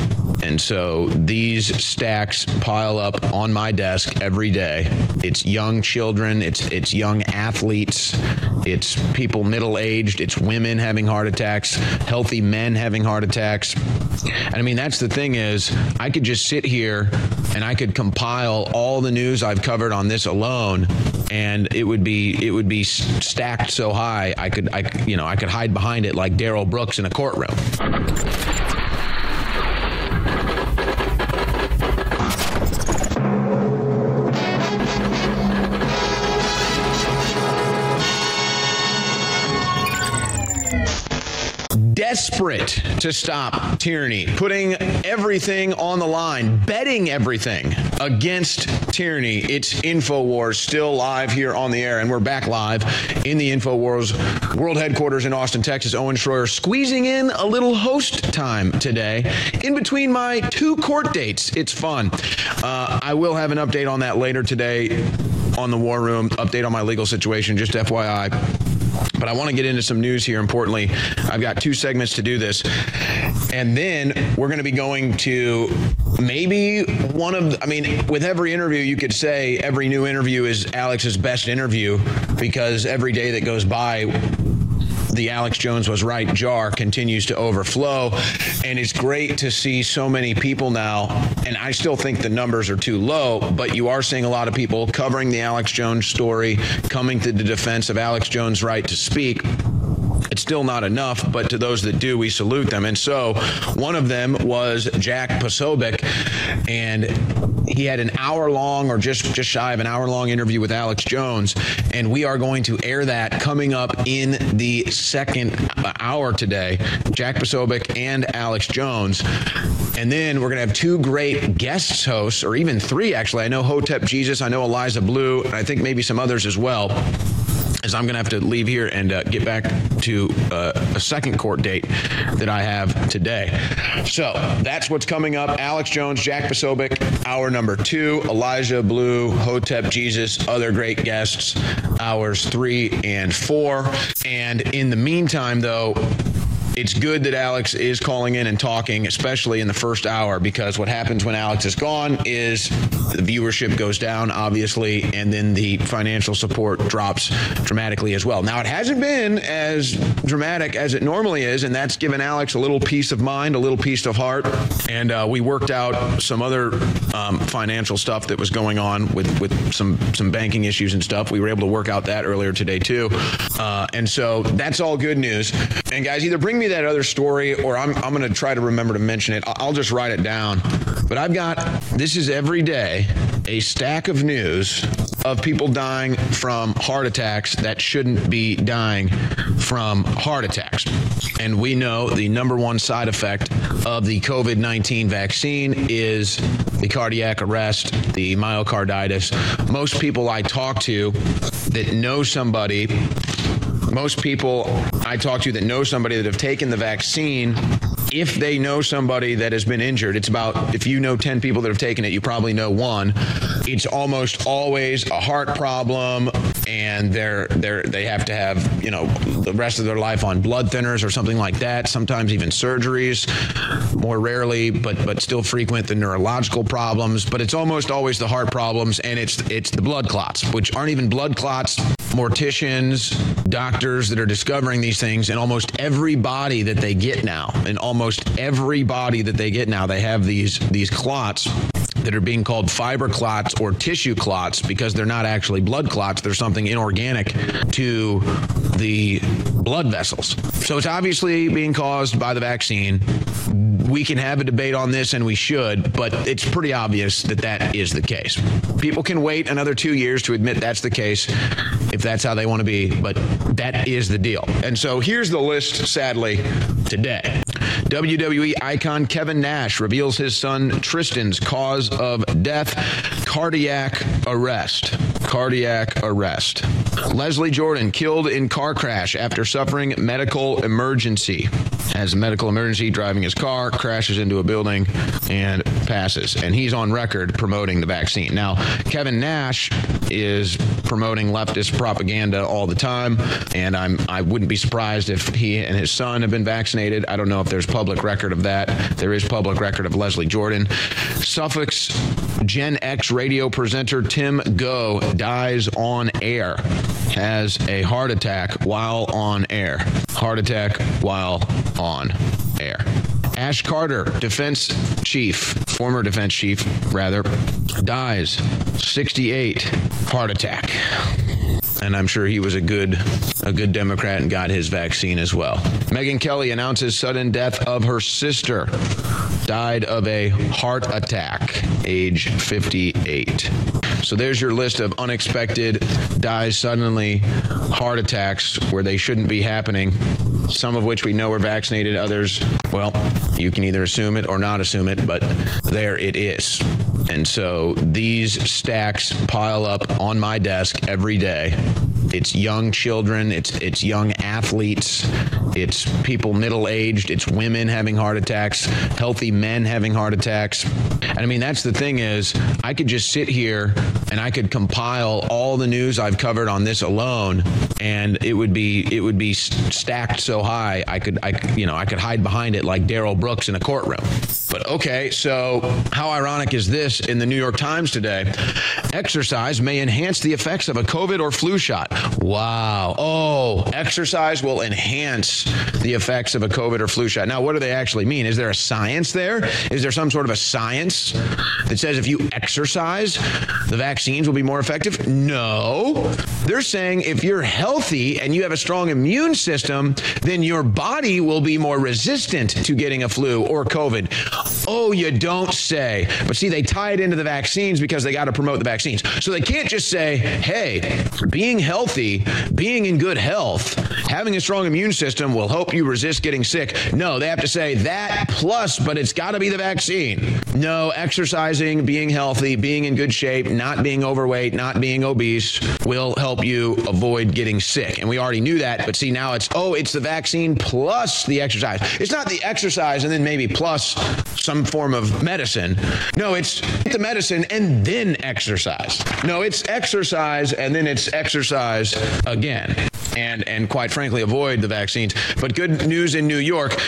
And so these stacks pile up on my desk every day. It's young children, it's it's young athletes, it's people middle-aged, it's women having heart attacks, healthy men having heart attacks. And I mean that's the thing is I could just sit here and I could compile all the news I've covered on this alone and it would be it would be stacked so high I could I you know I could hide behind it like Darrell Brooks in a courtroom. Desperate to stop tyranny, putting everything on the line, betting everything against tyranny. It's InfoWars still live here on the air and we're back live in the InfoWars world headquarters in Austin, Texas. Owen Schroyer squeezing in a little host time today in between my two court dates. It's fun. Uh, I will have an update on that later today on the war room, update on my legal situation just FYI but I want to get into some news here importantly. I've got two segments to do this. And then we're going to be going to maybe one of I mean with every interview you could say every new interview is Alex's best interview because every day that goes by the Alex Jones was right. Jar continues to overflow. And it's great to see so many people now and I still think the numbers are too low but you are seeing a lot of people covering the Alex Jones story coming to the defense of Alex Jones right to speak it's still not enough, but to those that do, we salute them. And so one of them was Jack Posobiec and he had an hour long or just just shy of an hour long interview with Alex Jones and we are going to air that coming up in the second hour today. Jack Posobiec and Alex Jones. And then we're going to have two great guests hosts or even three actually. I know Hotep Jesus, I know Eliza Blue, and I think maybe some others as well as I'm going to have to leave here and uh, get back to uh, a second court date that I have today. So, that's what's coming up. Alex Jones, Jack Posobiec, hour number 2, Elijah Blue, Hotep Jesus, other great guests, hours 3 and 4. And in the meantime though, it's good that Alex is calling in and talking, especially in the first hour, because what happens when Alex is gone is the viewership goes down, obviously, and then the financial support drops dramatically as well. Now, it hasn't been as dramatic as it normally is, and that's given Alex a little peace of mind, a little peace of heart, and uh, we worked out some other um, financial stuff that was going on with with some some banking issues and stuff. We were able to work out that earlier today too, uh, and so that's all good news. And guys, either bring me that other story or I'm I'm going to try to remember to mention it. I'll just write it down. But I've got this is every day a stack of news of people dying from heart attacks that shouldn't be dying from heart attacks. And we know the number one side effect of the COVID-19 vaccine is the cardiac arrest, the myocarditis. Most people I talk to that know somebody most people I talk to you that know somebody that have taken the vaccine. If they know somebody that has been injured it's about if you know 10 people that have taken it you probably know one. It's almost always a heart problem and they're they're they have to have you know the rest of their life on blood thinners or something like that sometimes even surgeries more rarely but but still frequent the neurological problems. But it's almost always the heart problems and it's it's the blood clots which aren't even blood clots. Morticians doctors that are discovering these things and almost every body that they get now and almost every body that they get now they have these these clots that are being called fiber clots or tissue clots because they're not actually blood clots they're something inorganic to the blood vessels so it's obviously being caused by the vaccine we can have a debate on this and we should, but it's pretty obvious that that is the case. People can wait another 2 years to admit that's the case if that's how they want to be, but that is the deal. And so here's the list sadly today. WWE icon Kevin Nash reveals his son Tristen's cause of death, cardiac arrest. Cardiac arrest. Leslie Jordan killed in car crash after suffering medical emergency. Has a medical emergency driving his car, crashes into a building and passes. And he's on record promoting the vaccine. Now, Kevin Nash is promoting leftist propaganda all the time, and I'm I wouldn't be surprised if he and his son have been vaccinated. I don't know if there's public record of that. There is public record of Leslie Jordan. Suffolk's Gen X radio presenter Tim Gough dies on air. Has a heart attack while on air. Heart attack while on air. Ash Carter, defense chief, former defense chief rather, dies 68 heart attack and I'm sure he was a good a good Democrat and got his vaccine as well. Megyn Kelly announces sudden death of her sister. Died of a heart attack, age 58. So there's your list of unexpected dies suddenly heart attacks where they shouldn't be happening. Some of which we know are vaccinated, others, well, you can either assume it or not assume it, but there it is. And so these stacks pile up on my desk every day. It's young children, it's it's young athletes, it's people middle-aged, it's women having heart attacks, healthy men having heart attacks. And I mean that's the thing is I could just sit here and I could compile all the news I've covered on this alone and it would be it would be stacked so high I could I you know I could hide behind it like Darrell Brooks in a courtroom. But okay, so how ironic is this in the New York Times today? Exercise may enhance the effects of a COVID or flu shot. Wow. Oh, exercise will enhance the effects of a COVID or flu shot. Now, what do they actually mean? Is there a science there? Is there some sort of a science that says if you exercise, the vaccines will be more effective? No. They're saying if you're healthy and you have a strong immune system, then your body will be more resistant to getting a flu or COVID. Oh, you don't say. But see, they tie it into the vaccines because they got to promote the vaccines. So they can't just say, "Hey, being healthy, being in good health, having a strong immune system will help you resist getting sick." No, they have to say that plus, but it's got to be the vaccine. No, exercising, being healthy, being in good shape, not being overweight, not being obese will help you avoid getting sick. And we already knew that, but see now it's oh, it's the vaccine plus the exercise. It's not the exercise and then maybe plus some form of medicine. No, it's the medicine and then exercise. No, it's exercise and then it's exercise again. And and quite frankly avoid the vaccines. But good news in New York.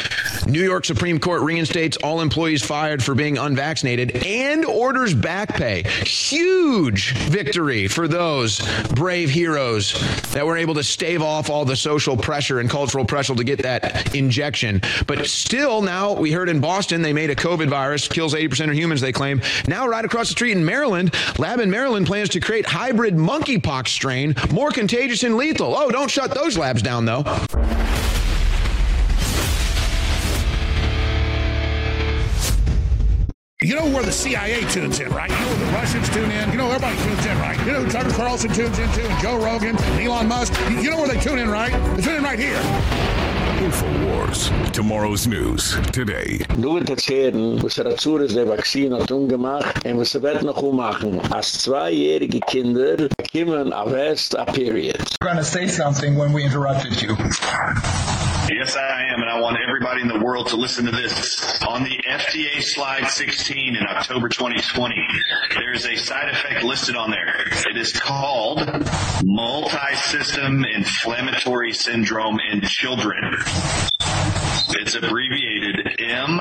New York Supreme Court reinstates all employees fired for being unvaccinated and orders back pay. Huge victory for those brave heroes that were able to stave off all the social pressure and cultural pressure to get that injection. But still now we heard in Boston they made a COVID virus kills 80% of humans they claim. Now right across the street in Maryland, lab in Maryland plans to create hybrid monkeypox strain more contagious and lethal. Oh, don't shut those labs down though. You know where the CIA tunes in, right? You know where the Russians tune in. You know everybody tunes in, right? You know Tucker Carlson tunes into, and Joe Rogan, and Elon Musk. You know where they tune in, right? They tune in right here. InfoWars. Tomorrow's news today. Du wird erzählen, was er dazu ist, der Vaccine hat umgemacht und was er wird noch ummachen. Als zweijährige Kinder kommen a West a Period. Going to say something when we interrupted you. Yes, I am, and I want everybody in the world to listen to this. On the FDA slide 16 in October 2020, there is a side effect listed on there. It is called multi-system inflammatory syndrome in children. It's abbreviated MIS-C.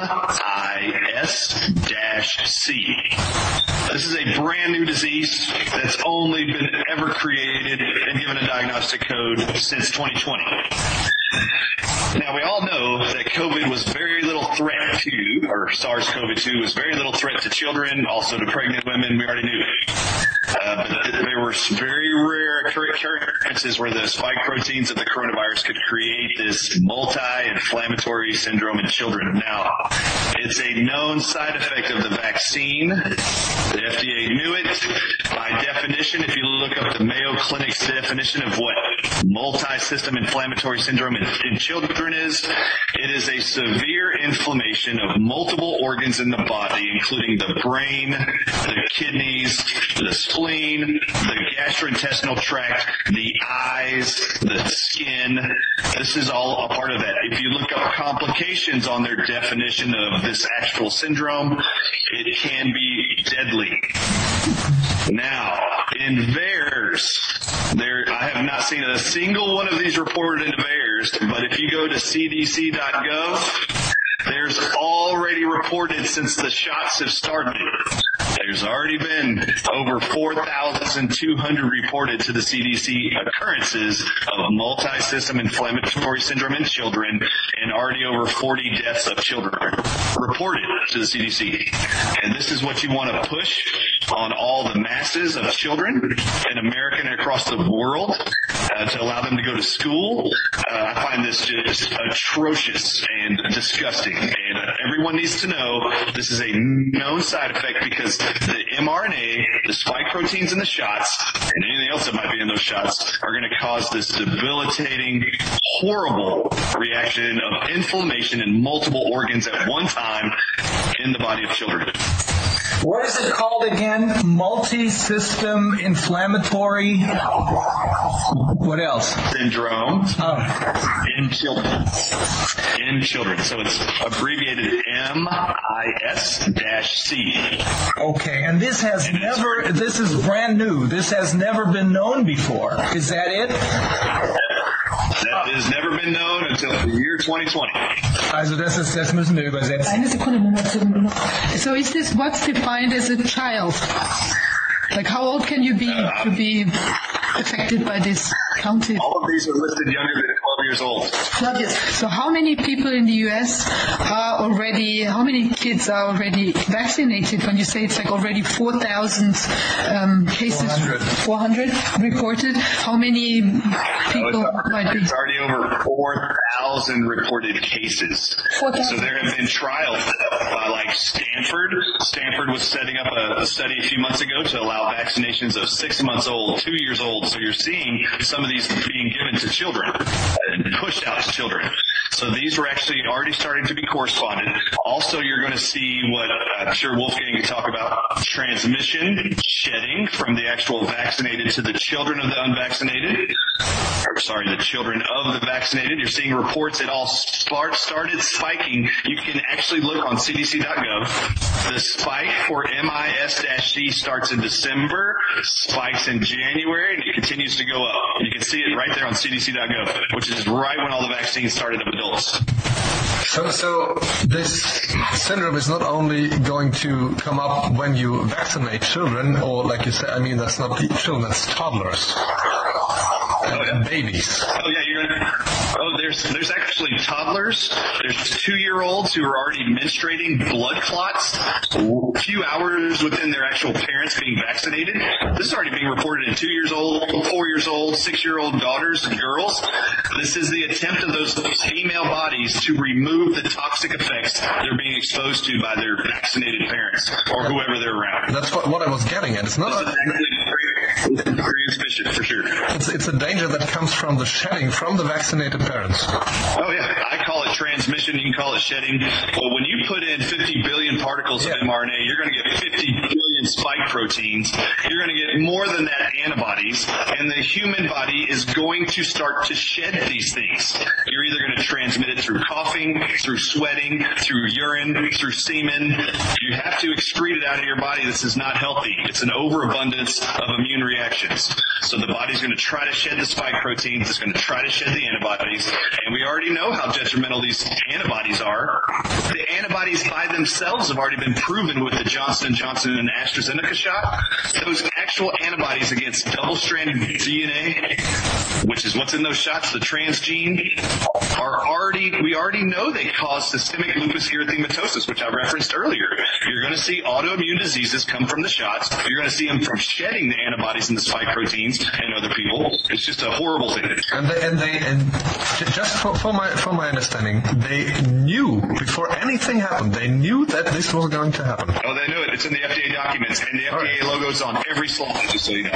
This is a brand new disease that's only been ever created and given a diagnostic code since 2020. Now we all know that COVID was very little threat to, or SARS-CoV-2 was very little threat to children, also to pregnant women, we already knew. But there were very rare occurrences where the spike proteins of the coronavirus could create this multi-inflammatory syndrome in children. Now, it's a known side effect of the vaccine. The FDA knew it. By definition, if you look up the Mayo Clinic's definition of what multi-system inflammatory syndrome in, in children is, it is a severe inflammation of multiple organs in the body, including the brain, the kidneys, the spleen, the gastrointestinal tract, the eyes, the skin. This is all a part of that. If you look up complications on their definition of this actual syndrome, it can be deadly. Now, in VAERS, there I have not seen a single one of these reported in VAERS, but if you go to cdc.gov, there's already reported since the shots have started. There's already been over 4,200 reported to the CDC occurrences of multi-system inflammatory syndrome in children and already over 40 deaths of children reported to the CDC. And this is what you want to push on all the masses of children in America and across the world uh, to allow them to go to school. Uh, I find this just atrocious and disgusting. And everyone needs to know this is a known side effect because the mRNA, the spike proteins in the shots, and anything else that might be in those shots are going to cause this debilitating, horrible reaction of inflammation in multiple organs at one time in the body of children. What is it called again? Multi-system inflammatory what else? Syndrome. Oh. In children. In children. So it's abbreviated MIS-C. Okay, and this has and never this is brand new. This has never been known before. Is that it? That has never been known until the year 2020. Also das ist das müssen wir übersetzen. Eine Sekunde, Moment. So is this what's defined as a child? Like how old can you be to be affected by this counted? All of these are listed younger than 12 years old. So how many people in the US are already how many kids are already vaccinated when you say it's like already 4000 um, cases 400. 400 reported how many people no, might be It's already over 4000 reported cases. 4, so there have been trials by like Stanford. Stanford was setting up a, a study a few months ago to allow vaccinations of 6 months old, 2 years old. So you're seeing some of these being given to children pushed out children. So these were actually already starting to be corresponded. Also, you're going to see what uh, I'm sure Wolfgang can talk about, transmission, shedding from the actual vaccinated to the children of the unvaccinated. Or sorry, the children of the vaccinated. You're seeing reports it all start, started spiking. You can actually look on cdc.gov. The spike for MIS-C starts in December, spikes in January, and it continues to go up. And you can see it right there on cdc.gov, which is right when all the vaccines started of adults. So so this syndrome is not only going to come up when you vaccinate children or like you said I mean that's not children that's toddlers. Oh, yeah. babies. Oh yeah, Oh, there's there's actually toddlers. There's 2-year-olds who are already menstruating blood clots a few hours within their actual parents being vaccinated. This is already being reported in 2 years old, 4 years old, 6-year-old daughters and girls. This is the attempt of those female bodies to remove the toxic effects they're being exposed to by their vaccinated parents or whoever they're around. That's what, what I was getting at. It's not This is actually for sure. it's it's a danger that comes from the shedding from the vaccinated parents. Oh yeah, I call it transmission, you can call it shedding. Well, when you put in 50 billion particles of mRNA, you're going to get 50 billion spike proteins. You're going to get more than that antibodies, and the human body is going to start to shed these things. You're either going to transmit it through coughing, through sweating, through urine, through semen. You have to excrete it out of your body. This is not healthy. It's an overabundance of immune reactions. So the body's going to try to shed the spike proteins, it's going to try to shed the antibodies, and we already know how detrimental these antibodies are. The antibodies by themselves have already been proven with the Johnson & Johnson and AstraZeneca shot. Those actual antibodies against double-stranded DNA, which is what's in those shots, the transgene, are already we already know they cause systemic lupus erythematosus, which I referenced earlier. You're going to see autoimmune diseases come from the shots. You're going to see them from shedding the antibodies and the spike proteins in other people. It's just a horrible thing. And they and they and just for, for my for my understanding, they knew before anything happened. They knew that this was going to happen. Oh, they knew it. It's in the FDA documents and the FDA logo's on every slide just so you know.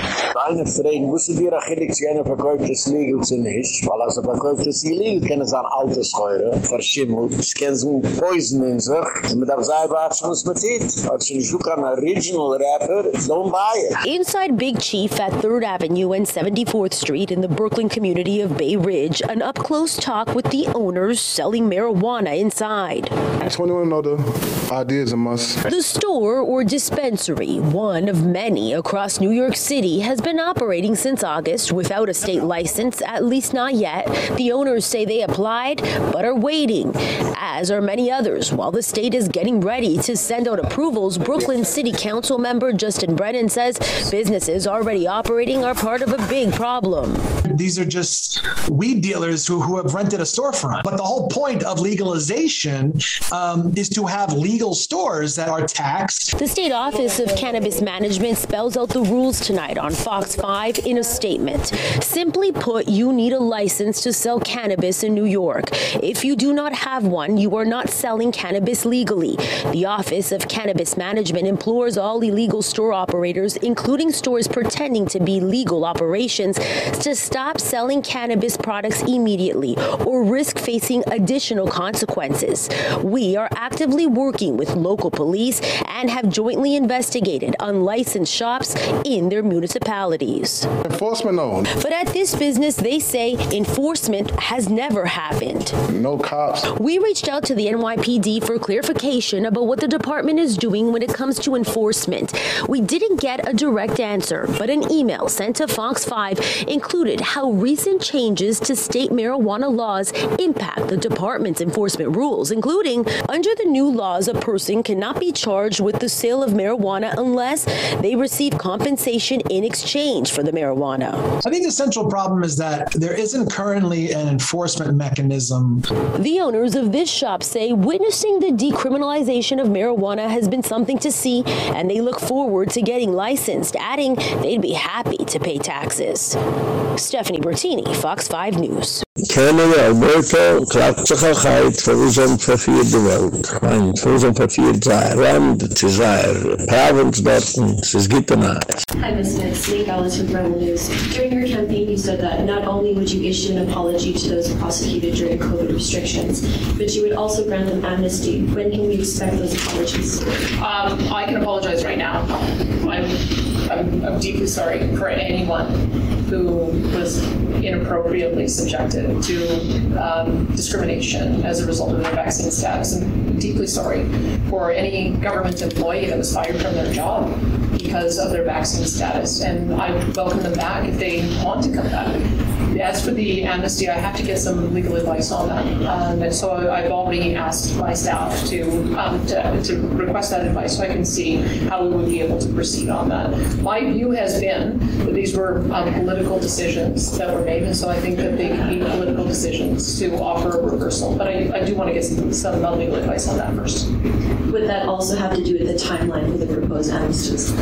Eine Frage, wusste dir achillig zu einer verkauft es legal zu nicht, weil als er verkauft es illegal, kann es an alte Scheure, verschimmelt, es kann so ein Poison in sich, und man darf sagen, was muss man tut. Als ich suche an original rapper, don't buy it. Inside Big Chief at 3rd Avenue and 74th Street in the Brooklyn community of Bay Ridge, an up-close talk with the owners selling marijuana inside. I just want the ideas a must. The store or dispensary, one of many across New York City, has been operating since August without a state license, at least not yet. The owners say they applied but are waiting, as are many others. While the state is getting ready to send out approvals, Brooklyn City Council member Justin Brannan says businesses already operating are part of a big problem. These are just weed dealers who, who have rented a storefront. But the whole point of legalization um, is to have legal stores that are taxed. The State Office of Cannabis Management spells out the rules tonight on Fox 5 in a statement. Simply put, you need a license to sell cannabis in New York. If you do not have one, you are not selling cannabis legally. The Office of Cannabis Management implores all illegal store operators, including stores pretending to be legal operations, to stop selling cannabis products immediately or risk facing additional consequences. We are actively working with local police and have jointly investigated unlicensed shops in their municipalities. Enforcement no. But at this business, they say enforcement has never happened. No cops. We reached out to the NYPD for clarification about what the department is doing when it comes to enforcement. We didn't get a direct answer, but an email sent to Fox 5 included how recent changes to state marijuana laws impact the department's enforcement rules, including under the new laws a person cannot be charged with the sale of marijuana unless they receive compensation in exchange for the marijuana. I think the central problem is that there isn't currently an enforcement mechanism. The owners of this shop say witnessing the decriminalization of marijuana has been something to see and they look forward to getting licensed, adding they'd be happy to pay taxes. Stephanie Bertini, Fox 5 News. Canada, Alberta, klappt sich auch heit, für uns haben verfehlt die Welt. Nein, für uns haben verfehlt sei Rand, sie sei Province dort, es ist Gittena. Hi, Ms. Nix, Lee Ballas with Rebel News. During your campaign, you said that not only would you issue an apology to those prosecuted during COVID restrictions, but you would also grant them amnesty. When can we expect those apologies? Um, I can apologize right now. I'm, I'm, I'm deeply sorry for anyone who was inappropriately subjected to um, discrimination as a result of their vaccine status. I'm deeply sorry for any government employee that was fired from their job because of their vaccine status, and I welcome them back if they want to come back. As for the amnesty, I have to get some legal advice on that, um, and so I've already asked my staff to, um, to to request that advice so I can see how we would be able to proceed on that. My view has been that these were um, political decisions that were made, and so I think that they can be political decisions to offer a reversal. But I, I do want to get some, some legal advice on that first. Would that also have to do with the timeline for the proposed amnesties?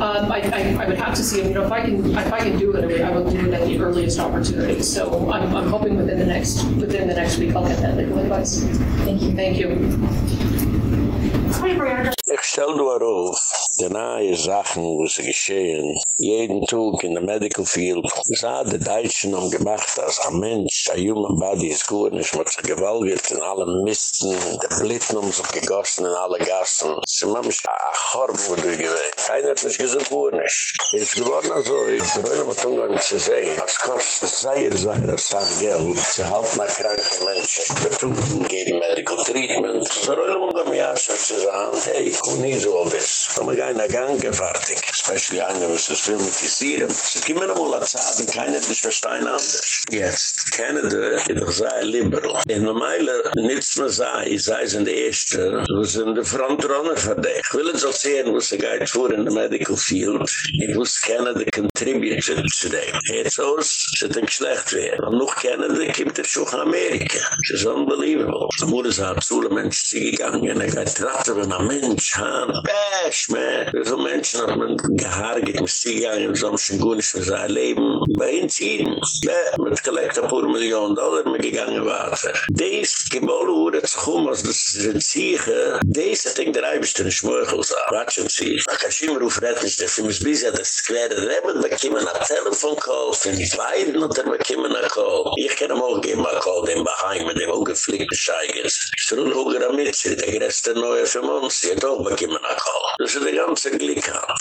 Um, I, I, I would have to see, you know, if I can, if I can do it, I will do it at the earliest opportunity. So I'm, I'm hoping within the next, within the next week, I'll get that legal advice. Thank you. Thank you. Ich stell du auf, die nahe Sachen, wo sie geschehen, jeden Tag in der Medical Field. Das hat die Deutschen haben gemacht, als ein Mensch, ein human body ist gut, nicht mehr zu in allen Misten, die Blitten um sich gegossen in alle Gassen. Sie machen mich ein Chorb, wo du gewähnt. Keiner hat mich gesagt, wo nicht. Es ist geworden also, ich freue mich, Umgang zu sehen. Es kostet sehr, sehr, sehr Geld. Sie halten nach kranken Menschen. Wir tun Medical Treatment. Sie freue mich, ja, schon zu sagen, hey, komm nie so all this. Komm ich ein Gang fertig. Especially einer, was das Film mit Isieren. Sie kommen noch mal an Zeit, und keiner hat nicht verstehen anders. Jetzt, Canada is doch sehr liberal. In Meile nützt man sei, sei sind die Erste, wo sind die Frontrunner für dich. Ich will jetzt auch sehen, wo sie geht vor in the medical field. Ich muss Canada contributed to them. Jetzt aus, sie denkt schlecht werden. Und noch Canada kommt er schon in Amerika. Ist unbelievable. Die Mutter sagt, zu einem Mensch zu gegangen, er geht trachten mit einem Mensch, Schaan, Pesh, man. Wie viele Menschen hat man gehargit, mit sie so ein bisschen gut ist für sein Leben. Bei uns jeden, muss. Ne, mit gelegt ein paar Millionen Dollar, mit gegangen war. Dies, gibt alle zu kommen, als das ist ein Ziege. Dies hat den Dreibestern Schmöchel sah. Ratsch und Ziege. Man kann schon immer auf Rettnis, der für mich bis ja das Square Wir haben bekommen einen Telefonkoll, für Weiden und er bekommen ein Koll. Ich kann ihm auch geben er ein Koll, den Baheim, mit dem ungefliegten Scheigers. Ich soll nur noch mit, sie hat größte Neue für uns. Sie hat auch bekommen a kol. Das ist der ganze Glick auf.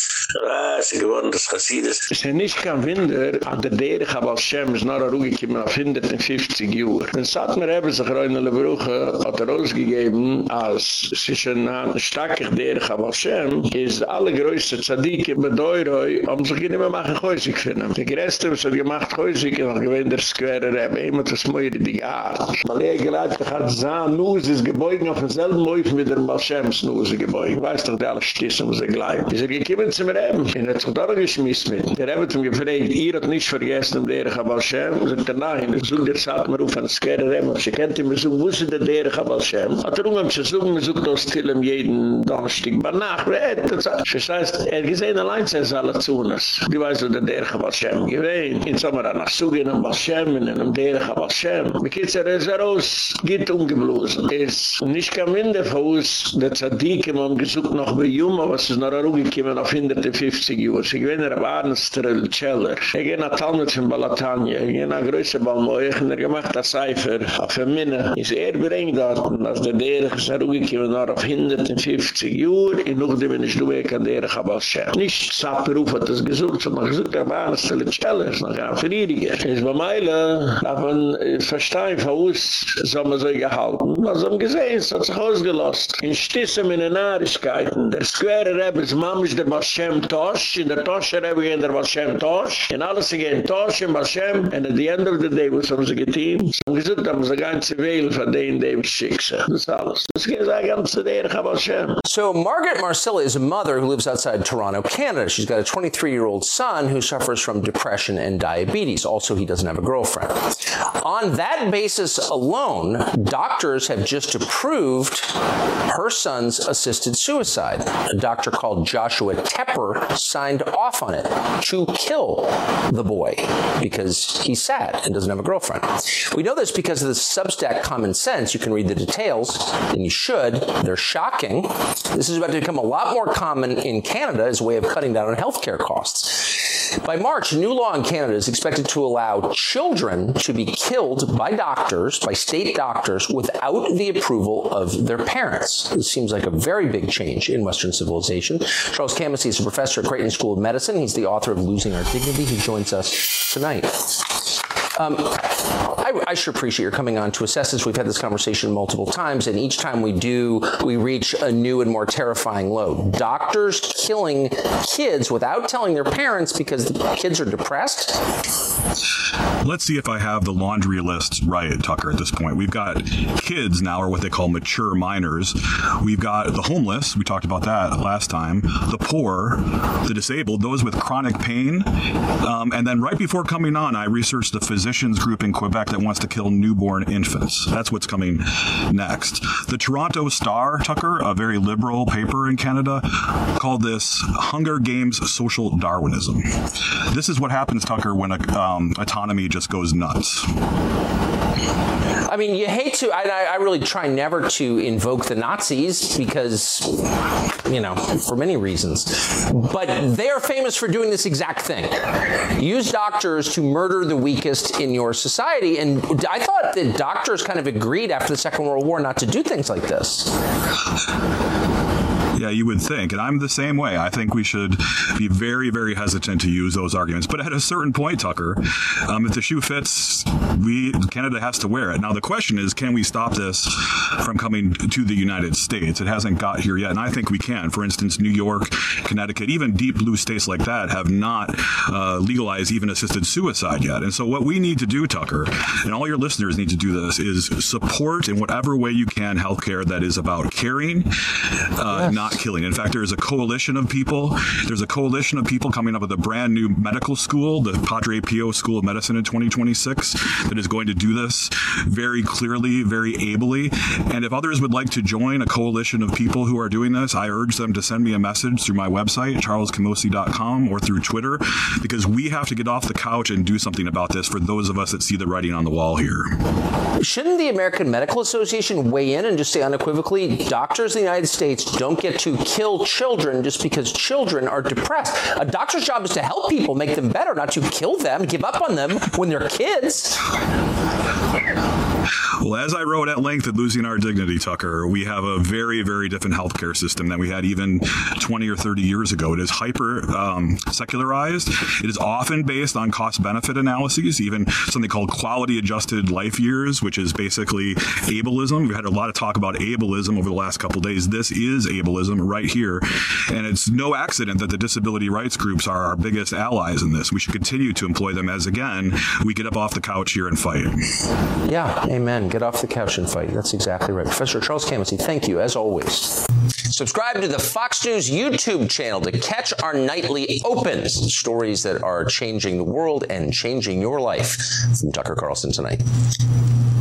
Ah, sie gewohren das Chassidus. Es ist nicht kein Winder, an der Derech Abal Shem ist nur ein kommen auf 150 Jür. Wenn Satmer Eber sich Reunele Brüche er hat er ausgegeben, als es ist ein starker Derech Abal Shem, ist alle größte Zadike mit Deuroi, um sich nicht mehr machen Häusig finden. Die Gräste, was hat gemacht Häusig, er und auch gewähnt der Square Rebbe, immer das Möire, die Gart. Weil er gerade hat gesagt, nur ist es gebeugen auf demselben Läufen wie der Balschems, Shem, nur ist es gebeugen. Gebeugen. Weiß doch, der alle Stissen, wo sie gleich. Ist er gekommen zum Rebbe, und er hat sich da geschmissen mit. Der Rebbe hat ihm gefragt, ihr hat nicht vergessen, um der Balshem, und danach, in der Such der Zeit, man ruft an Square Rebbe, sie kennt ihn, so wusste der der Balshem. Hat er umgehend, sie suchen, man sucht aus Tillem jeden Donnerstag, aber nach, Das heißt, er gesehen allein sein alle Zunas. Die weiß, wo der Derech Hashem gewähnt. In Sommer an Asugi in einem Hashem, in einem Derech Hashem. Wie geht's er ist er aus, geht ungeblosen. Es ist nicht kein Minder von uns, der Zadike, man gesucht noch bei Juma, was ist noch Arugi gekommen auf 150 Jahre. Sie er ab Arnstrel Celler. Er ging nach Talmud von Balatania. Er ging nach Größe Balmoich und er gemacht das Cipher auf ein Minne. Ist er bringt dort, als der Derech Arugi gekommen noch auf 150 Jahre, in noch dem in Stuwe kann der Chabal Shem. Nicht Saperuf hat das gesucht, sondern gesucht, der Bahn ist zelle Tschelles, noch ein Friediger. Es war Meile, darf man verstehen, von uns soll man so gehalten. Was haben gesehen, es hat sich ausgelost. In Stissem in den Nahrigkeiten, der Square Mam ist der Balshem Tosh, in der Rebbe der in alles sie gehen in and at the end of the day, was haben sie? Sie haben gesucht, haben sie von denen, die schickse. Das ist alles. Das geht der Chabal Shem. So Margaret Marsilla is a mother who lives outside Toronto, Canada. She's got a 23-year-old son who suffers from depression and diabetes. Also, he doesn't have a girlfriend. On that basis alone, doctors have just approved her son's assisted suicide. A doctor called Joshua Tepper signed off on it to kill the boy because he's sad and doesn't have a girlfriend. We know this because of the Substack Common Sense. You can read the details, and you should. They're shocking. This is about to become a lot more common in Canada as a way of cutting down on healthcare costs. By March, new law in Canada is expected to allow children to be killed by doctors, by state doctors without the approval of their parents. This seems like a very big change in western civilization. Charles Camosy is a professor at Creighton School of Medicine. He's the author of Losing Our Dignity. He joins us tonight. Um, I, I sure appreciate your coming on to assess this. We've had this conversation multiple times, and each time we do, we reach a new and more terrifying low. Doctors killing kids without telling their parents because the kids are depressed. Let's see if I have the laundry list right, Tucker, at this point. We've got kids now, or what they call mature minors. We've got the homeless. We talked about that last time. The poor, the disabled, those with chronic pain. Um, and then right before coming on, I researched the physicians group in Quebec that wants to kill newborn infants. That's what's coming next. The Toronto Star, Tucker, a very liberal paper in Canada, called this Hunger Games social Darwinism. This is what happens, Tucker, when a, um, autonomy just goes nuts. I mean, you hate to I, I really try never to invoke the Nazis because you know, for many reasons. But they are famous for doing this exact thing. Use doctors to murder the weakest in your society and I thought that doctors kind of agreed after the Second World War not to do things like this. Yeah, you would think. And I'm the same way. I think we should be very very hesitant to use those arguments. But at a certain point, Tucker, um, if the shoe fits, we Canada has to wear it. Now the question is can we stop this from coming to the United States? It hasn't got here yet, and I think we can. For instance, New York, Connecticut, even deep blue states like that have not uh, legalized even assisted suicide yet. And so what we need to do, Tucker, and all your listeners need to do this is support in whatever way you can healthcare that is about caring, uh, yes. not killing. In fact, there is a coalition of people. There's a coalition of people coming up with a brand new medical school, the Padre Pio School of Medicine in 2026 that is going to do this very clearly, very ably. And if others would like to join a coalition of people who are doing this, I urge them to send me a message through my website charlescamosy.com or through Twitter because we have to get off the couch and do something about this for those of us that see the writing on the wall here. Shouldn't the American Medical Association weigh in and just say unequivocally doctors in the United States don't get to kill children just because children are depressed. A doctor's job is to help people make them better, not to kill them, give up on them when they're kids. Well, as I wrote at length at Losing Our Dignity, Tucker, we have a very, very different healthcare system than we had even 20 or 30 years ago. It is hyper um, secularized. It is often based on cost-benefit analyses, even something called quality-adjusted life years, which is basically ableism. We've had a lot of talk about ableism over the last couple days. This is ableism right here. And it's no accident that the disability rights groups are our biggest allies in this. We should continue to employ them as, again, we get up off the couch here and fight. Yeah, amen. Get off the couch and fight. That's exactly right. Professor Charles Camosy, thank you as always. Subscribe to the Fox News YouTube channel to catch our nightly opens, stories that are changing the world and changing your life. From Tucker Carlson tonight.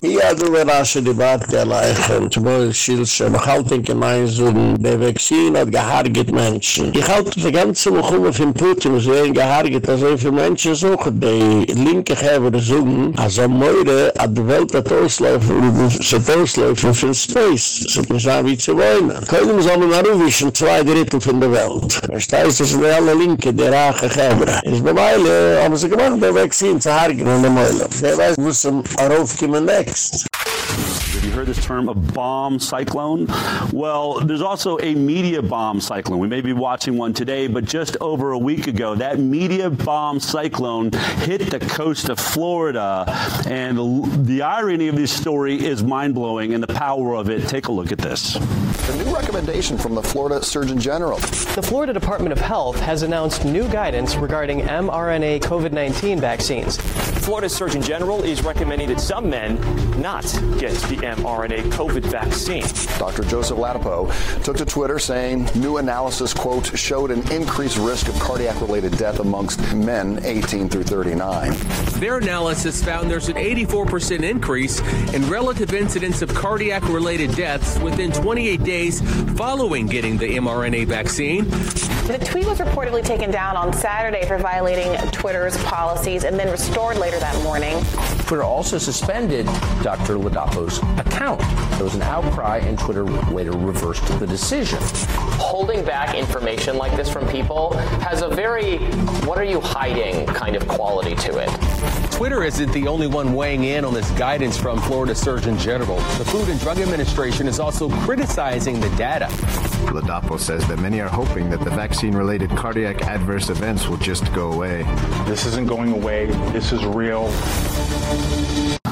Ja, du wir rasch die Bart geleichen, zum Beispiel, ich halte in gemein so, der Vaccine hat gehargit Menschen. Ich halte die ganze Woche von Putin, so ein gehargit, also für Menschen suchen, die linke Geber suchen, also Meure, hat die Welt hat auslaufen, so auslaufen für Space, so kann ich sagen, wie zu wollen. Können wir mal ruhig, zwei Drittel von der Welt. Das heißt, das sind alle linke, der Rache Geber. Es ist bei Meile, haben sie gemacht, der Vaccine zu hargen an der Meile. Wer weiß, muss er aufkommen weg. Next. Have you heard this term a bomb cyclone? Well, there's also a media bomb cyclone. We may be watching one today, but just over a week ago, that media bomb cyclone hit the coast of Florida, and the, the irony of this story is mind-blowing and the power of it. Take a look at this. The new recommendation from the Florida Surgeon General. The Florida Department of Health has announced new guidance regarding mRNA COVID-19 vaccines. Florida Surgeon General is recommending that some men not get the mRNA COVID vaccine. Dr. Joseph Ladapo took to Twitter saying new analysis quote showed an increased risk of cardiac related death amongst men 18 through 39. Their analysis found there's an 84% increase in relative incidence of cardiac related deaths within 28 days following getting the mRNA vaccine. The tweet was reportedly taken down on Saturday for violating Twitter's policies and then restored later that morning. Twitter also suspended Dr. Ladapo's account. There was an outcry and Twitter later reversed the decision. Holding back information like this from people has a very what are you hiding kind of quality to it. Twitter isn't the only one weighing in on this guidance from Florida Surgeon General. The Food and Drug Administration is also criticizing the data. Ladapo says that many are hoping that the vaccine-related cardiac adverse events will just go away. This isn't going away. This is real.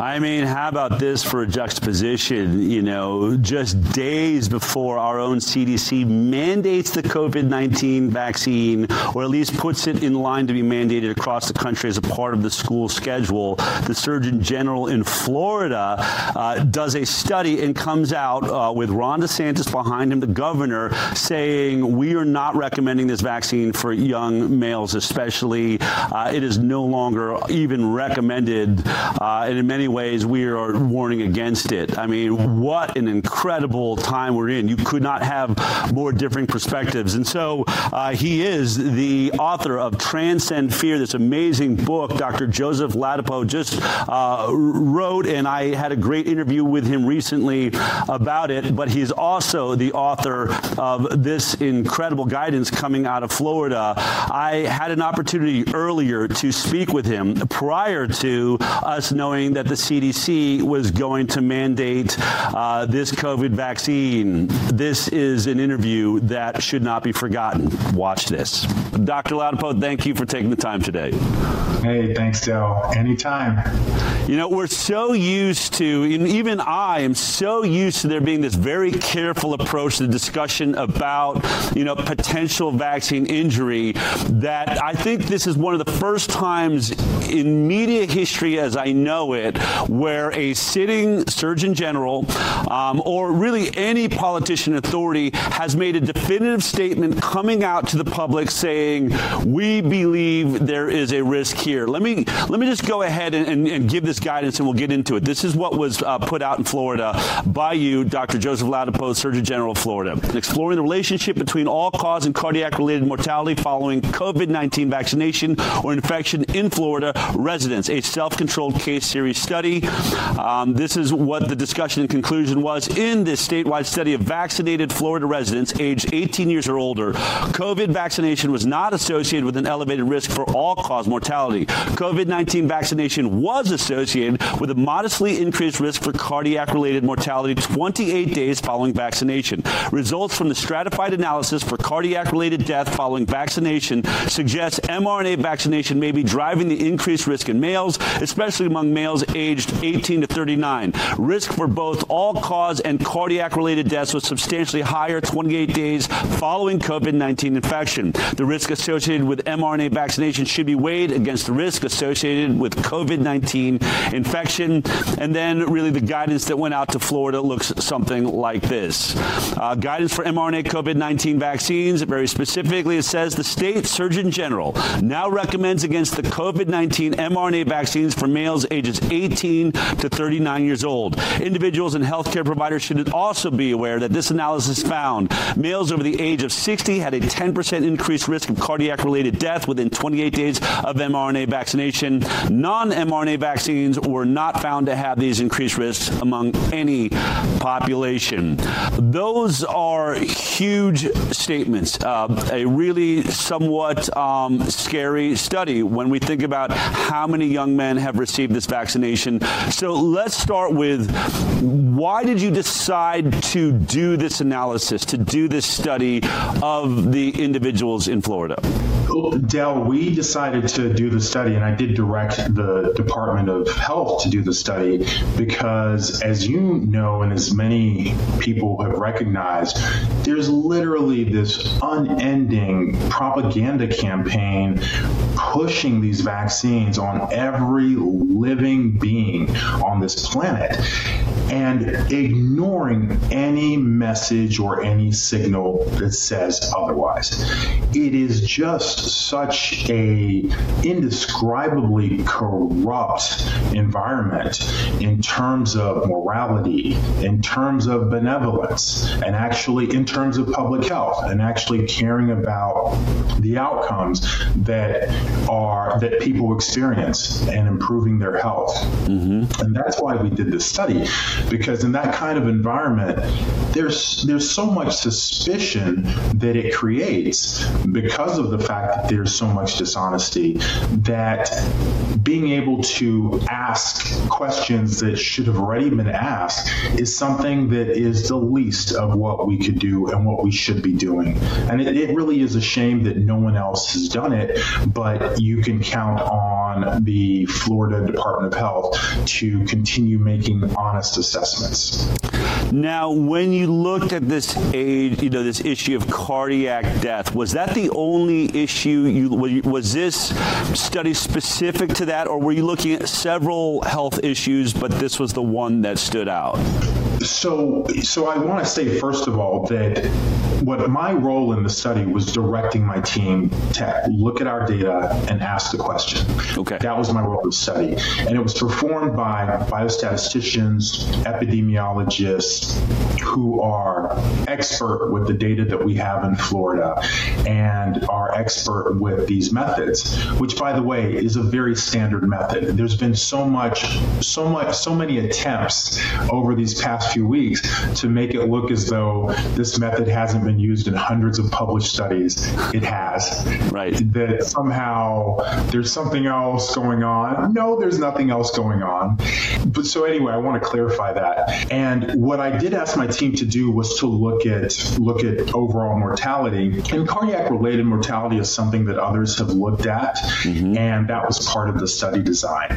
I mean, how about this for a juxtaposition, you know, just days before our own CDC mandates the COVID-19 vaccine or at least puts it in line to be mandated across the country as a part of the school schedule, the Surgeon General in Florida uh, does a study and comes out uh, with Ron DeSantis behind him, the governor, saying we are not recommending this vaccine for young males especially. Uh, it is no longer even recommended uh, and in many ways we are warning against it. I mean, what an incredible time we're in. You could not have more differing perspectives. And so uh, he is the author of Transcend Fear, this amazing book Dr. Joseph Ladapo just uh, wrote and I had a great interview with him recently about it, but he's also the author of this incredible guidance coming out of Florida. I had an opportunity earlier to speak with him prior to us knowing that the CDC was going to mandate uh, this COVID vaccine. This is an interview that should not be forgotten. Watch this. Dr. Ladapo, thank you for taking the time today. Hey, thanks, Del. Anytime. You know, we're so used to and even I am so used to there being this very careful approach to the discussion about, you know, potential vaccine injury that I think this is one of the first times in media history as I know it where a sitting surgeon general um, or really any politician authority has made a definitive statement coming out to the public saying we believe there is a risk here. Let me let me just go ahead and, and, and give this guidance and we'll get into it. This is what was uh, put out in Florida by you Dr. Joseph Ladapo, Surgeon General of Florida. Exploring the relationship between all cause and cardiac related mortality following COVID-19 vaccination or infection in Florida residents, a self-controlled case series study. Um, this is what the discussion and conclusion was in this statewide study of vaccinated Florida residents aged 18 years or older. COVID vaccination was not associated with an elevated risk for all-cause mortality. COVID-19 vaccination was associated with a modestly increased risk for cardiac-related mortality 28 days following vaccination. Results from the stratified analysis for cardiac-related death following vaccination suggests mRNA vaccination may be driving the increased risk in males, especially among males aged 18 to 39. Risk for both all-cause and cardiac-related deaths was substantially higher 28 days following COVID-19 infection. The risk associated with mRNA vaccination should be weighed against the risk associated with COVID-19 infection and then really the guidance that went out to Florida looks something like this. Uh, guidance for mRNA COVID-19 vaccines very specifically it says the state surgeon general now recommends against the COVID-19 mRNA vaccines for males ages 18 to 39 years old. Individuals and healthcare providers should also be aware that this analysis found males over the age of 60 had a 10% increased risk of cardiac related death within 28 days of mRNA vaccination. Non-mRNA vaccines were not found to have these increased risks among any population. Those are huge statements. Uh, a really somewhat um, scary study when we think about how many young men have received this vaccination. So let's start with why did you decide to do this analysis, to do this study of the individuals in Florida? Del, we decided to do the study and I did direct the Department of Health to do the study because as you know and as many people have recognized, there's literally this unending propaganda campaign pushing these vaccines on every living being on this planet and ignoring any message or any signal that says otherwise. It is just such a indescribably corrupt environment in terms of morality, in terms of benevolence, and actually in terms of public health and actually caring about the outcomes that are that people experience and improving their health. Mm. And that's why we did this study because in that kind of environment there's there's so much suspicion that it creates because of the fact that there's so much dishonesty that being able to ask questions that should have already been asked is something that is the least of what we could do and what we should be doing. And it, it really is a shame that no one else has done it, but you can count on the Florida Department of Health to continue making honest assessments. Now, when you looked at this you know, this issue of cardiac death, was that the only issue you was this study specific to that or were you looking at several health issues but this was the one that stood out? So so I want to say first of all that what my role in the study was directing my team to look at our data and ask the question. Okay. That was my role in the study. And it was performed by biostatisticians, epidemiologists who are expert with the data that we have in Florida and are expert with these methods, which by the way is a very standard method. There's been so much so much so many attempts over these past few weeks to make it look as though this method hasn't been used in hundreds of published studies. It has. Right. That somehow there's something else going on. No, there's nothing else going on. But so anyway, I want to clarify that. And what I did ask my team to do was to look at look at overall mortality. And cardiac related mortality is something that others have looked at Mm-hmm. and that was part of the study design.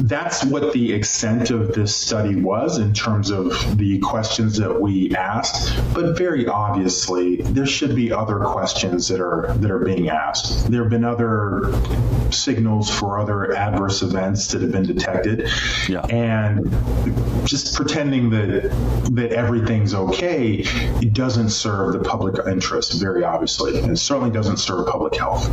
That's what the extent of this study was in terms of the questions that we asked, but very obviously there should be other questions that are that are being asked. There have been other signals for other adverse events that have been detected. Yeah. And just pretending that that everything's okay it doesn't serve the public interest very obviously and it certainly doesn't serve public health.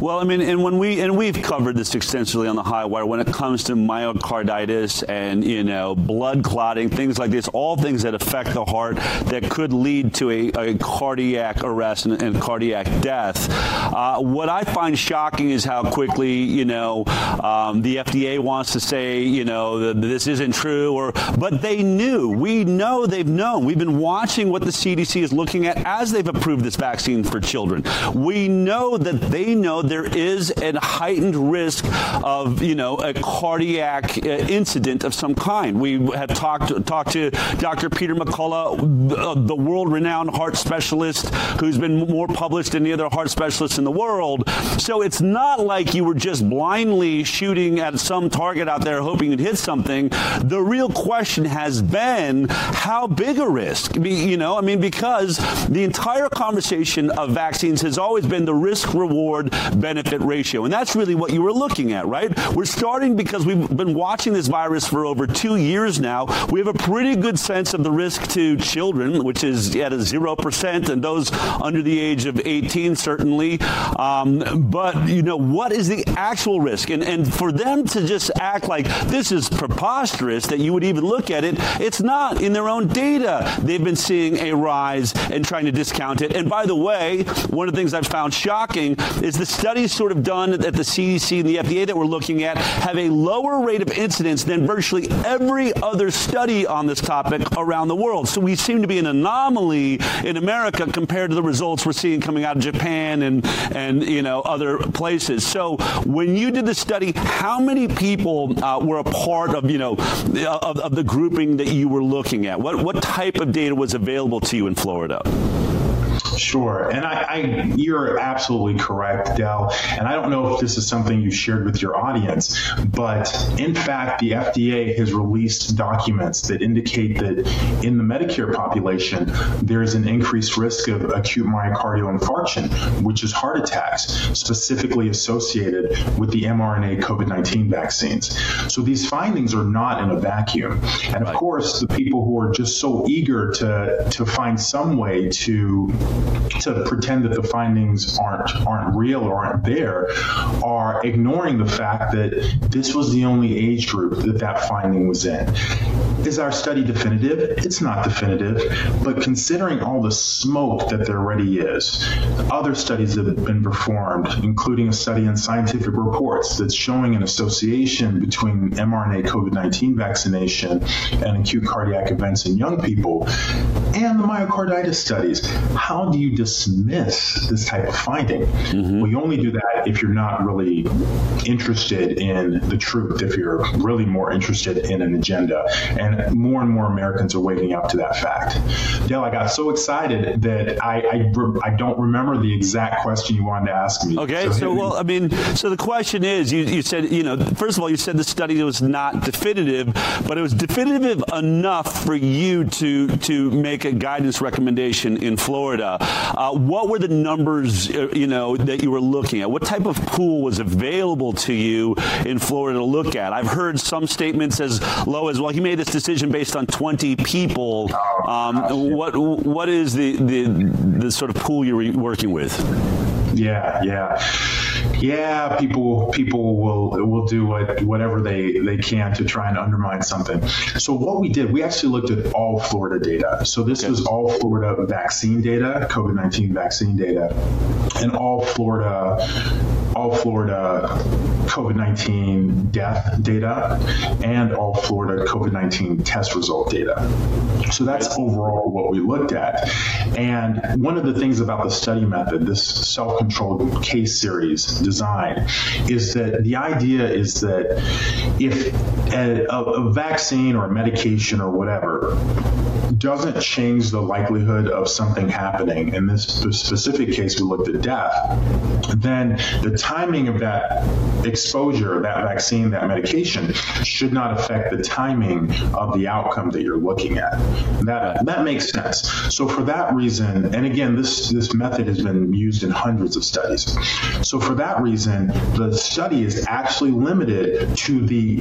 Well, I mean, and when we and we've covered this extensively on the high wire when it comes to myocarditis and you know blood clotting, things like this, all things that affect the heart that could lead to a, a cardiac arrest and, and cardiac death. Uh, what I find shocking is how quickly you know um, the FDA wants to say you know that this isn't true, or but they knew. We know they've known. We've been watching what the CDC is looking at as they've approved this vaccine for children. We know that they know there is a heightened risk of, you know, a cardiac uh, incident of some kind. We have talked talked to Dr. Peter McCullough, uh, the world-renowned heart specialist who's been more published than any other heart specialist in the world. So it's not like you were just blindly shooting at some target out there hoping you'd hit something. The real question has been how big a risk? You know, I mean because the entire conversation of vaccines has always been the risk reward benefit ratio. And that's really what you were looking at, right? We're starting because we've been watching this virus for over 2 years now. We have a pretty good sense of the risk to children, which is at a 0% and those under the age of 18 certainly. Um, but you know, what is the actual risk? And and for them to just act like this is preposterous that you would even look at it, it's not in their own data. They've been seeing a rise and trying to discount it. And by the way, one of the things I've found shocking is the studies sort of done at the CDC and the FDA that we're looking at have a lower rate of incidence than virtually every other study on this topic around the world. So we seem to be an anomaly in America compared to the results we're seeing coming out of Japan and and you know other places. So when you did the study, how many people uh, were a part of, you know, of, of the grouping that you were looking at? What what type of data was available to you in Florida? Sure. And I, I you're absolutely correct, Del. And I don't know if this is something you shared with your audience, but in fact, the FDA has released documents that indicate that in the Medicare population, there's an increased risk of acute myocardial infarction, which is heart attacks, specifically associated with the mRNA COVID-19 vaccines. So these findings are not in a vacuum. And of course, the people who are just so eager to to find some way to to pretend that the findings aren't aren't real or aren't there are ignoring the fact that this was the only age group that that finding was in. Is our study definitive? It's not definitive, but considering all the smoke that there already is, other studies that have been performed, including a study in Scientific Reports that's showing an association between mRNA COVID-19 vaccination and acute cardiac events in young people, and the myocarditis studies, how do you dismiss this type of finding? Mm-hmm. Well, you only do that if you're not really interested in the truth, if you're really more interested in an agenda. And more and more Americans are waking up to that fact. Dale, I got so excited that I I, I don't remember the exact question you wanted to ask me. Okay, so, well, I mean, so the question is you you said, you know, first of all you said the study was not definitive, but it was definitive enough for you to to make a guidance recommendation in Florida. Uh, what were the numbers, uh, you know, that you were looking at? What type of pool was available to you in Florida to look at? I've heard some statements as low as, well, he made this decision based on 20 people. Um, what what is the the the sort of pool you're working with? Yeah, yeah. Yeah, people people will will do what whatever they they can to try and undermine something. So what we did, we actually looked at all Florida data. So this was all Florida vaccine data, COVID-19 vaccine data, and all Florida all Florida COVID-19 death data and all Florida COVID-19 test result data. So that's overall what we looked at. And one of the things about the study method, this self-controlled case series design, is that the idea is that if a, a vaccine or a medication or whatever doesn't change the likelihood of something happening in this specific case we looked at death then the timing of that exposure that vaccine that medication should not affect the timing of the outcome that you're looking at. That that makes sense. So for that reason and again this this method has been used in hundreds of studies. So for that reason the study is actually limited to the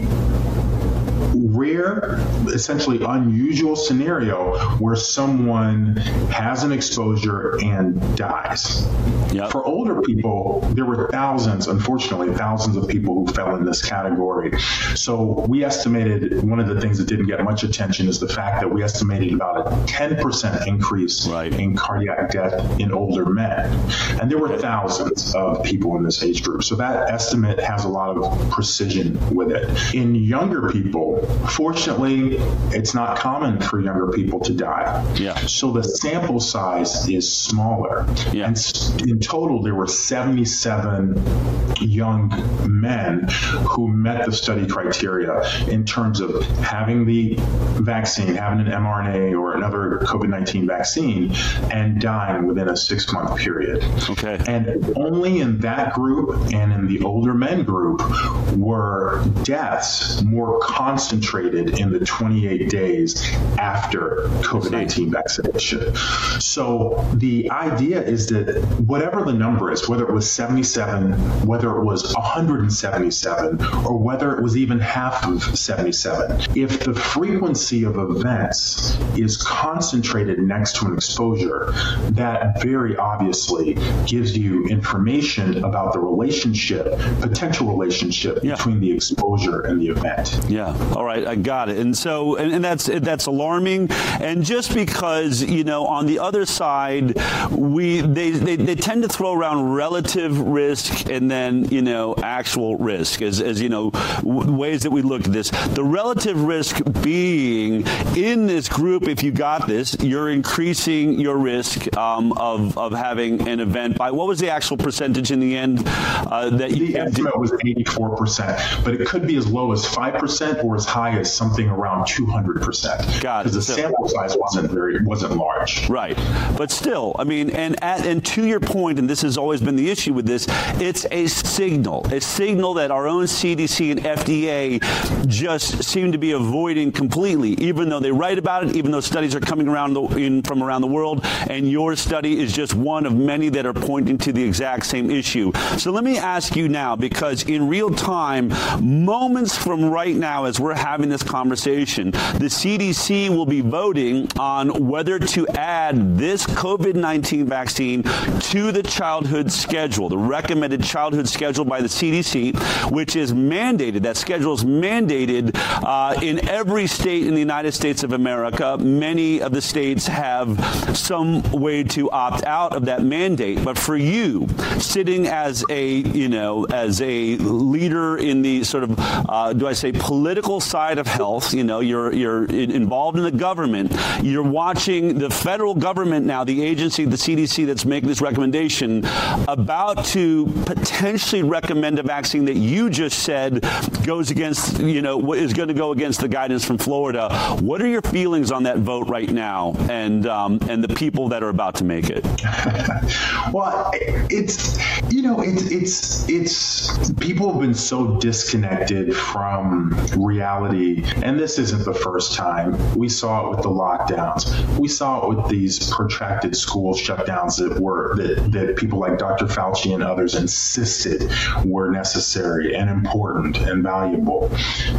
rare essentially unusual scenario where someone has an exposure and dies. Yep. For older people there were thousands unfortunately thousands of people who fell in this category. So we estimated one of the things that didn't get much attention is the fact that we estimated about a 10% increase right. in cardiac death in older men. And there were thousands of people in this age group. So that estimate has a lot of precision with it. In younger people fortunately it's not common for younger people to die. Yeah. So the sample size is smaller. Yeah. and in total there were 77 young men who met the study criteria in terms of having the vaccine having an mRNA or another COVID-19 vaccine and dying within a 6 month period. Okay. And only in that group and in the older men group were deaths more concentrated in the 28 days after COVID-19 vaccination. So the idea is that whatever the number is, whether it was 77, whether it was 177, or whether it was even half of 77, if the frequency of events is concentrated next to an exposure, that very obviously gives you information about the relationship, potential relationship yeah. between the exposure and the event. Yeah. All right, I got it. And so and, and that's that's alarming and just because, you know, on the other side we they they, they tend to throw around relative risk and then, you know, actual risk as as you know ways that we look at this. The relative risk being in this group if you got this, you're increasing your risk um, of of having an event by what was the actual percentage in the end uh, that you the estimate was 84%, but it could be as low as 5% or as high as something around 200%. Got. Because the so, sample size wasn't very wasn't large. Right. But still, I mean and at, and to your point and this has always been the issue with this, it's a signal. A signal that our own CDC and FDA just seem to be avoiding completely even though they write about it, even though studies are coming around the, in from around the world and your study is just one of many that are pointing to the exact same issue. So let me ask you now because in real time moments from right now as we're having this conversation. The CDC will be voting on whether to add this COVID-19 vaccine to the childhood schedule the recommended childhood schedule by the CDC which is mandated that schedule is mandated uh, in every state in the United States of America. Many of the states have some way to opt out of that mandate. But for you sitting as a you know as a leader in the sort of uh, do I say political side of health you know you're you're involved in the government. You're watching the federal government now the agency the CDC that's making this recommendation about to potentially recommend a vaccine that you just said goes against you know is going to go against the guidance from Florida. What are your feelings on that vote right now and um, and the people that are about to make it? Well it's you know it's it's it's people have been so disconnected from reality and this isn't the first time. We saw it with the lockdowns. We saw it with these protracted school shutdowns that were that that people like Dr. Fauci and others insisted were necessary and important and valuable.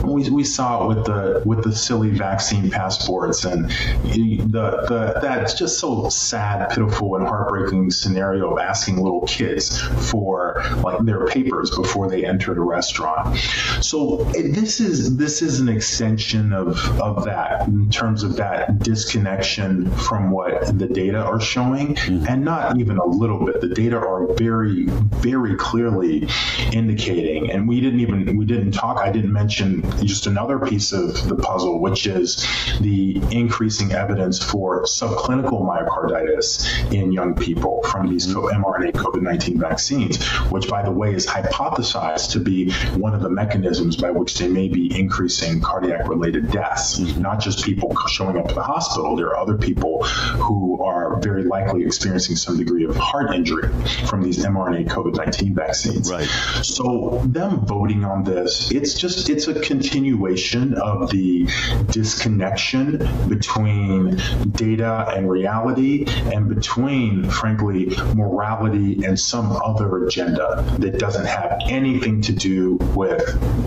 We we saw it with the with the silly vaccine passports and the the that's just so sad pitiful and heartbreaking scenario of asking little kids for like their papers before they entered a restaurant. So this is this is an extension of of that in terms of that disconnection from what the data are showing mm-hmm. and not even a little bit the data are very very clearly indicating and we didn't even we didn't talk I didn't mention just another piece of the puzzle which is the increasing evidence for subclinical myocarditis in young people from these mm-hmm. mRNA COVID-19 vaccines which by the way is hypothesized to be one of the mechanisms by which they may be increasing cardiac related deaths. Mm-hmm. not just people showing up at the hospital. There are other people who are very likely experiencing some degree of heart injury from these mRNA COVID-19 vaccines. Right. So them voting on this it's just it's a continuation of the disconnection between data and reality and between frankly morality and some other agenda that doesn't have anything to do with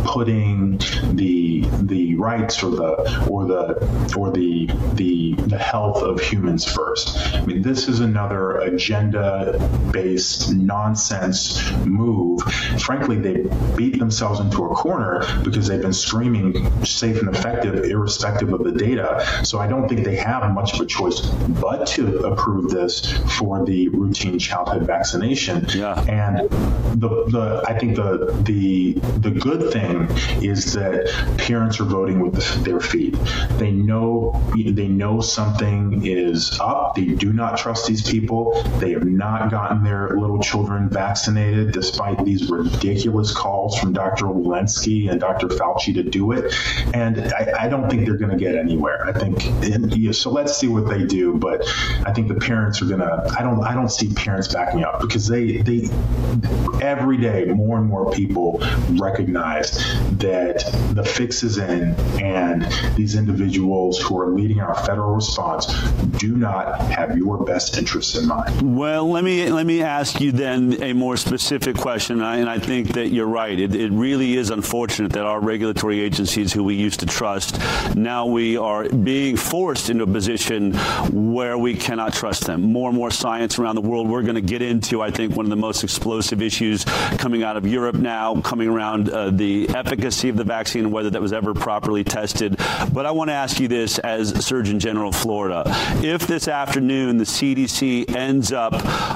putting the the rights or the or the or the the the health of humans first. I mean this is another agenda based nonsense move. Frankly they beat themselves into a corner because they've been screaming safe and effective irrespective of the data. So I don't think they have much of a choice but to approve this for the routine childhood vaccination. Yeah. And the the I think the the the good thing is that parents are voting with their feet. They know they know something is up. They do not trust these people. They have not gotten their little children vaccinated despite these ridiculous calls from Dr. Walensky and Dr. Fauci to do it. And I, I don't think they're going to get anywhere. I think yeah, so let's see what they do, but I think the parents are going to I don't I don't see parents backing up because they they every day more and more people recognize that the fix in and these individuals who are leading our federal response do not have your best interests in mind. Well, let me let me ask you then a more specific question and I think that you're right. It it really is unfortunate that our regulatory agencies who we used to trust now we are being forced into a position where we cannot trust them. More and more science around the world we're going to get into I think one of the most explosive issues coming out of Europe now coming around uh, the efficacy of the vaccine whether that was ever properly tested. But I want to ask you this as Surgeon General of Florida. If this afternoon the CDC ends up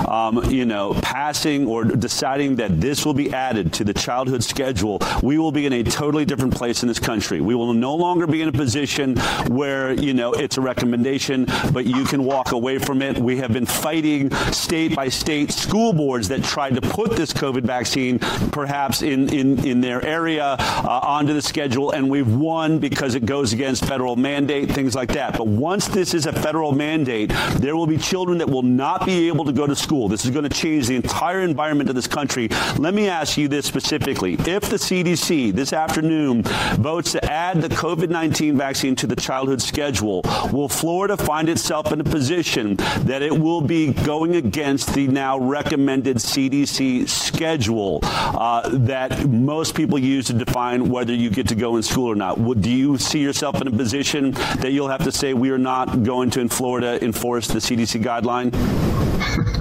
um, you know passing or deciding that this will be added to the childhood schedule, we will be in a totally different place in this country. We will no longer be in a position where, you know, it's a recommendation, but you can walk away from it. We have been fighting state by state school boards that tried to put this COVID vaccine perhaps in in in their area uh, onto the schedule and we've won because it goes against federal mandate things like that. But once this is a federal mandate, there will be children that will not be able to go to school. This is going to change the entire environment of this country. Let me ask you this specifically. If the CDC this afternoon votes to add the COVID-19 vaccine to the childhood schedule, will Florida find itself in a position that it will be going against the now recommended CDC schedule uh, that most people use to define whether you get to go in school or not? Would do you see yourself in a position that you'll have to say we are not going to in Florida enforce the CDC guideline?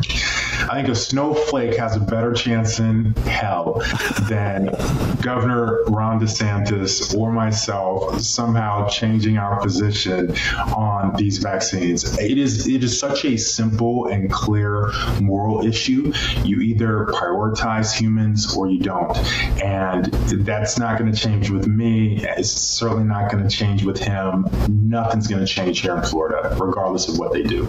I think a snowflake has a better chance in hell than Governor Ron DeSantis or myself somehow changing our position on these vaccines. It is it is such a simple and clear moral issue. You either prioritize humans or you don't. And that's not going to change with me. It's certainly not going to change with him. Nothing's going to change here in Florida regardless of what they do.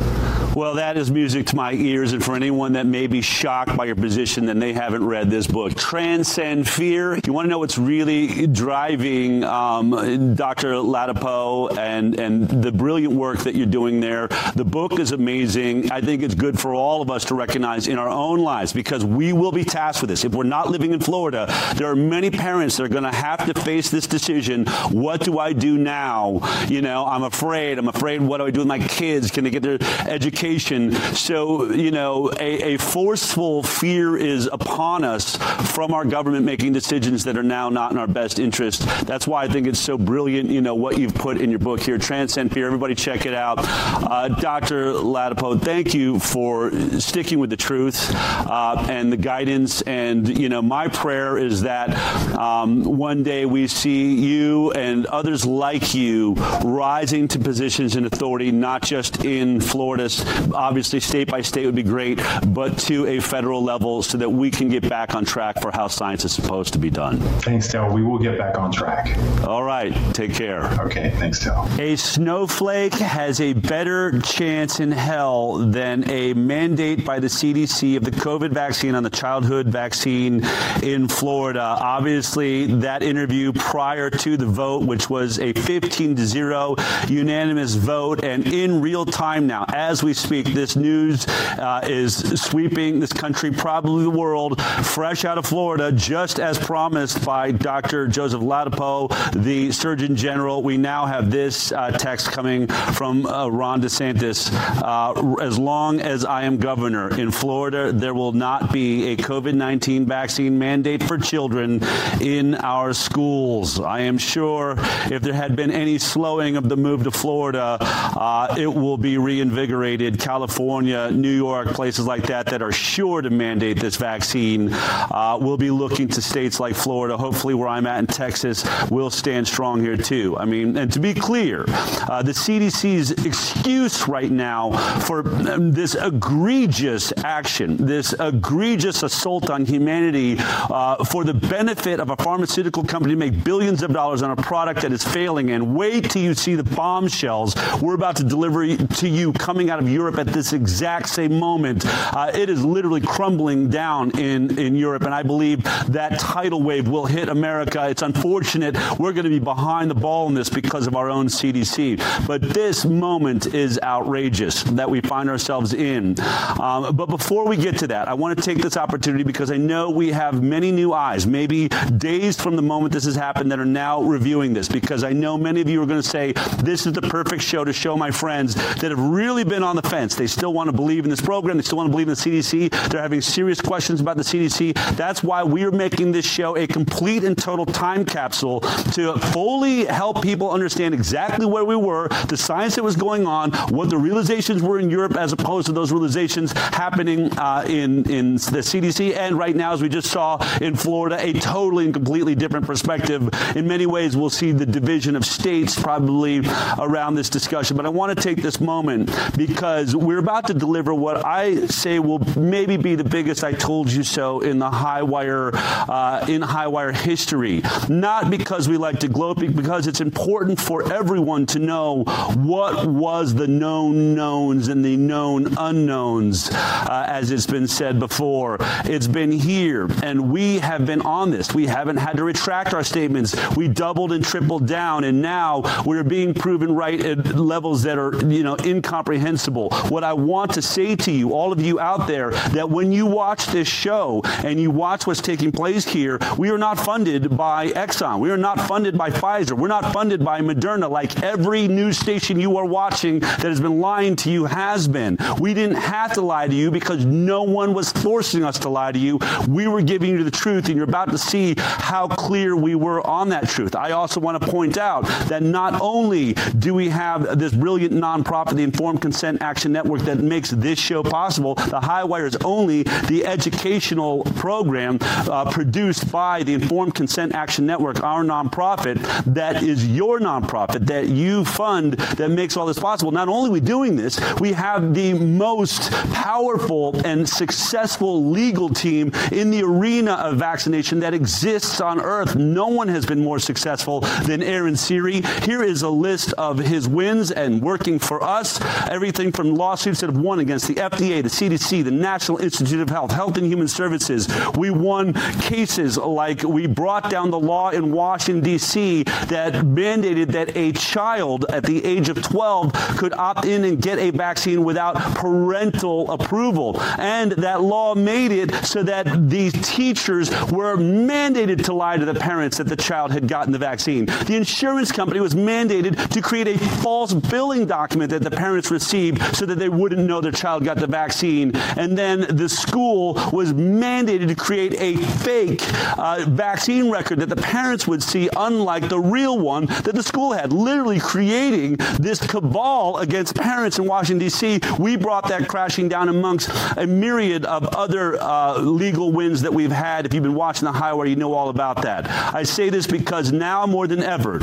Well, that is music to my ears and for anyone that may be shocked by your position then they haven't read this book. Transcend fear. You want to know what's really driving um, Dr. Ladapo and and the brilliant work that you're doing there? The book is amazing. I think it's good for all of us to recognize in our own lives because we will be tasked with this. If we're not living in Florida there are many parents that are going to have to face this decision. What do i do now? You know i'm afraid. I'm afraid what do i do with my kids? Can they get their education? So you know a, a forceful fear is upon us from our government making decisions that are now not in our best interest. That's why I think it's so brilliant, you know, what you've put in your book here, Transcend Fear. Everybody check it out. Uh, Dr. Ladapo, thank you for sticking with the truth uh, and the guidance and you know, my prayer is that um, one day we see you and others like you rising to positions in authority not just in Florida, obviously state by state would be great, but to a federal level so that we can get back on track for how science is supposed to be done. Thanks, Del. We will get back on track. All right. Take care. Okay. Thanks, Del. A snowflake has a better chance in hell than a mandate by the CDC of the COVID vaccine on the childhood vaccine in Florida. Obviously, that interview prior to the vote which was a 15 to 0 unanimous vote and in real time now as we speak this news uh, is sweeping this country probably the world fresh out of Florida just as promised by Dr. Joseph Ladapo, the Surgeon General. We now have this uh, text coming from uh, Ron DeSantis. Uh, as long as I am governor in Florida there will not be a COVID-19 vaccine mandate for children in our schools. I am sure if there had been any slowing of the move to Florida uh, it will be reinvigorated. California New York places like that that are sure to mandate this vaccine uh, will be looking to states like Florida. Hopefully where I'm at in Texas will stand strong here too. I mean and to be clear uh, the CDC's excuse right now for um, this egregious action this egregious assault on humanity uh, for the benefit of a pharmaceutical company to make billions of dollars on a product that is failing and wait till you see the bombshells. We're about to deliver to you coming out of Europe at this exact same moment. Uh, it is literally crumbling down in in Europe and I believe that tidal wave will hit America. It's unfortunate. We're going to be behind the ball in this because of our own CDC but this moment is outrageous that we find ourselves in. Um, but before we get to that I want to take this opportunity because I know we have many new eyes maybe days from the moment this has happened that are now reviewing this. Because I know many of you are going to say this is the perfect show to show my friends that have really been on the fence. They still want to believe in this program. They still want to believe in the CDC they're having serious questions about the CDC that's why we're making this show a complete and total time capsule to fully help people understand exactly where we were the science that was going on what the realizations were in Europe as opposed to those realizations happening uh, in in the CDC and right now as we just saw in Florida a totally and completely different perspective. In many ways we'll see the division of states probably around this discussion. But I want to take this moment because we're about to deliver what I say will maybe be the biggest I told you so in the high wire uh, in high wire history. Not because we like to gloat because it's important for everyone to know what was the known knowns and the known unknowns uh, as it's been said before. It's been here and we have been on this. We haven't had to retract our statements. We doubled and tripled down and now we're being proven right at levels that are you know incomprehensible. What i want to say to you all of you out there that when you watch this show and you watch what's taking place here we are not funded by Exxon. We are not funded by Pfizer. We're not funded by Moderna like every news station you are watching that has been lying to you has been. We didn't have to lie to you because no one was forcing us to lie to you. We were giving you the truth and you're about to see how clear we were on that truth. I also want to point out that not only do we have this brilliant nonprofit the informed consent action network that makes this show possible the high wire is only the educational program uh, produced by the informed consent action network our nonprofit that is your nonprofit that you fund that makes all this possible. Not only are we doing this we have the most powerful and successful legal team in the arena of vaccination that exists on earth. No one has been more successful than Aaron Siri here is a list of his wins and working for us. Everything from lawsuits that have won against the FDA the CDC the National Institute of Health Health and Human Services. We won cases like we brought down the law in Washington DC that mandated that a child at the age of 12 could opt in and get a vaccine without parental approval. And that law made it so that these teachers were mandated to lie to the parents that the child had gotten the vaccine. The insurance company was mandated to create a false billing document that the parents received so that they wouldn't know their child got the vaccine and then the school was mandated to create a fake uh, vaccine record that the parents would see unlike the real one that the school had. Literally creating this cabal against parents in Washington D.C. we brought that crashing down amongst a myriad of other uh, legal wins that we've had. If you've been watching the high wire you know all about that. I say this because now more than ever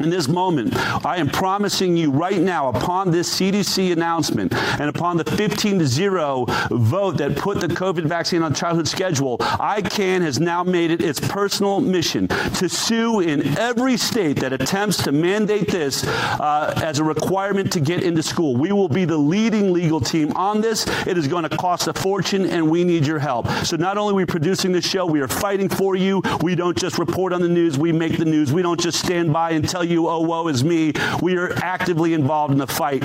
in this moment i am promising you right now upon this CDC announcement and upon the 15 to 0 vote that put the covid vaccine on childhood schedule ICAN has now made it its personal mission to sue in every state that attempts to mandate this uh, as a requirement to get into school. We will be the leading legal team on this. It is going to cost a fortune and we need your help. So not only are we producing this show we are fighting for you. We don't just report on the news we make the news. We don't just stand by and tell oh woe is me. We are actively involved in the fight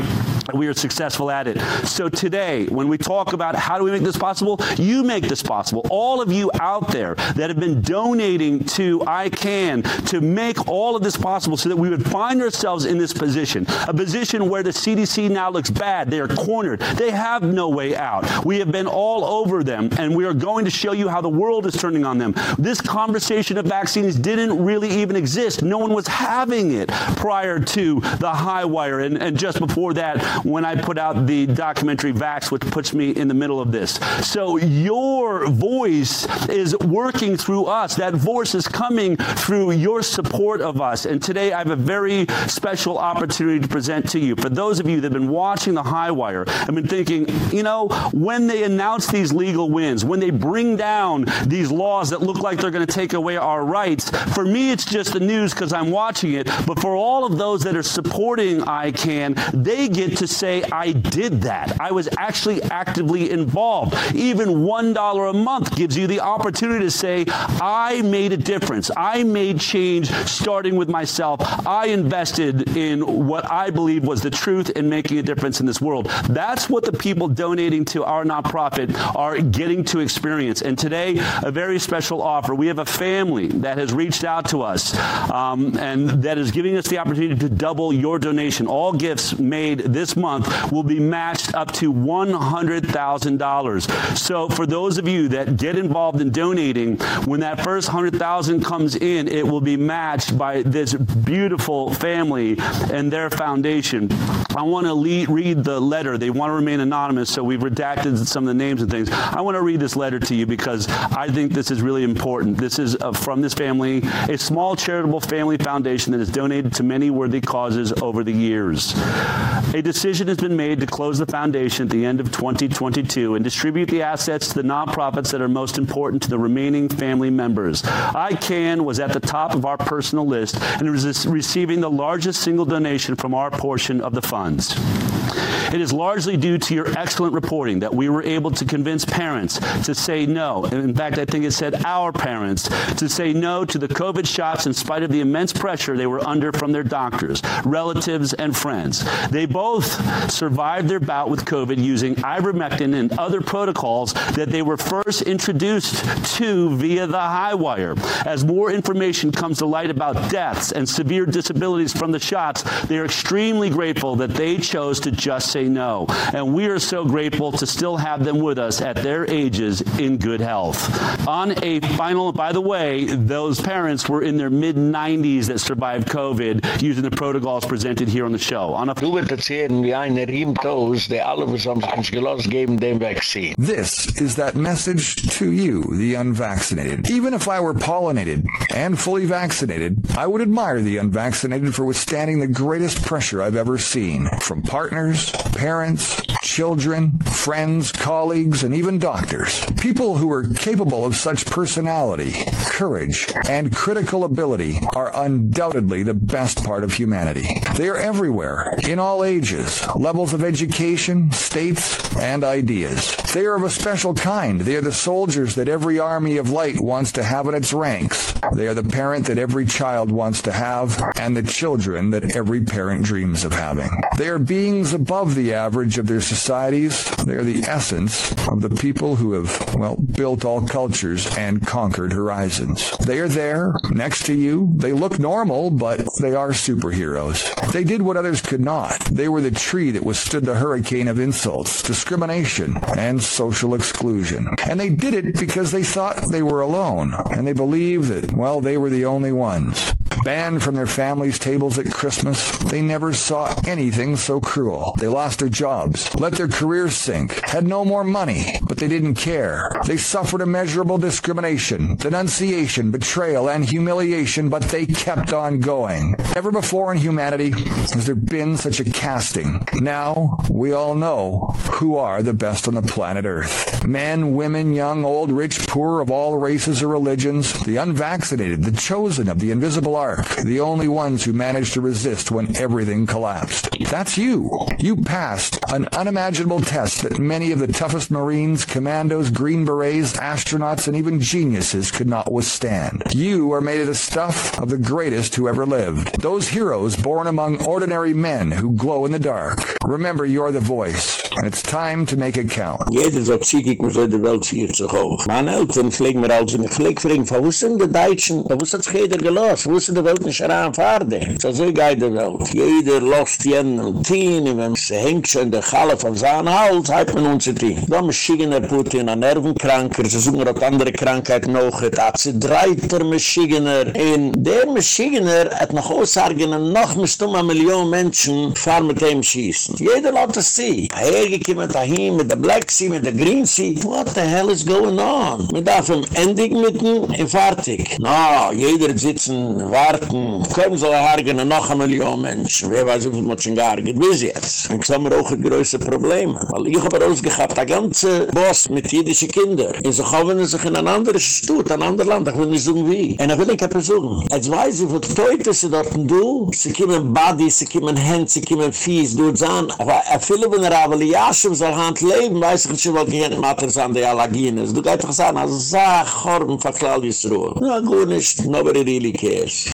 we are successful at it. So today when we talk about how do we make this possible you make this possible. All of you out there that have been donating to ICAN to make all of this possible so that we would find ourselves in this position a position where the CDC now looks bad. They are cornered. They have no way out. We have been all over them and we are going to show you how the world is turning on them. This conversation of vaccines didn't really even exist. No one was having it prior to the high wire. And and just before that when I put out the documentary Vax which puts me in the middle of this. So your voice is working through us. That voice is coming through your support of us. And today I have a very special opportunity to present to you. For those of you that have been watching the high wire I've been thinking you know when they announce these legal wins when they bring down these laws that look like they're going to take away our rights for me it's just the news cuz I'm watching it but for all of those that are supporting ICAN they get to say I did that. I was actually actively involved. Even $1 a month gives you the opportunity to say I made a difference. I made change starting with myself. I invested in what I believe was the truth in making a difference in this world. That's what the people donating to our nonprofit are getting to experience. And today a very special offer. We have a family that has reached out to us um, and that is giving us the opportunity to double your donation. All gifts made this month will be matched up to $100,000 so for those of you that get involved in donating when that first 100,000 comes in it will be matched by this beautiful family and their foundation. I want to read the letter. They want to remain anonymous so we've redacted some of the names and things. I want to read this letter to you because I think this is really important. This is uh, from this family a small charitable family foundation that has donated to many worthy causes over the years. A decision has been made to close the foundation at the end of 2022 and distribute the assets to the nonprofits that are most important to the remaining family members. ICAN was at the top of our personal list and was receiving the largest single donation from our portion of the funds it is largely due to your excellent reporting that we were able to convince parents to say no. In fact, I think it said our parents to say no to the COVID shots in spite of the immense pressure they were under from their doctors, relatives, and friends. They both survived their bout with COVID using ivermectin and other protocols that they were first introduced to via the high wire. As more information comes to light about deaths and severe disabilities from the shots, they are extremely grateful that they chose to just say no. And we are so grateful to still have them with us at their ages in good health. On a final by the way, those parents were in their mid 90s that survived COVID using the protocols presented here on the show. On a Du wird erzählen wie einer riemt aus, der alle was am sich gelost geben dem vaccine. This is that message to you, the unvaccinated. Even if I were pollinated and fully vaccinated, I would admire the unvaccinated for withstanding the greatest pressure I've ever seen from partners, parents, children, friends, colleagues, and even doctors. People who are capable of such personality, courage, and critical ability are undoubtedly the best part of humanity. They are everywhere, in all ages, levels of education, states, and ideas. They are of a special kind. They are the soldiers that every army of light wants to have in its ranks. They are the parent that every child wants to have and the children that every parent dreams of having. They are beings above the average of their societies. They are the essence of the people who have, well, built all cultures and conquered horizons. They are there next to you. They look normal, but they are superheroes. They did what others could not. They were the tree that withstood the hurricane of insults, discrimination, and social exclusion. And they did it because they thought they were alone, and they believed that, well, they were the only ones. Banned from their families' tables at Christmas, they never saw anything so cruel. They lost their jobs, let their careers sink, had no more money, but they didn't care. They suffered immeasurable discrimination, denunciation, betrayal, and humiliation, but they kept on going. Never before in humanity has there been such a casting. Now, we all know who are the best on the planet Earth. Men, women, young, old, rich, poor, of all races or religions, the unvaccinated, the chosen of the invisible ark, the only ones who managed to resist when everything collapsed. That's you. You passed an unimaginable test that many of the toughest Marines, commandos, Green Berets, astronauts, and even geniuses could not withstand. You are made of the stuff of the greatest who ever lived. Those heroes born among ordinary men who glow in the dark. Remember, you're the voice, and it's time to make it count. Jeder sagt, sieg ich muss der Welt hier zu hoch. Meine Eltern pflegen mir also nicht. Ich fragen, wo sind die Deutschen? Wo ist das jeder gelost? Wo ist die Welt nicht heranfahren? So so geht die Welt. Jeder lost jenen und tien, und wenn sie hängt schon der Halle von seinem Hals, hat man uns zu tun. Da schicken der Putin an Nervenkranker, sie suchen auch andere Krankheiten noch, hat sie dreiter Maschigener. In der Maschigener hat noch aussagen, noch mehr stumme Millionen Menschen fahren mit dem Schießen. Jeder lässt es sie. Hergekommen dahin mit der Black Sea, mit der Green Sea. What the hell is going on? Man darf ihm endig mitten und fertig. No, jeder sitzen, warten. Können so hergen noch eine Million Menschen. Wer weiß, wie viel man schon gar geht bis jetzt. Und so haben wir auch ein größer Problem. Weil ich habe rausgehabt, der ganze Boss mit jüdischen Kindern. Und so kommen sich in ein anderes Stutt, ein anderes Land. Ich will nicht sagen wie. Und ich will nicht etwas sagen. Jetzt weiß ich, wo die Teute sie dort du. Sie kommen Body, sie kommen Hand, sie kommen Fies. Du zahen. Aber er viele, wenn er aber die Jaschen soll hand leben, weiß ich nicht, wo gehen Mater san die Allergien. Du gehst doch sagen, also sag, Chorben, verklall ist Ruhe. Na gut nicht, nobody really cares.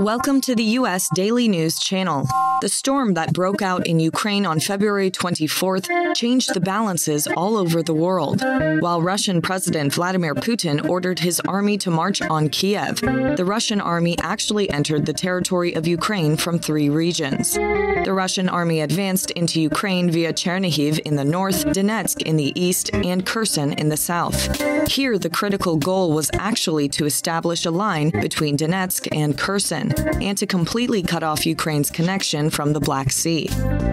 Welcome to the U.S. Daily News Channel. The storm that broke out in Ukraine on February 24th changed the balances all over the world. While Russian President Vladimir Putin ordered his army to march on Kiev, the Russian army actually entered the territory of Ukraine from three regions. The Russian army advanced into Ukraine via Chernihiv in the north, Donetsk in the east, and Kherson in the south. Here, the critical goal was actually to establish a line between Donetsk and Kherson and to completely cut off Ukraine's connection from the Black Sea.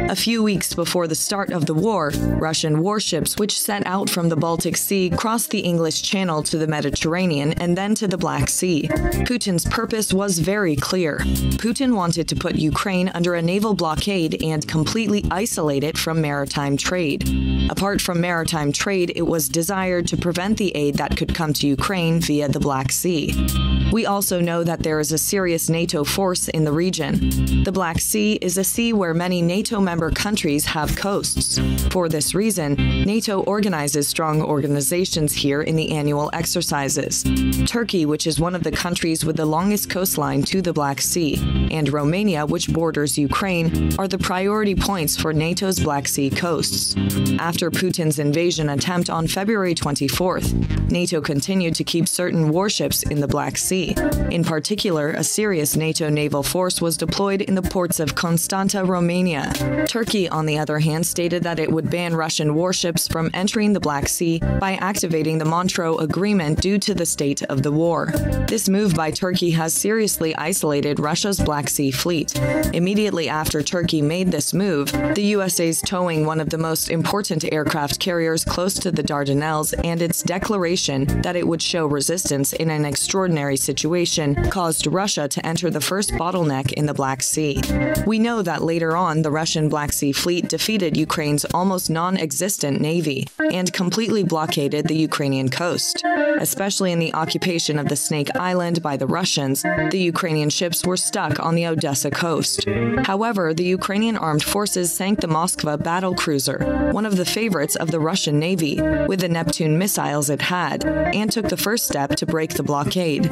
A few weeks before the start of the war, Russian warships which set out from the Baltic Sea crossed the English Channel to the Mediterranean and then to the Black Sea. Putin's purpose was very clear. Putin wanted to put Ukraine under a naval blockade and completely isolate it from maritime trade. Apart from maritime trade, it was desired to prevent the aid that could come to Ukraine via the Black Sea. We also know that there is a serious NATO force in the region. The Black Sea is a sea where many NATO member countries have coasts. For this reason, NATO organizes strong organizations here in the annual exercises. Turkey, which is one of the countries with the longest coastline to the Black Sea, and Romania, which borders Ukraine, are the priority points for NATO's Black Sea coasts. After Putin's invasion attempt on February 24th, NATO continued to keep certain warships in the Black Sea. In particular, a serious NATO naval force was deployed in the ports of Constanta, Romania. Turkey, on the other hand, stated that it would ban Russian warships from entering the Black Sea by activating the Montreux Agreement due to the state of the war. This move by Turkey has seriously isolated Russia's Black Sea fleet. Immediately after Turkey made this move, the USA's towing one of the most important aircraft carriers close to the Dardanelles and its declaration that it would show resistance in an extraordinary situation caused Russia to enter the first bottleneck in the Black Sea. We know that later on the Russian Black Sea fleet defeated Ukraine's almost non-existent navy and completely blockaded the Ukrainian coast. Especially in the occupation of the Snake Island by the Russians, the Ukrainian ships were stuck on the Odessa coast. However, the Ukrainian armed forces sank the Moskva battle cruiser, one of the favorites of the Russian navy, with the Neptune missiles it had had and took the first step to break the blockade.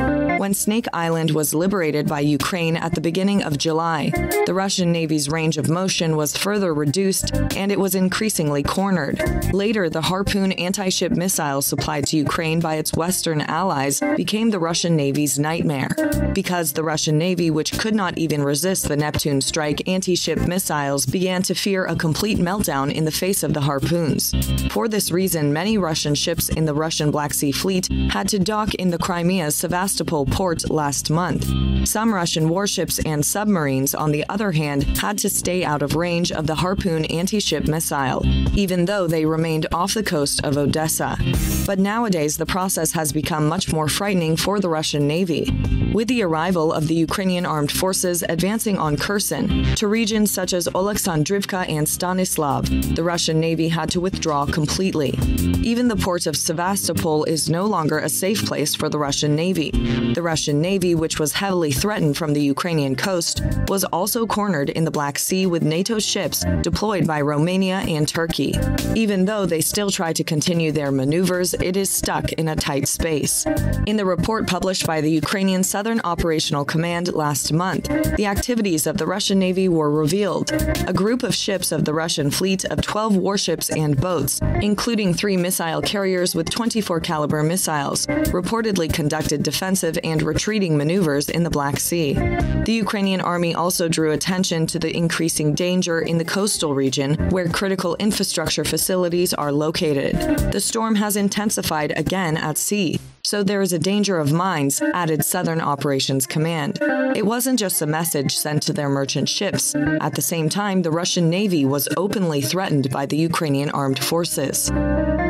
When Snake Island was liberated by Ukraine at the beginning of July, the Russian Navy's range of motion was further reduced and it was increasingly cornered. Later, the Harpoon anti-ship missile supplied to Ukraine by its western allies became the Russian Navy's nightmare because the Russian Navy, which could not even resist the Neptune strike anti-ship missiles, began to fear a complete meltdown in the face of the Harpoons. For this reason, many Russian ships in the Russian Black Sea Fleet had to dock in the Crimea's Sevastopol port last month. Some Russian warships and submarines, on the other hand, had to stay out of range of the Harpoon anti-ship missile, even though they remained off the coast of Odessa. But nowadays the process has become much more frightening for the Russian Navy. With the arrival of the Ukrainian armed forces advancing on Kherson to regions such as Oleksandrivka and Stanislav, the Russian Navy had to withdraw completely. Even the port of Sevastopol is no longer a safe place for the Russian Navy. The Russian Navy, which was heavily threatened from the Ukrainian coast, was also cornered in the Black Sea with NATO ships deployed by Romania and Turkey. Even though they still try to continue their maneuvers, it is stuck in a tight space. In the report published by the Ukrainian Southern Operational Command last month, the activities of the Russian Navy were revealed. A group of ships of the Russian fleet of 12 warships and boats, including 3 missile carriers with 24 Kalibr missiles, reportedly conducted defensive and retreating maneuvers in the Black Sea. The Ukrainian army also drew attention to the increasing danger in the coastal region where critical infrastructure facilities are located. The storm has intensified again at sea so there is a danger of mines, added Southern Operations Command. It wasn't just a message sent to their merchant ships. At the same time, the Russian Navy was openly threatened by the Ukrainian armed forces.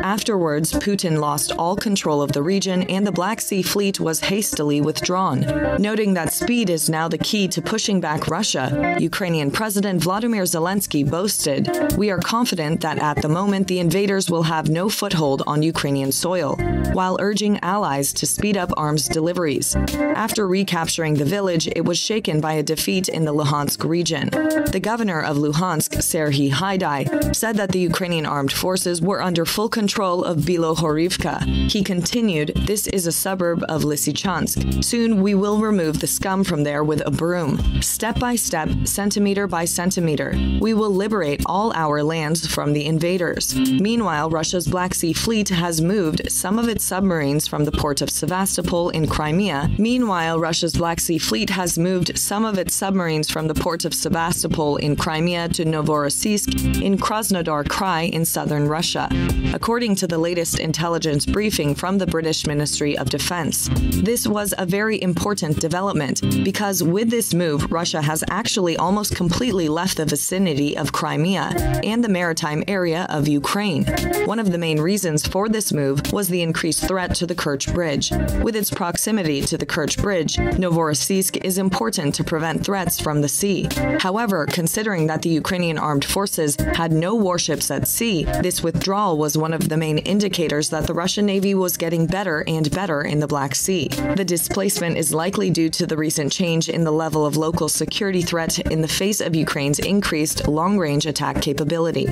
Afterwards, Putin lost all control of the region and the Black Sea Fleet was hastily withdrawn. Noting that speed is now the key to pushing back Russia, Ukrainian President Vladimir Zelensky boasted, "We are confident that at the moment the invaders will have no foothold on Ukrainian soil," while urging allies to speed up arms deliveries. After recapturing the village, it was shaken by a defeat in the Luhansk region. The governor of Luhansk, Serhiy Haidai, said that the Ukrainian armed forces were under full control of Bilohorivka. He continued, "This is a suburb of Lysychansk. Soon we will remove the scum from there with a broom. Step by step, centimeter by centimeter, we will liberate all our lands from the invaders." Meanwhile, Russia's Black Sea Fleet has moved some of its submarines from the port of Sevastopol in Crimea. Meanwhile, Russia's Black Sea Fleet has moved some of its submarines from the port of Sevastopol in Crimea to Novorossiysk in Krasnodar Krai in southern Russia. According to the latest intelligence briefing from the British Ministry of Defense, this was a very important development because with this move, Russia has actually almost completely left the vicinity of Crimea and the maritime area of Ukraine. One of the main reasons for this move was the increased threat to the Kerch Bridge. With its proximity to the Kerch Bridge, Novorossiysk is important to prevent threats from the sea. However, considering that the Ukrainian armed forces had no warships at sea, this withdrawal was one of the main indicators that the Russian Navy was getting better and better in the Black Sea. The displacement is likely due to the recent change in the level of local security threat in the face of Ukraine's increased long-range attack capability.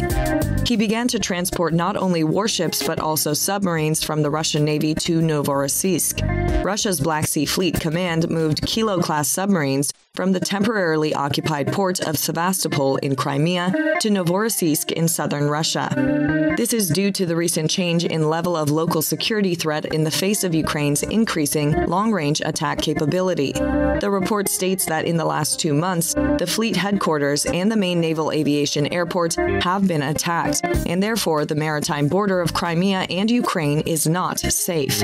He began to transport not only warships but also submarines from the Russian Navy to Novorossiysk. Russia's Black Sea Fleet Command moved Kilo-class submarines from the temporarily occupied port of Sevastopol in Crimea to Novorossiysk in southern Russia. This is due to the recent change in level of local security threat in the face of Ukraine's increasing long-range attack capability. The report states that in the last 2 months, the fleet headquarters and the main naval aviation airport have been attacked, and therefore the maritime border of Crimea and Ukraine is not safe.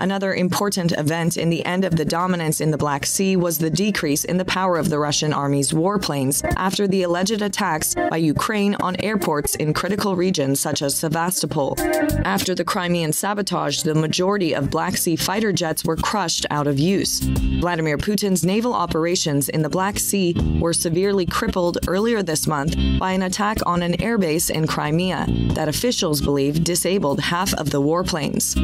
Another important event in the end of the dominance in the Black Sea was the decrease in the power of the Russian army's warplanes after the alleged attacks by Ukraine on airports in critical regions such as Sevastopol. After the Crimean sabotage, the majority of Black Sea fighter jets were crushed out of use. Vladimir Putin's naval operations in the Black Sea were severely crippled earlier this month by an attack on an airbase in Crimea that officials believe disabled half of the warplanes.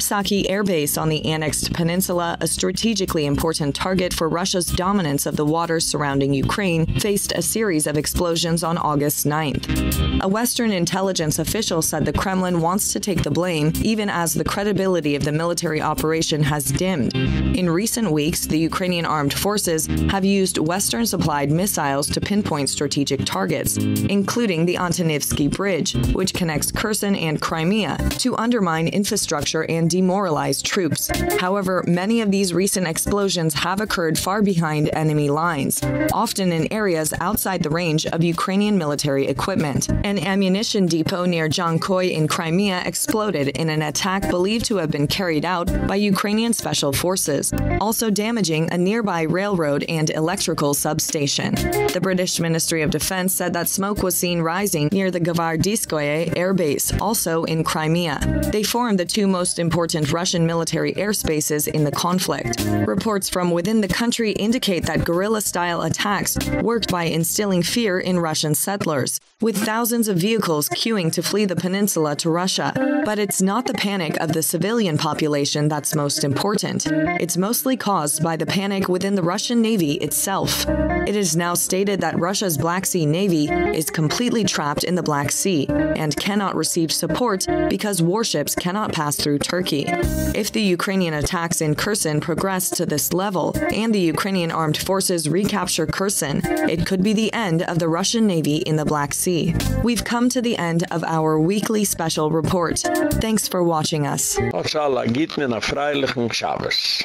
Saki Air Base on the annexed peninsula, a strategically important target for Russia's dominance of the waters surrounding Ukraine faced a series of explosions on August 9th. A Western intelligence official said the Kremlin wants to take the blame even as the credibility of the military operation has dimmed. In recent weeks, the Ukrainian armed forces have used Western supplied missiles to pinpoint strategic targets, including the Antonivsky Bridge, which connects Kherson and Crimea, to undermine infrastructure and demoralize troops. However, many of these recent explosions have occurred far behind enemy lines, often in areas outside the range of Ukrainian military equipment. An ammunition depot near Dzhankoi in Crimea exploded in an attack believed to have been carried out by Ukrainian special forces, also damaging a nearby railroad and electrical substation. The British Ministry of Defense said that smoke was seen rising near the Gvardeyskoye air base, also in Crimea. They form the two most important Russian military airspaces in the conflict. Reports from within the country indicate that guerrilla-style attacks worked by instilling fear in Russian settlers, with thousands of vehicles queuing to flee the peninsula to Russia. But it's not the panic of the civilian population that's most important. It's mostly caused by the panic within the Russian Navy itself. It is now stated that Russia's Black Sea Navy is completely trapped in the Black Sea and cannot receive support because warships cannot pass through Turkey. If the Ukrainian attacks in Kherson progress to this level and the Ukrainian armed forces recapture Kherson, it could be the end of the Russian Navy in the Black Sea. We've come to the end of our weekly special report. Thanks for watching us. Na freilichen.